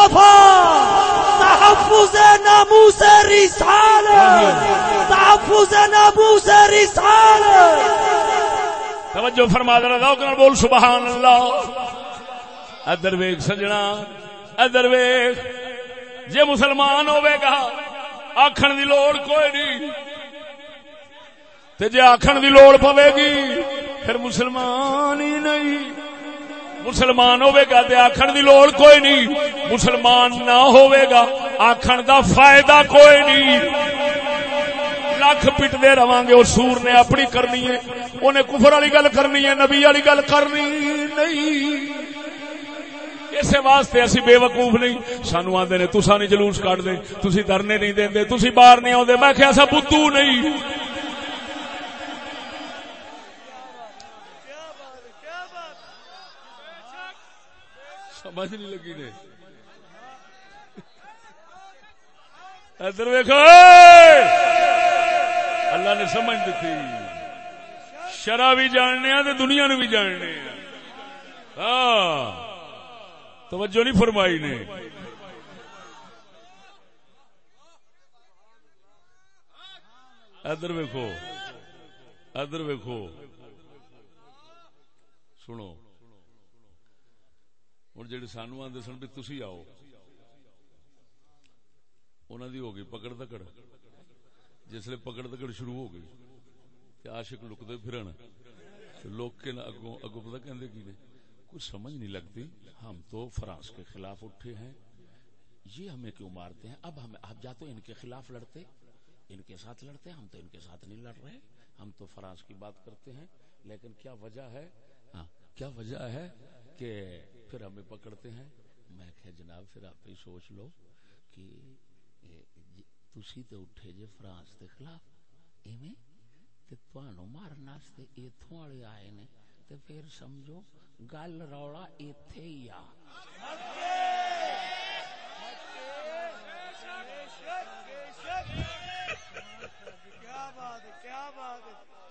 Speaker 2: مصطفیٰ، تحفظ ناموس رسالت، تحفظ ناموس رسالت۔
Speaker 1: توجہ فرما دے ذوق نال بول، سبحان اللہ۔ ادر ویگ سجنا ادر ویگ جے مسلمان ہوے گا، آکھن دی لوڑ کوئی نہیں۔ تے جے آکھن دی لوڑ پوے گی، پھر مسلمان ہی نہیں۔ مسلمان ہوے گا تے آکھن دی لوڑ کوئی نہیں۔ مسلمان نہ ہوے گا، آکھن دا فائدہ کوئی نہیں۔ لکھ پٹتے رہاں گے، اور سور نے اپنی کرنی ہے۔ انہیں کفر والی گل کرنی ہے، نبی والی گل کرنی نہیں۔ اس واسطے اسی بے وقوف نہیں۔ سانو آدھے نے تسا نہیں جلوس کٹ دے تسی دھرنے نہیں دیں تسی باہر نہیں آدھے میں کیا سا بدھو نہیں۔ سمجھ نہیں لگی نے۔ ادھر ویکو اللہ نے سمجھ دیتی شرح بھی جاننے تے دنیا نو بھی جاننے ہاں۔ توجہ نہیں فرمائی نے۔ ادھر ویکو ادھر ویکو سنو۔ ہوں جی سانو آدھے سن بھی تھی آؤ انہوں دی ہو گئی پکڑ دکڑ جسے پکڑ دکڑ شروع ہو گئی آشک لکتے پھرن لوگ کے اگوں اگوں پتا کہ کچھ سمجھ نہیں لگتی ہم تو فرانس کے خلاف اٹھے ہیں یہ ہمیں کیوں مارتے ہیں اب ہم اب جا تو ان کے خلاف لڑتے ان کے ساتھ لڑتے ہم تو ان کے ساتھ نہیں لڑ رہے ہم تو فرانس کی بات کرتے ہیں لیکن کیا وجہ ہے ہاں کیا وجہ ہے کہ پھر ہمیں پکڑتے ہیں۔ میں کہ جناب، پھر آپ ہی سوچ لو کہ جی، تسی تے اٹھے جے فرانس کے خلاف۔ ایویں؟ تے تانوں مارن واسطے ایتھوں والے آئے نے۔ تے پھر سمجھو، گل روڑا ایتھے ہی آ۔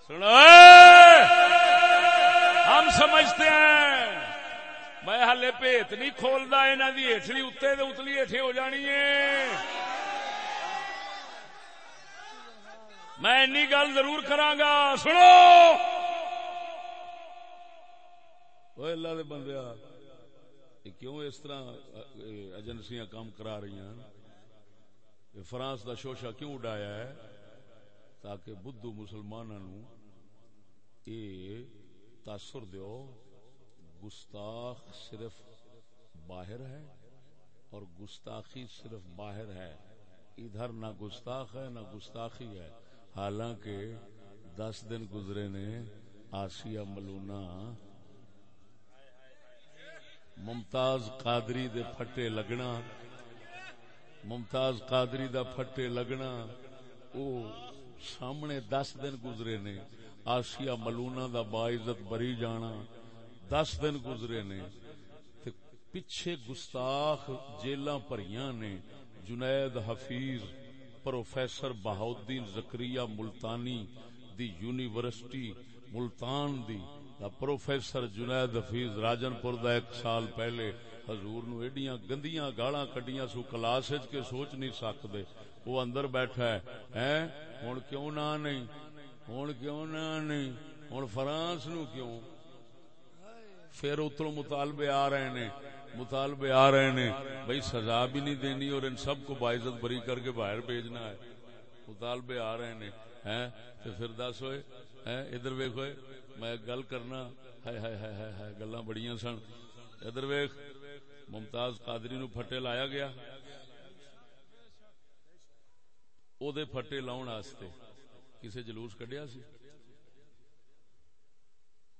Speaker 1: سنو ہم سمجھتے ہیں۔ میں ہلے پیت نہیں کھولتا یہاں کی ہیٹلی اتنے اتلی ہیٹے ہو جانی ہے۔ میں گل ضرور کرانگا سنو۔ اللہ دے بندیا کیوں اس طرح ایجنسیاں کام کرا رہی ہیں؟ فرانس دا شوشا کیوں اڈایا ہے؟ تاکہ بدھو مسلمانوں یہ تاثر دیو۔ گستاخ صرف باہر ہے اور گستاخی صرف باہر ہے۔ ادھر نہ گستاخ ہے، نہ گستاخی ہے۔ حالانکہ دس دن گزرے نے آسیہ ملونا ممتاز قادری دے پھٹے لگنا، ممتاز قادری دا پھٹے لگنا، او سامنے دس دن گزرے نے آسیا ملونا دا باعزت بری جانا۔ دس دن گزرے نے تے پچھے گستاخ جیلاں پریاں نے، جنید حفیظ، پروفیسر بہاؤدین زکریہ ملتانی دی یونیورسٹی، ملتان دی دا پروفیسر جنید حفیظ راجن پور دا ایک سال پہلے حضور نو ایڈیاں گندیاں گالاں کڈیاں سو کلاس وچ کے سوچ نہیں سکدے۔ وہ اندر بیٹھا ہے۔ ہوں کیوں نہ نہیں ہوں کیوں نہ نہیں ہوں فرانس نو کیوں؟ پھر اترو مطالبے آ رہے نے، مطالبے آ رہے نے بھائی سزا بھی نہیں دینی اور ان سب کو باعزت بری کر کے باہر بھیجنا ہے۔ مطالبے آ رہے نے تو پھر دس ہوئے ادھر ویخ میں گل کرنا ہے گلا بڑی سن۔ ادھر ویخ ممتاز قادری نو پھٹے لایا گیا۔ او دے پھٹے لاؤن آستے، کسے جلوس کڈیا سی؟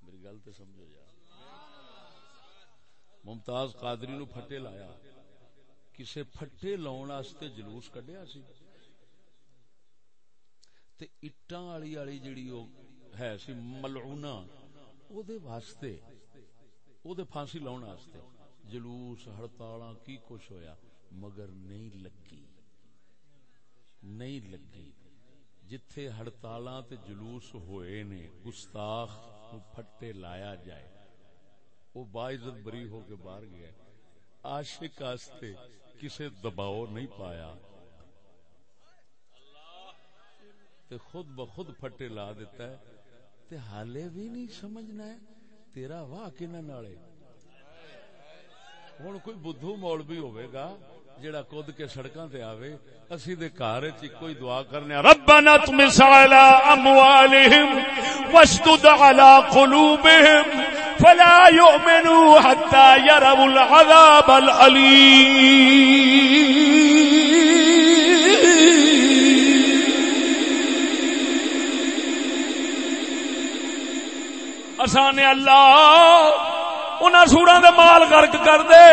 Speaker 1: میری گل تو سمجھو جا ممتاز قادری نو پھٹے لایا۔ کسے پھٹے لاؤن آستے جلوس کڈیا سی۔ تے اٹاں والی والی جڑی او ہے سی ملعونہ او دے واسطے او دے پھانسی لاؤن آستے جلوس، ہڑتالاں، کی کچھ ہویا، مگر نہیں لگی۔ نہیں لگی۔ جتھے ہڑتالاں تے جلوس ہوئے نے، گستاخ نو پھٹے لایا جائے۔ وہ باعزت بری ہو کے باہر گیا عاشق آستے کسے دباؤ نہیں پایا۔ تے خود بخود پھٹے لا دیتا ہے۔ تے حالے بھی نہیں سمجھنا ہے۔ تیرا واہ کنہ نالے۔ ہن کوئی بدھو مولوی بھی ہوئے گا۔ جڑا کود کے سڑکاں تے آوے، اسی دے گھر وچ کوئی دعا کرنے ربنا تمس على اموالهم واشدد على قلوبهم فلا يؤمنوا حتى يروا العذاب العليم اسانے اللہ انہاں سوراں دے مال غرق کر دے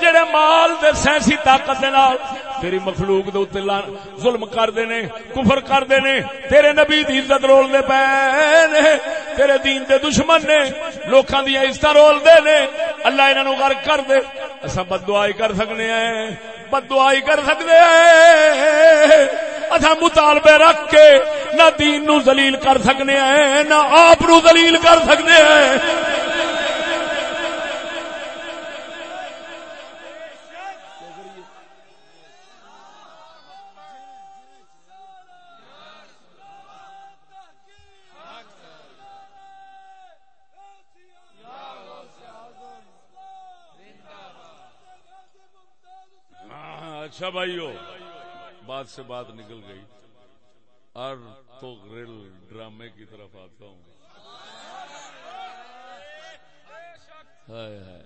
Speaker 1: جڑے مال دے سینسی طاقت دے نال تیری مخلوق دے اوتے لان- ظلم کردے نے، کفر کردے نے، تیرے نبی دی عزت رول دے پے نے تیرے دین دے دشمن نے، لوکاں دی عزت رول دے نے۔ اللہ انہاں نو غرق کر دے۔ اساں بد دعائی کر سکنے ہیں بد دعائی کر سکدے ہیں۔ اساں مطالبے رکھ کے نہ دین نو ذلیل کر سکنے ہیں، نہ آپ نو ذلیل کر سکنے ہیں ہاں، اچھا بھائیو بات سے بات نکل گئی۔ اور تو گرل ڈرامے کی طرف آتا ہوں۔ ہائے ہائے،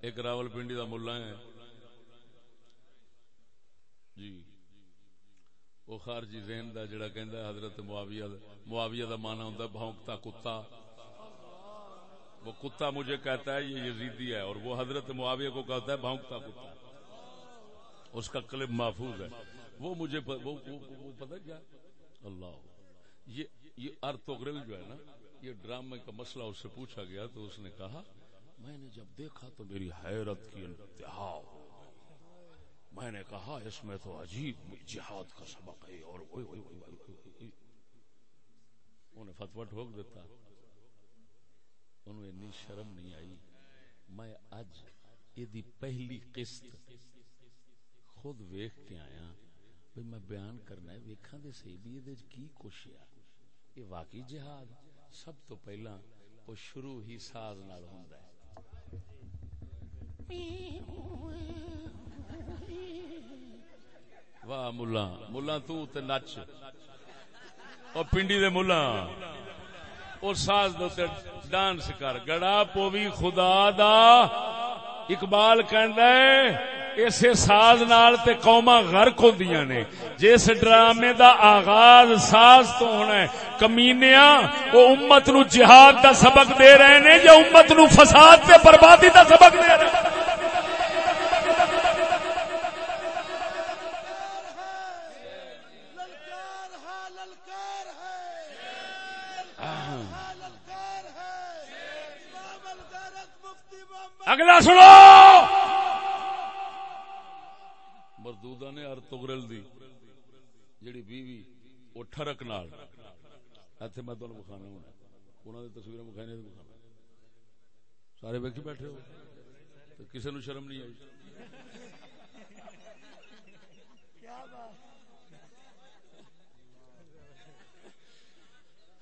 Speaker 1: ایک راول پنڈی کا ملا ہے۔ جی وہ خارجی ذہن دا جڑا کہندا ہے، حضرت معاویہ معاویہ دا مانا ہوندا ہے بھونکتا کتا۔ وہ کتا مجھے کہتا ہے، یہ یزیدی ہے، اور وہ حضرت معاویہ کو کہتا ہے بھونکتا کتا۔ اس کا کلب محفوظ ہے۔ وہ مجھے پ- پتہ کیا؟ اللہ۔ یہ یہ ارتوگرل جو ہے نا، یہ ڈرامے کا مسئلہ اس سے پوچھا گیا تو اس نے کہا، میں نے جب دیکھا تو میری حیرت کی انتہا۔ میں نے کہا، اس میں تو عجیب جہاد کا سبق ہے اور انہیں فتوا ٹھوک دیتا۔ انہوں انی شرم نہیں آئی۔ میں اج یہ پہلی قسط خود ویخ کے آیا بھی میں بیان کرنا ہے، ویکھاں دے صحیح بھی یہ کی کچھ ہے؟ یہ واقعی جہاد سب تو پہلا وہ شروع ہی ساز نال ہوندا ہے۔ واہ ملا ملا تو تے نچ۔ او پنڈی دے ملا۔ او ساز دے تے ڈانس کر۔ گڑا پوی خدا دا اقبال کہندا ہے اسے ساز نال تے قوما غرق ہوندیاں نے۔ جس ڈرامے دا آغاز ساز تو ہونا ہے، کمینیاں او امت نو جہاد دا سبق دے رہے نے یا امت نو فساد تے بربادی دا سبق دے رہے ہیں
Speaker 4: للکار ہے للکار ہے ہے للکار ہے امام الغیرت مفتی محمد
Speaker 1: اگلا سنو مردودا تغرل دی جڑی بیوی وہ ٹھرک نال ایتھے میں تانوں بخانا ہوں انہاں دی تصویراں بخانے تے بخانا سارے ویکھی بیٹھے ہو تے کسے نو شرم نہیں آئی کیا بات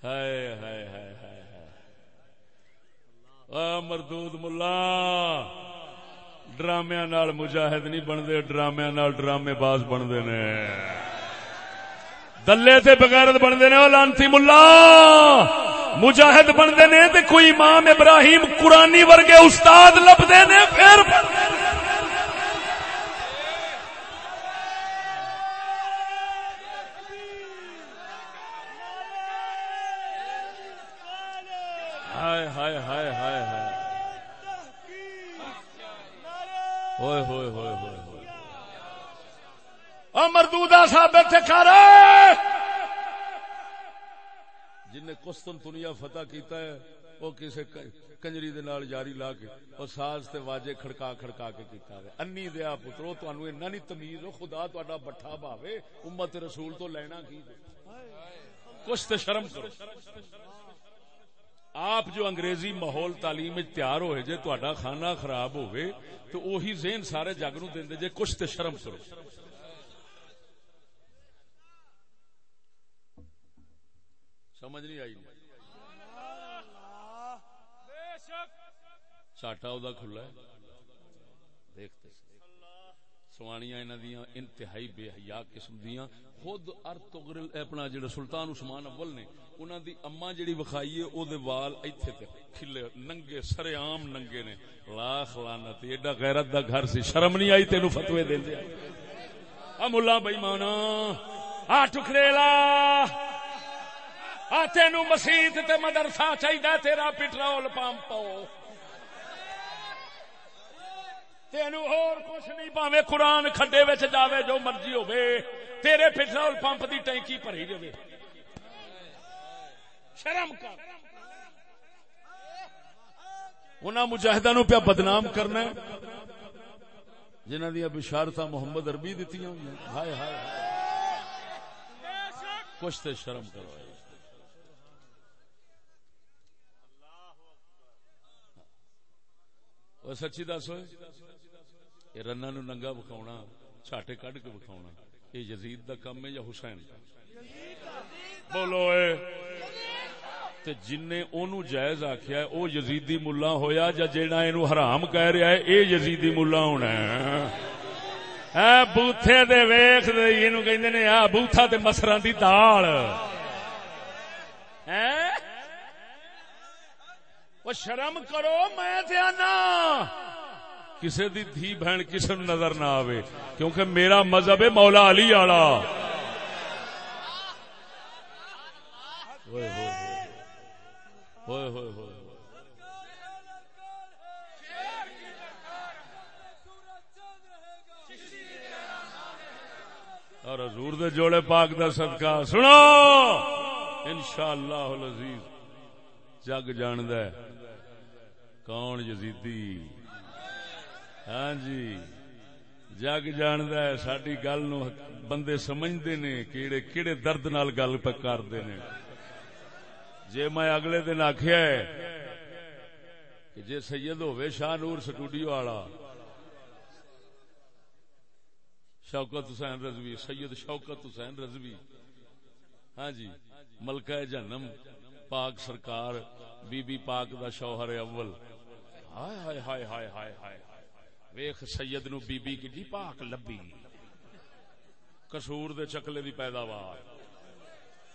Speaker 1: ہائے ہائے ہائے ہائے ہائے مردود ملا ڈرامیا نال مجاہد نہیں بنتے ڈرامیا نال ڈرامے باز بنتے نے۔ دلے تے بغیرت بنتے نے لانسی لانتی ملا۔ مجاہد بنتے نے تے کوئی امام ابراہیم قرانی ورگے استاد لبتے نے، پھر بنتے نے۔ ہائے ہائے ہائے ہائے ہائے ہوئے ہوئے ہوئے ہوئے ہوئے امردودا ثابت سے کر جن نے قسطن دنیا فتح کیتا ہے، وہ کسے ک- کنجری دے نال جاری لا کے اور ساز تے واجے کھڑکا کھڑکا کے کیتا ہے۔ انی دیا پترو، تانوں انہاں نہیں تمیز ہو خدا تہاڈا بٹھا بھاوے، امت رسول تو لینا کی کچھ تے شرم کرو۔ آپ جو انگریزی ماحول تعلیم تیار ہوئے، جے تہاڈا کھانا خراب ہوئے، تو وہی ذہن سارے جگ نو دیندے جے کچھ تے شرم کرو۔ سمجھ نہیں آئی چاٹا ادا کھلا ہے۔ دیکھتے سوانیاں انہاں دیاں انتہائی بے حیا قسم دیاں۔ خود ارتغرل اپنا جڑا سلطان عثمان اول نے، انہاں دی اما جڑی وکھائی ہے، او دے وال ایتھے تے کھلے ننگے، سرے عام ننگے نے۔ لاکھ لعنت، ایڈا غیرت دا گھر سی۔ شرم نہیں آئی تینو فتوی دیندے ا مولا بے ایمانا آ ٹکڑیلا آ تینو مسجد تے مدرسہ چاہیدا، تیرا پٹرول پمپ تینو اور کچھ نہیں، پاوے قرآن کھڈے وچ جاوے جو مرضی ہوے تیرے پٹرول پمپ دی ٹینکی بھری رہے شرم کر۔ انہاں مجاہداں نو پیا بدنام کرنا ہے۔ جنہاں دیا بشارت محمد عربی دتی ہوئی ہائے ہائے۔ کچھ تے شرم کرو۔ وہ سچی دس ہوئے یہ رنا نو ننگا بکھاؤنا چھاٹے کڈ کے بکھاؤنا یہ یزید دا کم ہے یا حسین کا بولو اے تے جن نے اونوں جائز آکھیا ہے او یزیدی ملا ہویا یا جیڑا اینو حرام کہہ رہا ہے اے یزیدی ملا ہونا ہے اے بوتھے دے ویکھ دے اینو کہندے نے آ بوتھا تے مسراں دی دال ہیں وہ شرم کرو، میں تے آنا۔ کسے دی دھی بہن کسے نو نظر نہ آوے، کیونکہ میرا مذہب ہے مولا علی آڑا ہوئے ہوئے ہوئے۔ اور حضور دے جوڑے پاک دا صدقہ، سنو۔ انشاءاللہ العزیز۔ جگ جاند ہے۔ کون یزیدی؟ ہاں جی جگ جاند ہے۔ ساری گل نو بندے سمجھتے نے، کیڑے کیڑے درد نال گل پہ کرتے نے۔ جے میں اگلے دن آخیا کہ جے سید ہوے شاہ نور سٹوڈیو والا، شوکت حسین رضوی، سید شوکت حسین رضوی۔ ہاں جی ملکہ جنم پاک سرکار، بی بی پاک دا شوہر اول۔ ہائے ہائے ہائے ہائے ہائے ہائے ویخ سید نو بی بی کی پاک لبی کسور دے چکلے دی پیداوار۔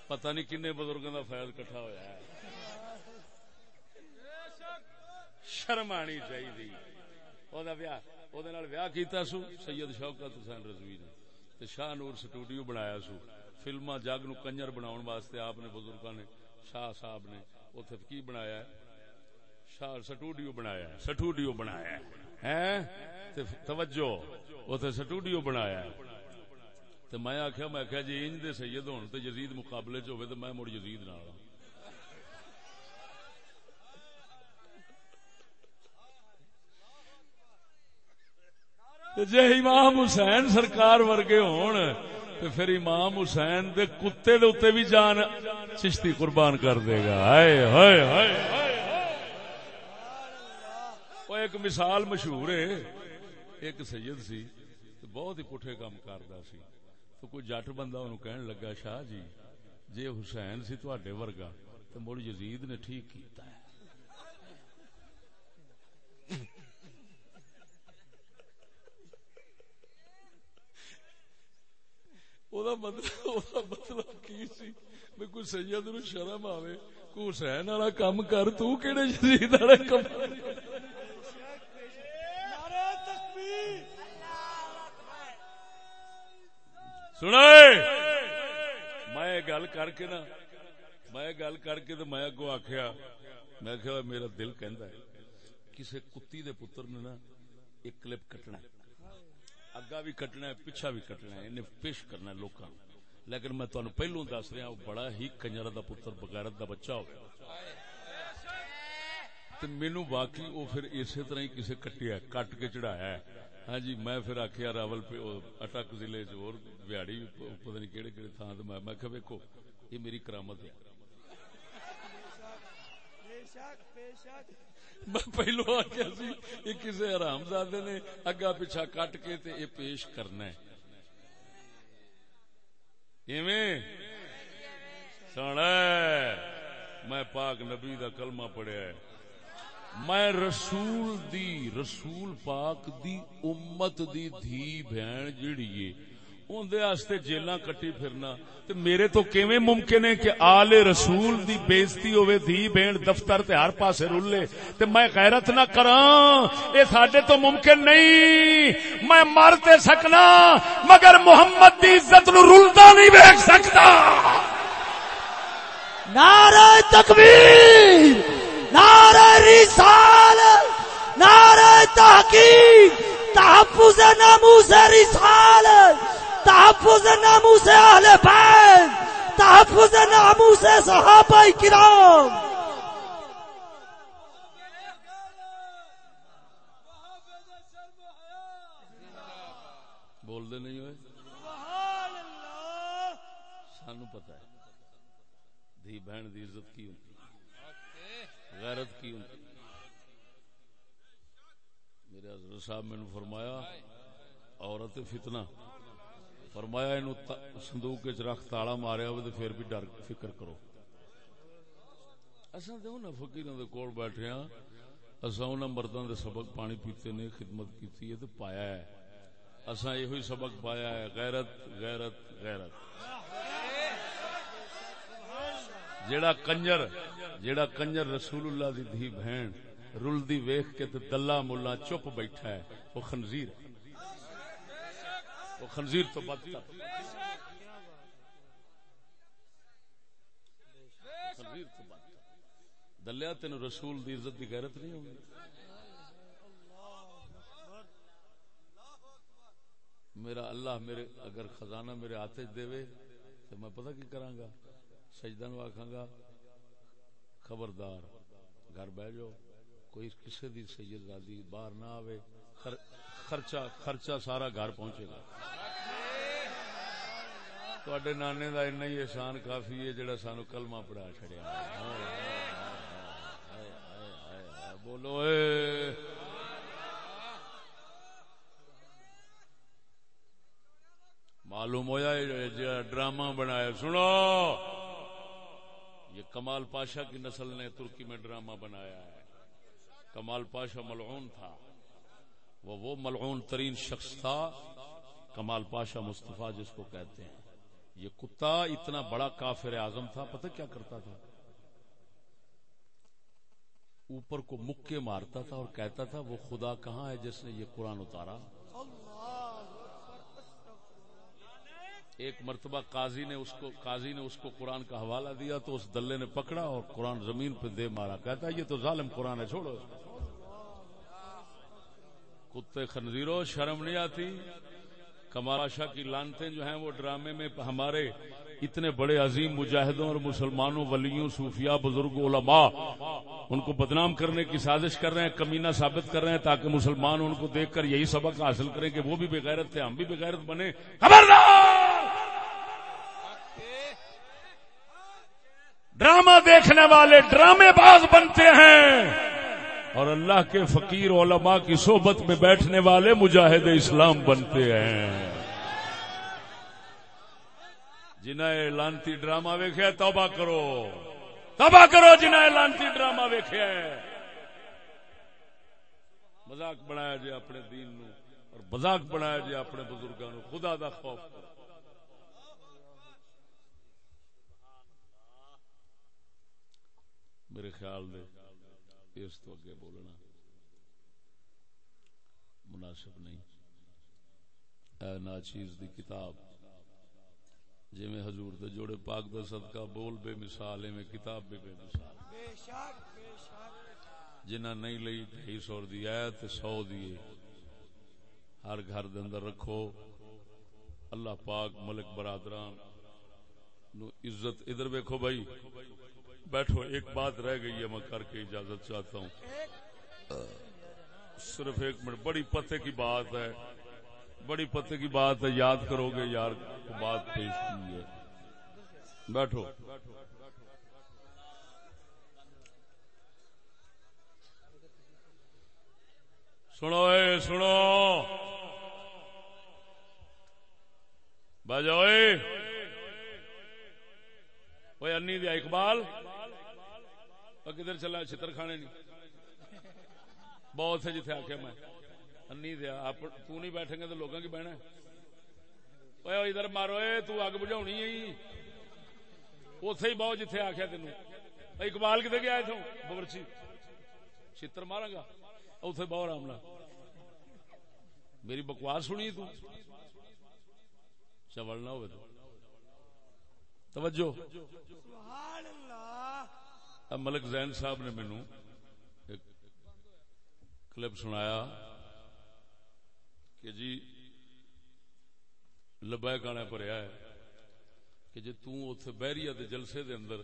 Speaker 1: پتہ نہیں کنے بزرگوں دا فیض کٹھا ہویا ہے۔ شرم آنی چاہیے او دا ویاہ، او دے نال ویاہ کیتا سو۔ سید شوکت حسین رضوی نے۔ تے شاہ نور سٹوڈیو بنایا سو۔ فلما جگ نو کنجر بناون واسطے آپ نے بزرگاں نے شاہ صاحب نے اوتھے کی بنایا ہے؟ شاہ سٹوڈیو بنایا ہے۔ سٹوڈیو بنایا ہے۔ توجہ، اوتھے سٹوڈیو بنایا ہے۔ تے میں آخیا میں آخیا جی انج دے سید ہون تے یزید مقابلے چ ہوے تے میں مڑ یزید نال ہاں۔ جے امام حسین سرکار ورگے ہون تے پھر امام حسین دے کتے دے اوتے بھی جان چشتی قربان کر دے گا۔ ہائے ہائے ہائے ہائے وہ ایک مثال مشہور ہے۔ ایک سید سی تے بہت ہی پٹھے کام کردا سی۔ تو کوئی جٹ بندہ انہوں کہنے لگا، شاہ جی جے حسین سی تواڈے ورگا، تے مڑ یزید نے ٹھیک کیتا ہے او دا مطلب کی سی میں کوئی سید نو شرم آوے کوئی حسین والا کام کر تو کیڑے یزید والا کام سنائے میں گل کر کے نا میں گل کر کے تو میں اگو آخیا میں میرا دل کہندا ہے کسے کتی دے پتر نے نا ایک کلپ کٹنا ہے اگا بھی کٹنا ہے پیچھا بھی کٹنا ہے انہیں پیش کرنا ہے لوکاں۔ لیکن میں تمہیں پہلو دس رہا وہ بڑا ہی کنجر دا پتر بغیرت دا بچہ ہو تو مینو باقی وہ پھر اسی طرح ہی کسے کٹیا ہے، کٹ کے چڑھایا ہے۔ ہاں جی میں پھر آخیا راول پہ اٹک ضلع چ اور بہاڑی پتہ نہیں کہڑے کہڑے تھان تو میں میں کہ ویکو یہ میری کرامت ہے۔
Speaker 5: بے شک بے شک۔
Speaker 1: میں پہلو آخیا سی یہ کسی حرام زادے نے اگا پیچھا کٹ کے تے یہ پیش کرنا ہے۔ ایویں؟ سن میں پاک نبی دا کلمہ پڑھیا ہے۔ میں رسول دی، رسول پاک دی، امت دی دھی بہن جیڑی ہے اندے واسطے جیلاں کٹی پھرنا۔ تے میرے تو کیویں ممکن ہے کہ آل رسول دی بےزتی ہوے دھی بہن دفتر تے ہر پاسے رولے تے میں غیرت نہ کراں، اے ساڈے تو ممکن نہیں۔ میں مر تے سکنا، مگر محمد دی عزت نو رلدا نہیں ویکھ سکتا۔
Speaker 2: نعرہ تکبیر، نعرہ رسال نعرہ تحقیق، تحفظ ناموس رسال تحفظ ناموس اہل بیت تحفظ ناموس صحابہ کرام۔
Speaker 1: بول دے نہیں ہوئے؟ سانو پتہ ہے۔ دھی بہن دی عزت کی ہوتی غیرت کی ہوتی میرے حضرت صاحب میں نے فرمایا عورت فتنہ فرمایا اینو صندوق وچ رکھ تالا ماریا ہوئے تے پھر بھی ڈر فکر کرو۔ اساں تے انہاں فقیراں دے کول بیٹھے ہاں۔ اساں انہاں مرداں دے سبق پانی پیتے نے، خدمت کیتی ہے تے پایا ہے۔ اساں یہ ہوئی سبق پایا ہے۔ غیرت غیرت غیرت۔ جیڑا کنجر جیڑا کنجر رسول اللہ دی دھی بہن رلدی ویخ کے تے دلہ ملا چپ بیٹھا ہے، وہ خنزیر ہے۔ وہ خنزیر تو بدتر خنزیر تو بدتر دلیا تین رسول دی عزت دی غیرت نہیں ہوگی۔ میرا اللہ میرے اگر خزانہ میرے ہاتھ دے تو میں پتہ کی کراں گا؟ سجدہ نو آکھاں گا، خبردار، گھر بہ جاؤ، کوئی کسی دی سید زادی باہر نہ آوے خرچہ خرچہ سارا گھر پہنچے گا۔ تڈے نانے کا این ہی احسان کافی ہے جڑا سانو کلمہ پڑھا چڑیا بولو اے۔ معلوم ہوا ڈرامہ بنایا۔ سنو۔ یہ کمال پاشا کی نسل نے ترکی میں ڈرامہ بنایا ہے۔ کمال پاشا ملعون تھا۔ وہ وہ ملعون ترین شخص تھا کمال پاشا مصطفیٰ جس کو کہتے ہیں۔ یہ کتا اتنا بڑا کافر اعظم تھا، پتہ کیا کرتا تھا؟ اوپر کو مکے مارتا تھا اور کہتا تھا، وہ خدا کہاں ہے جس نے یہ قرآن اتارا؟ ایک مرتبہ قاضی نے اس کو، قاضی نے اس کو قرآن کا حوالہ دیا تو اس دلے نے پکڑا اور قرآن زمین پہ دے مارا۔ کہتا ہے، یہ تو ظالم قرآن ہے، چھوڑو کتے خنزیروں، شرم نہیں آتی؟ کمال شاہ کی لانتے جو ہیں وہ ڈرامے میں ہمارے اتنے بڑے عظیم مجاہدوں اور مسلمانوں، ولیوں، صوفیاء، بزرگ علماء، ان کو بدنام کرنے کی سازش کر رہے ہیں، کمینہ ثابت کر رہے ہیں تاکہ مسلمان ان کو دیکھ کر یہی سبق حاصل کریں کہ وہ بھی بغیرت تھے ہم بھی بغیرت بنے۔ خبردار! ڈرامہ دیکھنے والے ڈرامے باز بنتے ہیں۔ اور اللہ کے فقیر علماء کی صحبت میں بیٹھنے والے مجاہد اسلام بنتے ہیں۔ جنہیں لانتی ڈرامہ ویخیا توبہ کرو۔ توبہ کرو جنہیں لانتی ڈرامہ ویخیا مزاق بنایا جائے اپنے دین نو اور مزاق بنایا جائے اپنے بزرگوں نو۔ خدا دا خوف کرو۔ میرے خیال دے اس تو اگے بولنا مناسب نہیں۔ اے ناچیز دی کتاب جی میں حضور دے جوڑے پاک دا صدقہ، بول بے مثال میں کتاب بھی بے مثال۔ جنہ نہیں لئی ڈھائی سو دی آیت سو دیے ہر گھر دے اندر رکھو۔ اللہ پاک ملک برادران نو عزت، ادھر ویکھو بھائی۔ بیٹھو، ایک بات رہ گئی ہے، میں کر کے اجازت چاہتا ہوں۔ صرف ایک منٹ، بڑی پتے کی بات ہے۔ بڑی پتے کی بات ہے، یاد کرو گے یار، بات پیش کی ہے۔ بیٹھو۔ سنو اے، سنو۔ بجو انی دیا اقبال۔ کدھر چلا چھتر کھانے نہیں بہت سے جتھے آخیا میں انی دیا آپ تو نہیں بیٹھیں گے تو لوگوں کی بہنا اے ادھر مارو اے تو اگ بجھاونی ہے اتے ہی بہت جتھے آخیا تین اقبال کتنے گیا اتوں بورچی چتر مارا گا اتے بہت آرام میری بکواس سنی تو چول نہ ہو توجہ
Speaker 6: سبحان اللہ
Speaker 1: ملک زین صاحب نے مینو ایک کلپ سنایا کہ جی لبیک آنے پریا ہے کہ جی تھی بہری دے جلسے دے اندر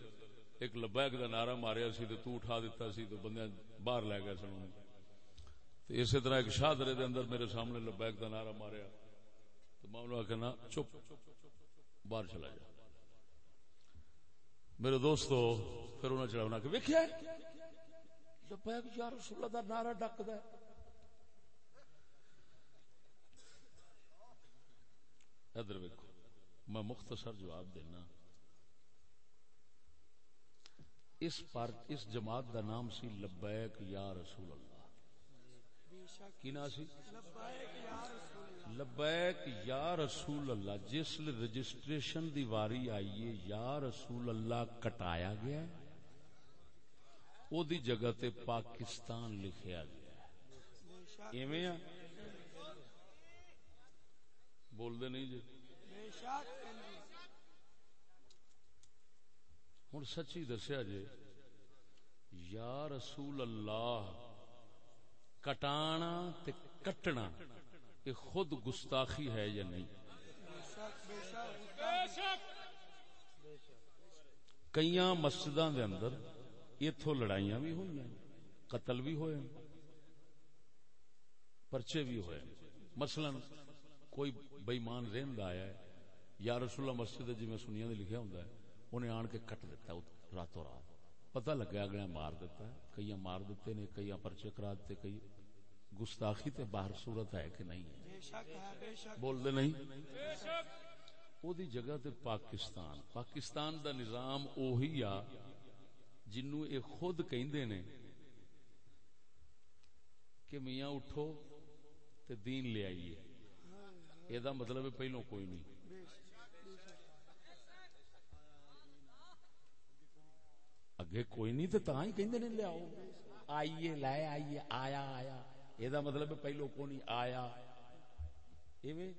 Speaker 1: ایک لبیک دا نعرہ ماریا سی تے تو اٹھا دیتا سی تو بندے باہر لے گئے سن تو اسی طرح ایک شاہدرے دے اندر میرے سامنے لبیک دا نعرہ ماریا۔ تو میں انہوں کہنا چپ، باہر چلا جا۔ میرے دوستو پھر انہیں چڑھا کہ ویکیا لبیک یا رسول اللہ دا نعرہ ڈکد ادھر ویکو میں مختصر جواب دینا۔ اس پر اس جماعت دا نام سی لبیک یا رسول اللہ۔ کی نا سی؟ لبیک یا رسول اللہ۔ جس رجسٹریشن دی واری آئیے یا رسول اللہ کٹایا گیا ہے۔ او دی جگہ تے پاکستان لکھیا گیا ایویں بول دے نہیں جی ہوں سچی دسیا جی یا رسول اللہ کٹانا تے کٹنا یہ خود گستاخی ہے یا نہیں کئی مسجد دے اندر اتو لڑائیاں بھی ہوئی ہیں قتل بھی ہوئے ہیں پرچے بھی ہوئے ہیں۔ مثلا کوئی بےمان رہن آیا ہے یا رسول اللہ مسجد جی میں سنیا لکھیا ہوں انہیں آن کے کٹ دیتا ہے راتوں رات۔ پتہ لگا اگلا مار دیتا ہے کئی مار دیتے نے کئی پرچے کرا دیتے کئی گستاخی تے باہر صورت ہے کہ نہیں ہے۔ بول دے نہیں او دی جگہ تے پاکستان۔ پاکستان دا نظام اوہی آ جنو اے خود کہندے نے کہ میاں اٹھو تے دین لے آئیے۔ اے دا مطلب ہے پہلو کوئی نہیں۔ اگے کوئی نہیں تے تاں ہی کہندے نے لے آؤ۔ آئیے لائے آئیے، آیا آیا۔ اے دا مطلب ہے پہلو کو نہیں، آیا۔ ایویں؟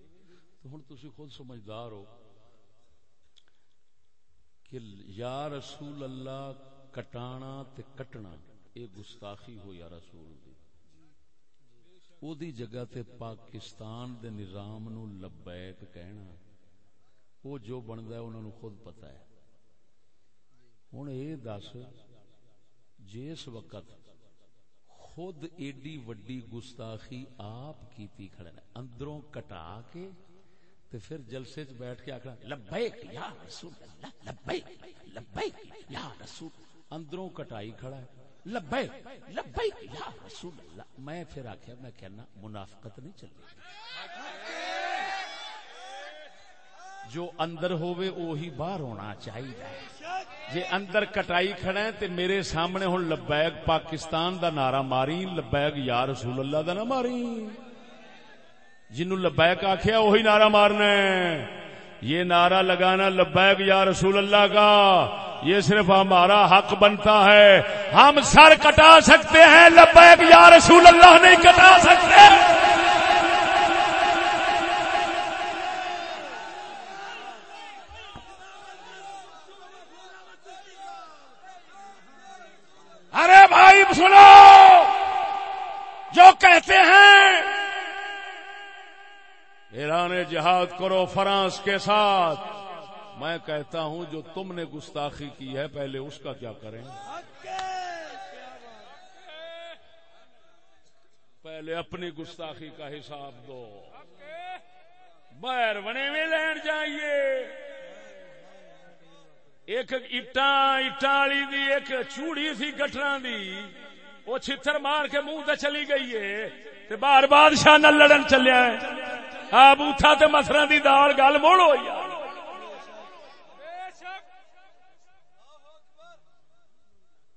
Speaker 1: تو ہن تسی خود سمجھدار ہو کہ یا رسول اللہ کٹانا تے کٹنا، اے گستاخی ہو یا رسول دی۔ او دی جگہ تے پاکستان دے نظام نو لبیک کہنا۔ وہ جو بندا ہے انہوں نے خود پتہ ہے۔ ہن اے دس، جس وقت خود ایڈی وڈی گستاخی آپ کیتی کھڑے نے، اندروں کٹا کے تے پھر جلسے چ بیٹھ کے آکھنا، لبیک یا رسول اللہ، لبیک لبیک یا رسول اندروں کٹائی کھڑا ہے۔ لبیک لبیک، یا رسول اللہ۔ میں پھر آخیا میں کہنا، منافقت نہیں چلی۔ جو اندر ہوئے وہی باہر ہونا چاہیے جے اندر کٹائی کھڑا ہے، تے میرے سامنے ہن لبیک پاکستان دا نعرہ ماری لبیک یا رسول اللہ دا نہ ماری جنو لبیک آخیا وہی نعرہ مارنا ہے۔ یہ نعرہ لگانا لبیک یا رسول اللہ کا، یہ صرف ہمارا حق بنتا ہے۔ ہم سر کٹا سکتے ہیں، لبیک یا رسول اللہ نہیں کٹا سکتے ارے بھائی سنو جو کہتے ہیں ایران کرو فرانس کے ساتھ۔ میں کہتا ہوں جو تم نے گستاخی کی ہے، پہلے اس کا کیا کریں؟ پہلے اپنی گستاخی کا حساب دو۔ باہر بنے میں لین جائیے۔ ایک اٹا اٹا والی دی، ایک چوڑی سی گٹرا دی۔ وہ چھتر مار کے منہ تے چلی گئی ہے۔ تے بار بادشاہ نہ لڑن چلیا ہے آ بوتھا تے مسرا دی دال، گل موڑ ہوئی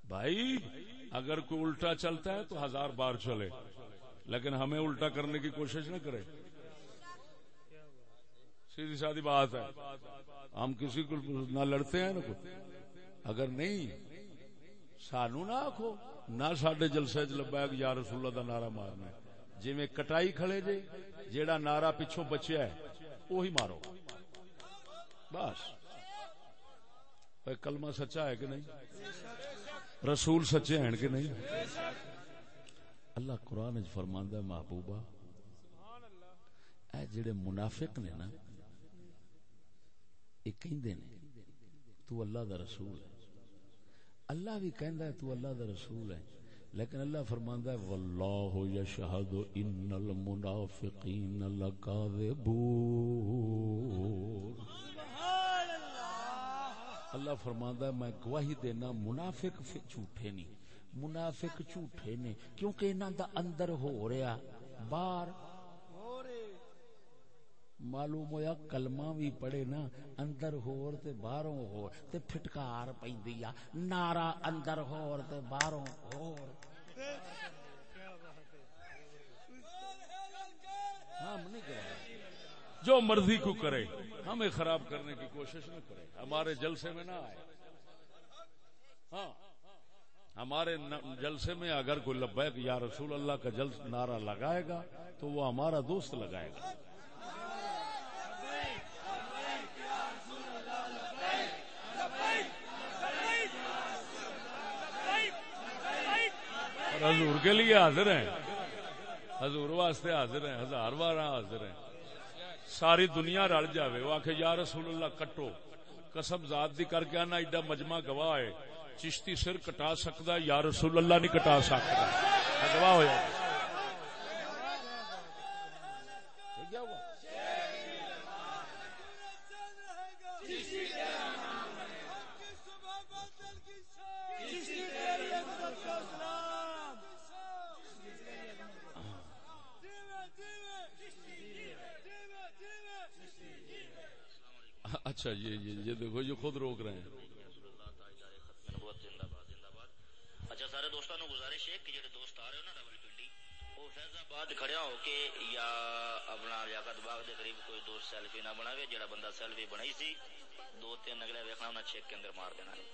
Speaker 1: بھائی، اگر کوئی الٹا چلتا ہے تو ہزار بار چلے۔ لیکن ہمیں الٹا کرنے کی کوشش نہ کرے۔ سیدھی سادی بات ہے۔ ہم کسی کو نہ لڑتے ہیں نہ اگر نہیں، سانو نہ آخو نہ سڈے جلسے چ لبیک یا رسول اللہ دا نعرہ مارنا جی میں کٹائی کھڑے جے جیڑا نعرہ پچھوں بچیا ہے وہی مارو۔ بس۔ کلمہ سچا ہے کہ نہیں؟ رسول سچے ہیں کہ نہیں؟ اللہ قرآن فرماندہ ہے، محبوبہ، اے جڑے منافق نے نا، یہ کہندے نے، تو اللہ دا رسول ہے۔ اللہ بھی کہندا ہے، تو اللہ دا رسول ہے۔ لیکن اللہ فرماندا ہے، واللہ یشہد ان المنافقین لکاذبون. اللہ فرماندا ہے، میں گواہی دینا، منافق جھوٹے نہیں، منافق جھوٹے نے کیونکہ انہاں دا اندر ہو رہا باہر معلوم ہویا کلمہ بھی پڑھے نا، اندر ہور تے باہروں ہور تے پھٹکار پیندی آ۔ نارا اندر ہور تے باہروں ہور۔ ہم نہیں کرے جو مرضی کو کرے، ہمیں خراب کرنے کی کوشش نہ کرے۔ ہمارے جلسے میں نہ آئے۔ ہاں۔ ہمارے جلسے میں اگر کوئی لبیک یا رسول اللہ کا جلس نعرہ لگائے گا، تو وہ ہمارا دوست لگائے گا اور حضور کے لیے حاضر ہیں۔ حضور واسطے حاضر ہیں، ہزار بار حاضر ہیں۔ ساری دنیا رل جاوے۔ وہ آخ یا رسول اللہ، کٹو۔ قسم ذات دی کر کے آنا، ایڈا مجمع گواہ ہے۔ چشتی سر کٹا سکتا، یا رسول اللہ نہیں کٹا سکتا۔ گواہ ہو جائے کیا ہوا اچھا یہ یہ دیکھو، یہ خود روک رہے ہیں۔
Speaker 7: اچھا سارے دوستوں نو گزارش ہے کہ جڑے دوست آ رہے ہو نا ڈبل پنڈی، وہ فیض آباد کھڑیا ہو کے یا اپنا لیاقت باغ دے قریب کوئی دوست سیلفی نہ بناوے، جڑا بندہ سیلفی بنائی سی، دو تین اگلے ویکھنا انہاں چیک کے اندر مار دینا ہے۔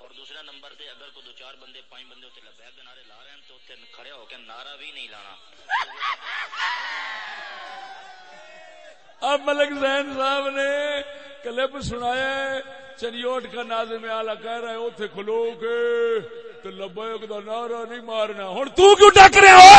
Speaker 7: اور دوسرا نمبر تے اگر کوئی دو چار بندے، پانچ بندے اتنے لبیک دے نعرے لا رہے ہیں تو اتنے کھڑے ہو کے نعرہ بھی نہیں لانا۔
Speaker 1: اب ملک زین صاحب نے کلپ سنایا ہے چنیوٹ کا نازم آلہ کہہ رہے اوتھے کھلو کے تو لبیک دا نعرہ نہیں مارنا۔ ہن تو کیوں ڈک رہے ہو؟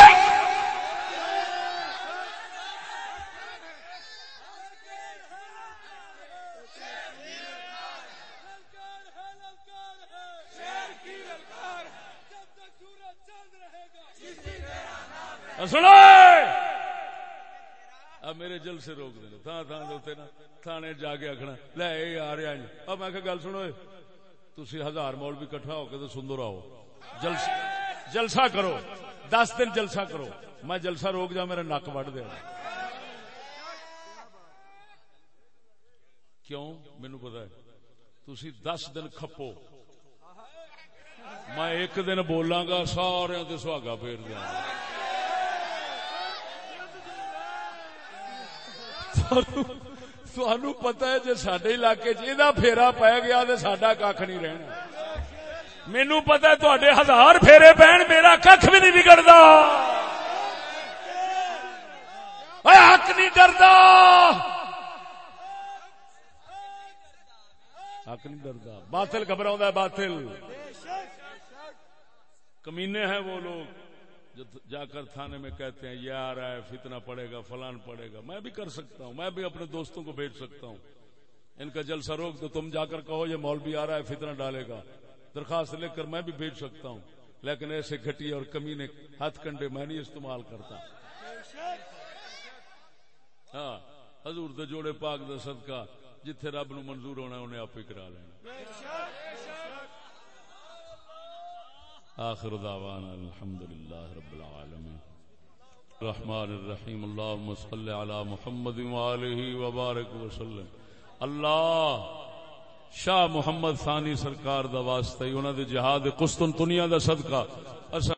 Speaker 1: سنو! میرے جل سے روک دے تھان تھان دے نا تھانے جا کے آخنا لے، اے آ رہا جی اب میں کہ گل سنو۔ تھی ہزار مول بھی کٹھا ہو کے تو سندر آؤ۔ جلسہ جلسہ کرو۔ دس دن جلسہ کرو۔ میں جلسہ روک جا، میرا نک وڈ دیا کیوں؟ مینو پتا ہے۔ تھی دس دن کھپو۔ میں ایک دن بولاں گا سارے تے سہاگا پھیر دیا۔ تھانو پتا ہے جی سڈے علاقے چ پھیرا پی گیا تو سڈا کھ نہیں رہنا مینو پتا تے ہزار پھیرے پہن میرا کھ بھی نہیں بگڑتا حق نہیں ڈردا حق نہیں ڈردا باطل گھبراؤں باطل کمینے ہیں وہ لوگ جو جا کر تھانے میں کہتے ہیں، یہ آ رہا ہے، فتنہ پڑے گا، فلان پڑے گا۔ میں بھی کر سکتا ہوں، میں بھی اپنے دوستوں کو بھیج سکتا ہوں۔ ان کا جلسہ روک تو تم جا کر کہو، یہ مولوی آ رہا ہے، فتنہ ڈالے گا۔ درخواست لے کر میں بھی بھیج سکتا ہوں۔ لیکن ایسے گھٹی اور کمینے ہاتھ کنڈے میں نہیں استعمال کرتا۔ ہاں حضور دے جوڑے پاک دا صدقہ، جتھے رب نو منظور ہونا انہیں آپ ہی کرا لینا۔ آخر دعوانا الحمد لله رب العالمين الرحمن الرحیم اللهم صل علی محمد وآله وبارك وسلم. اللہ، شاہ محمد ثانی سرکار دا واسطہ انہاں دے جہاد قسطنطنیہ دا صدقہ۔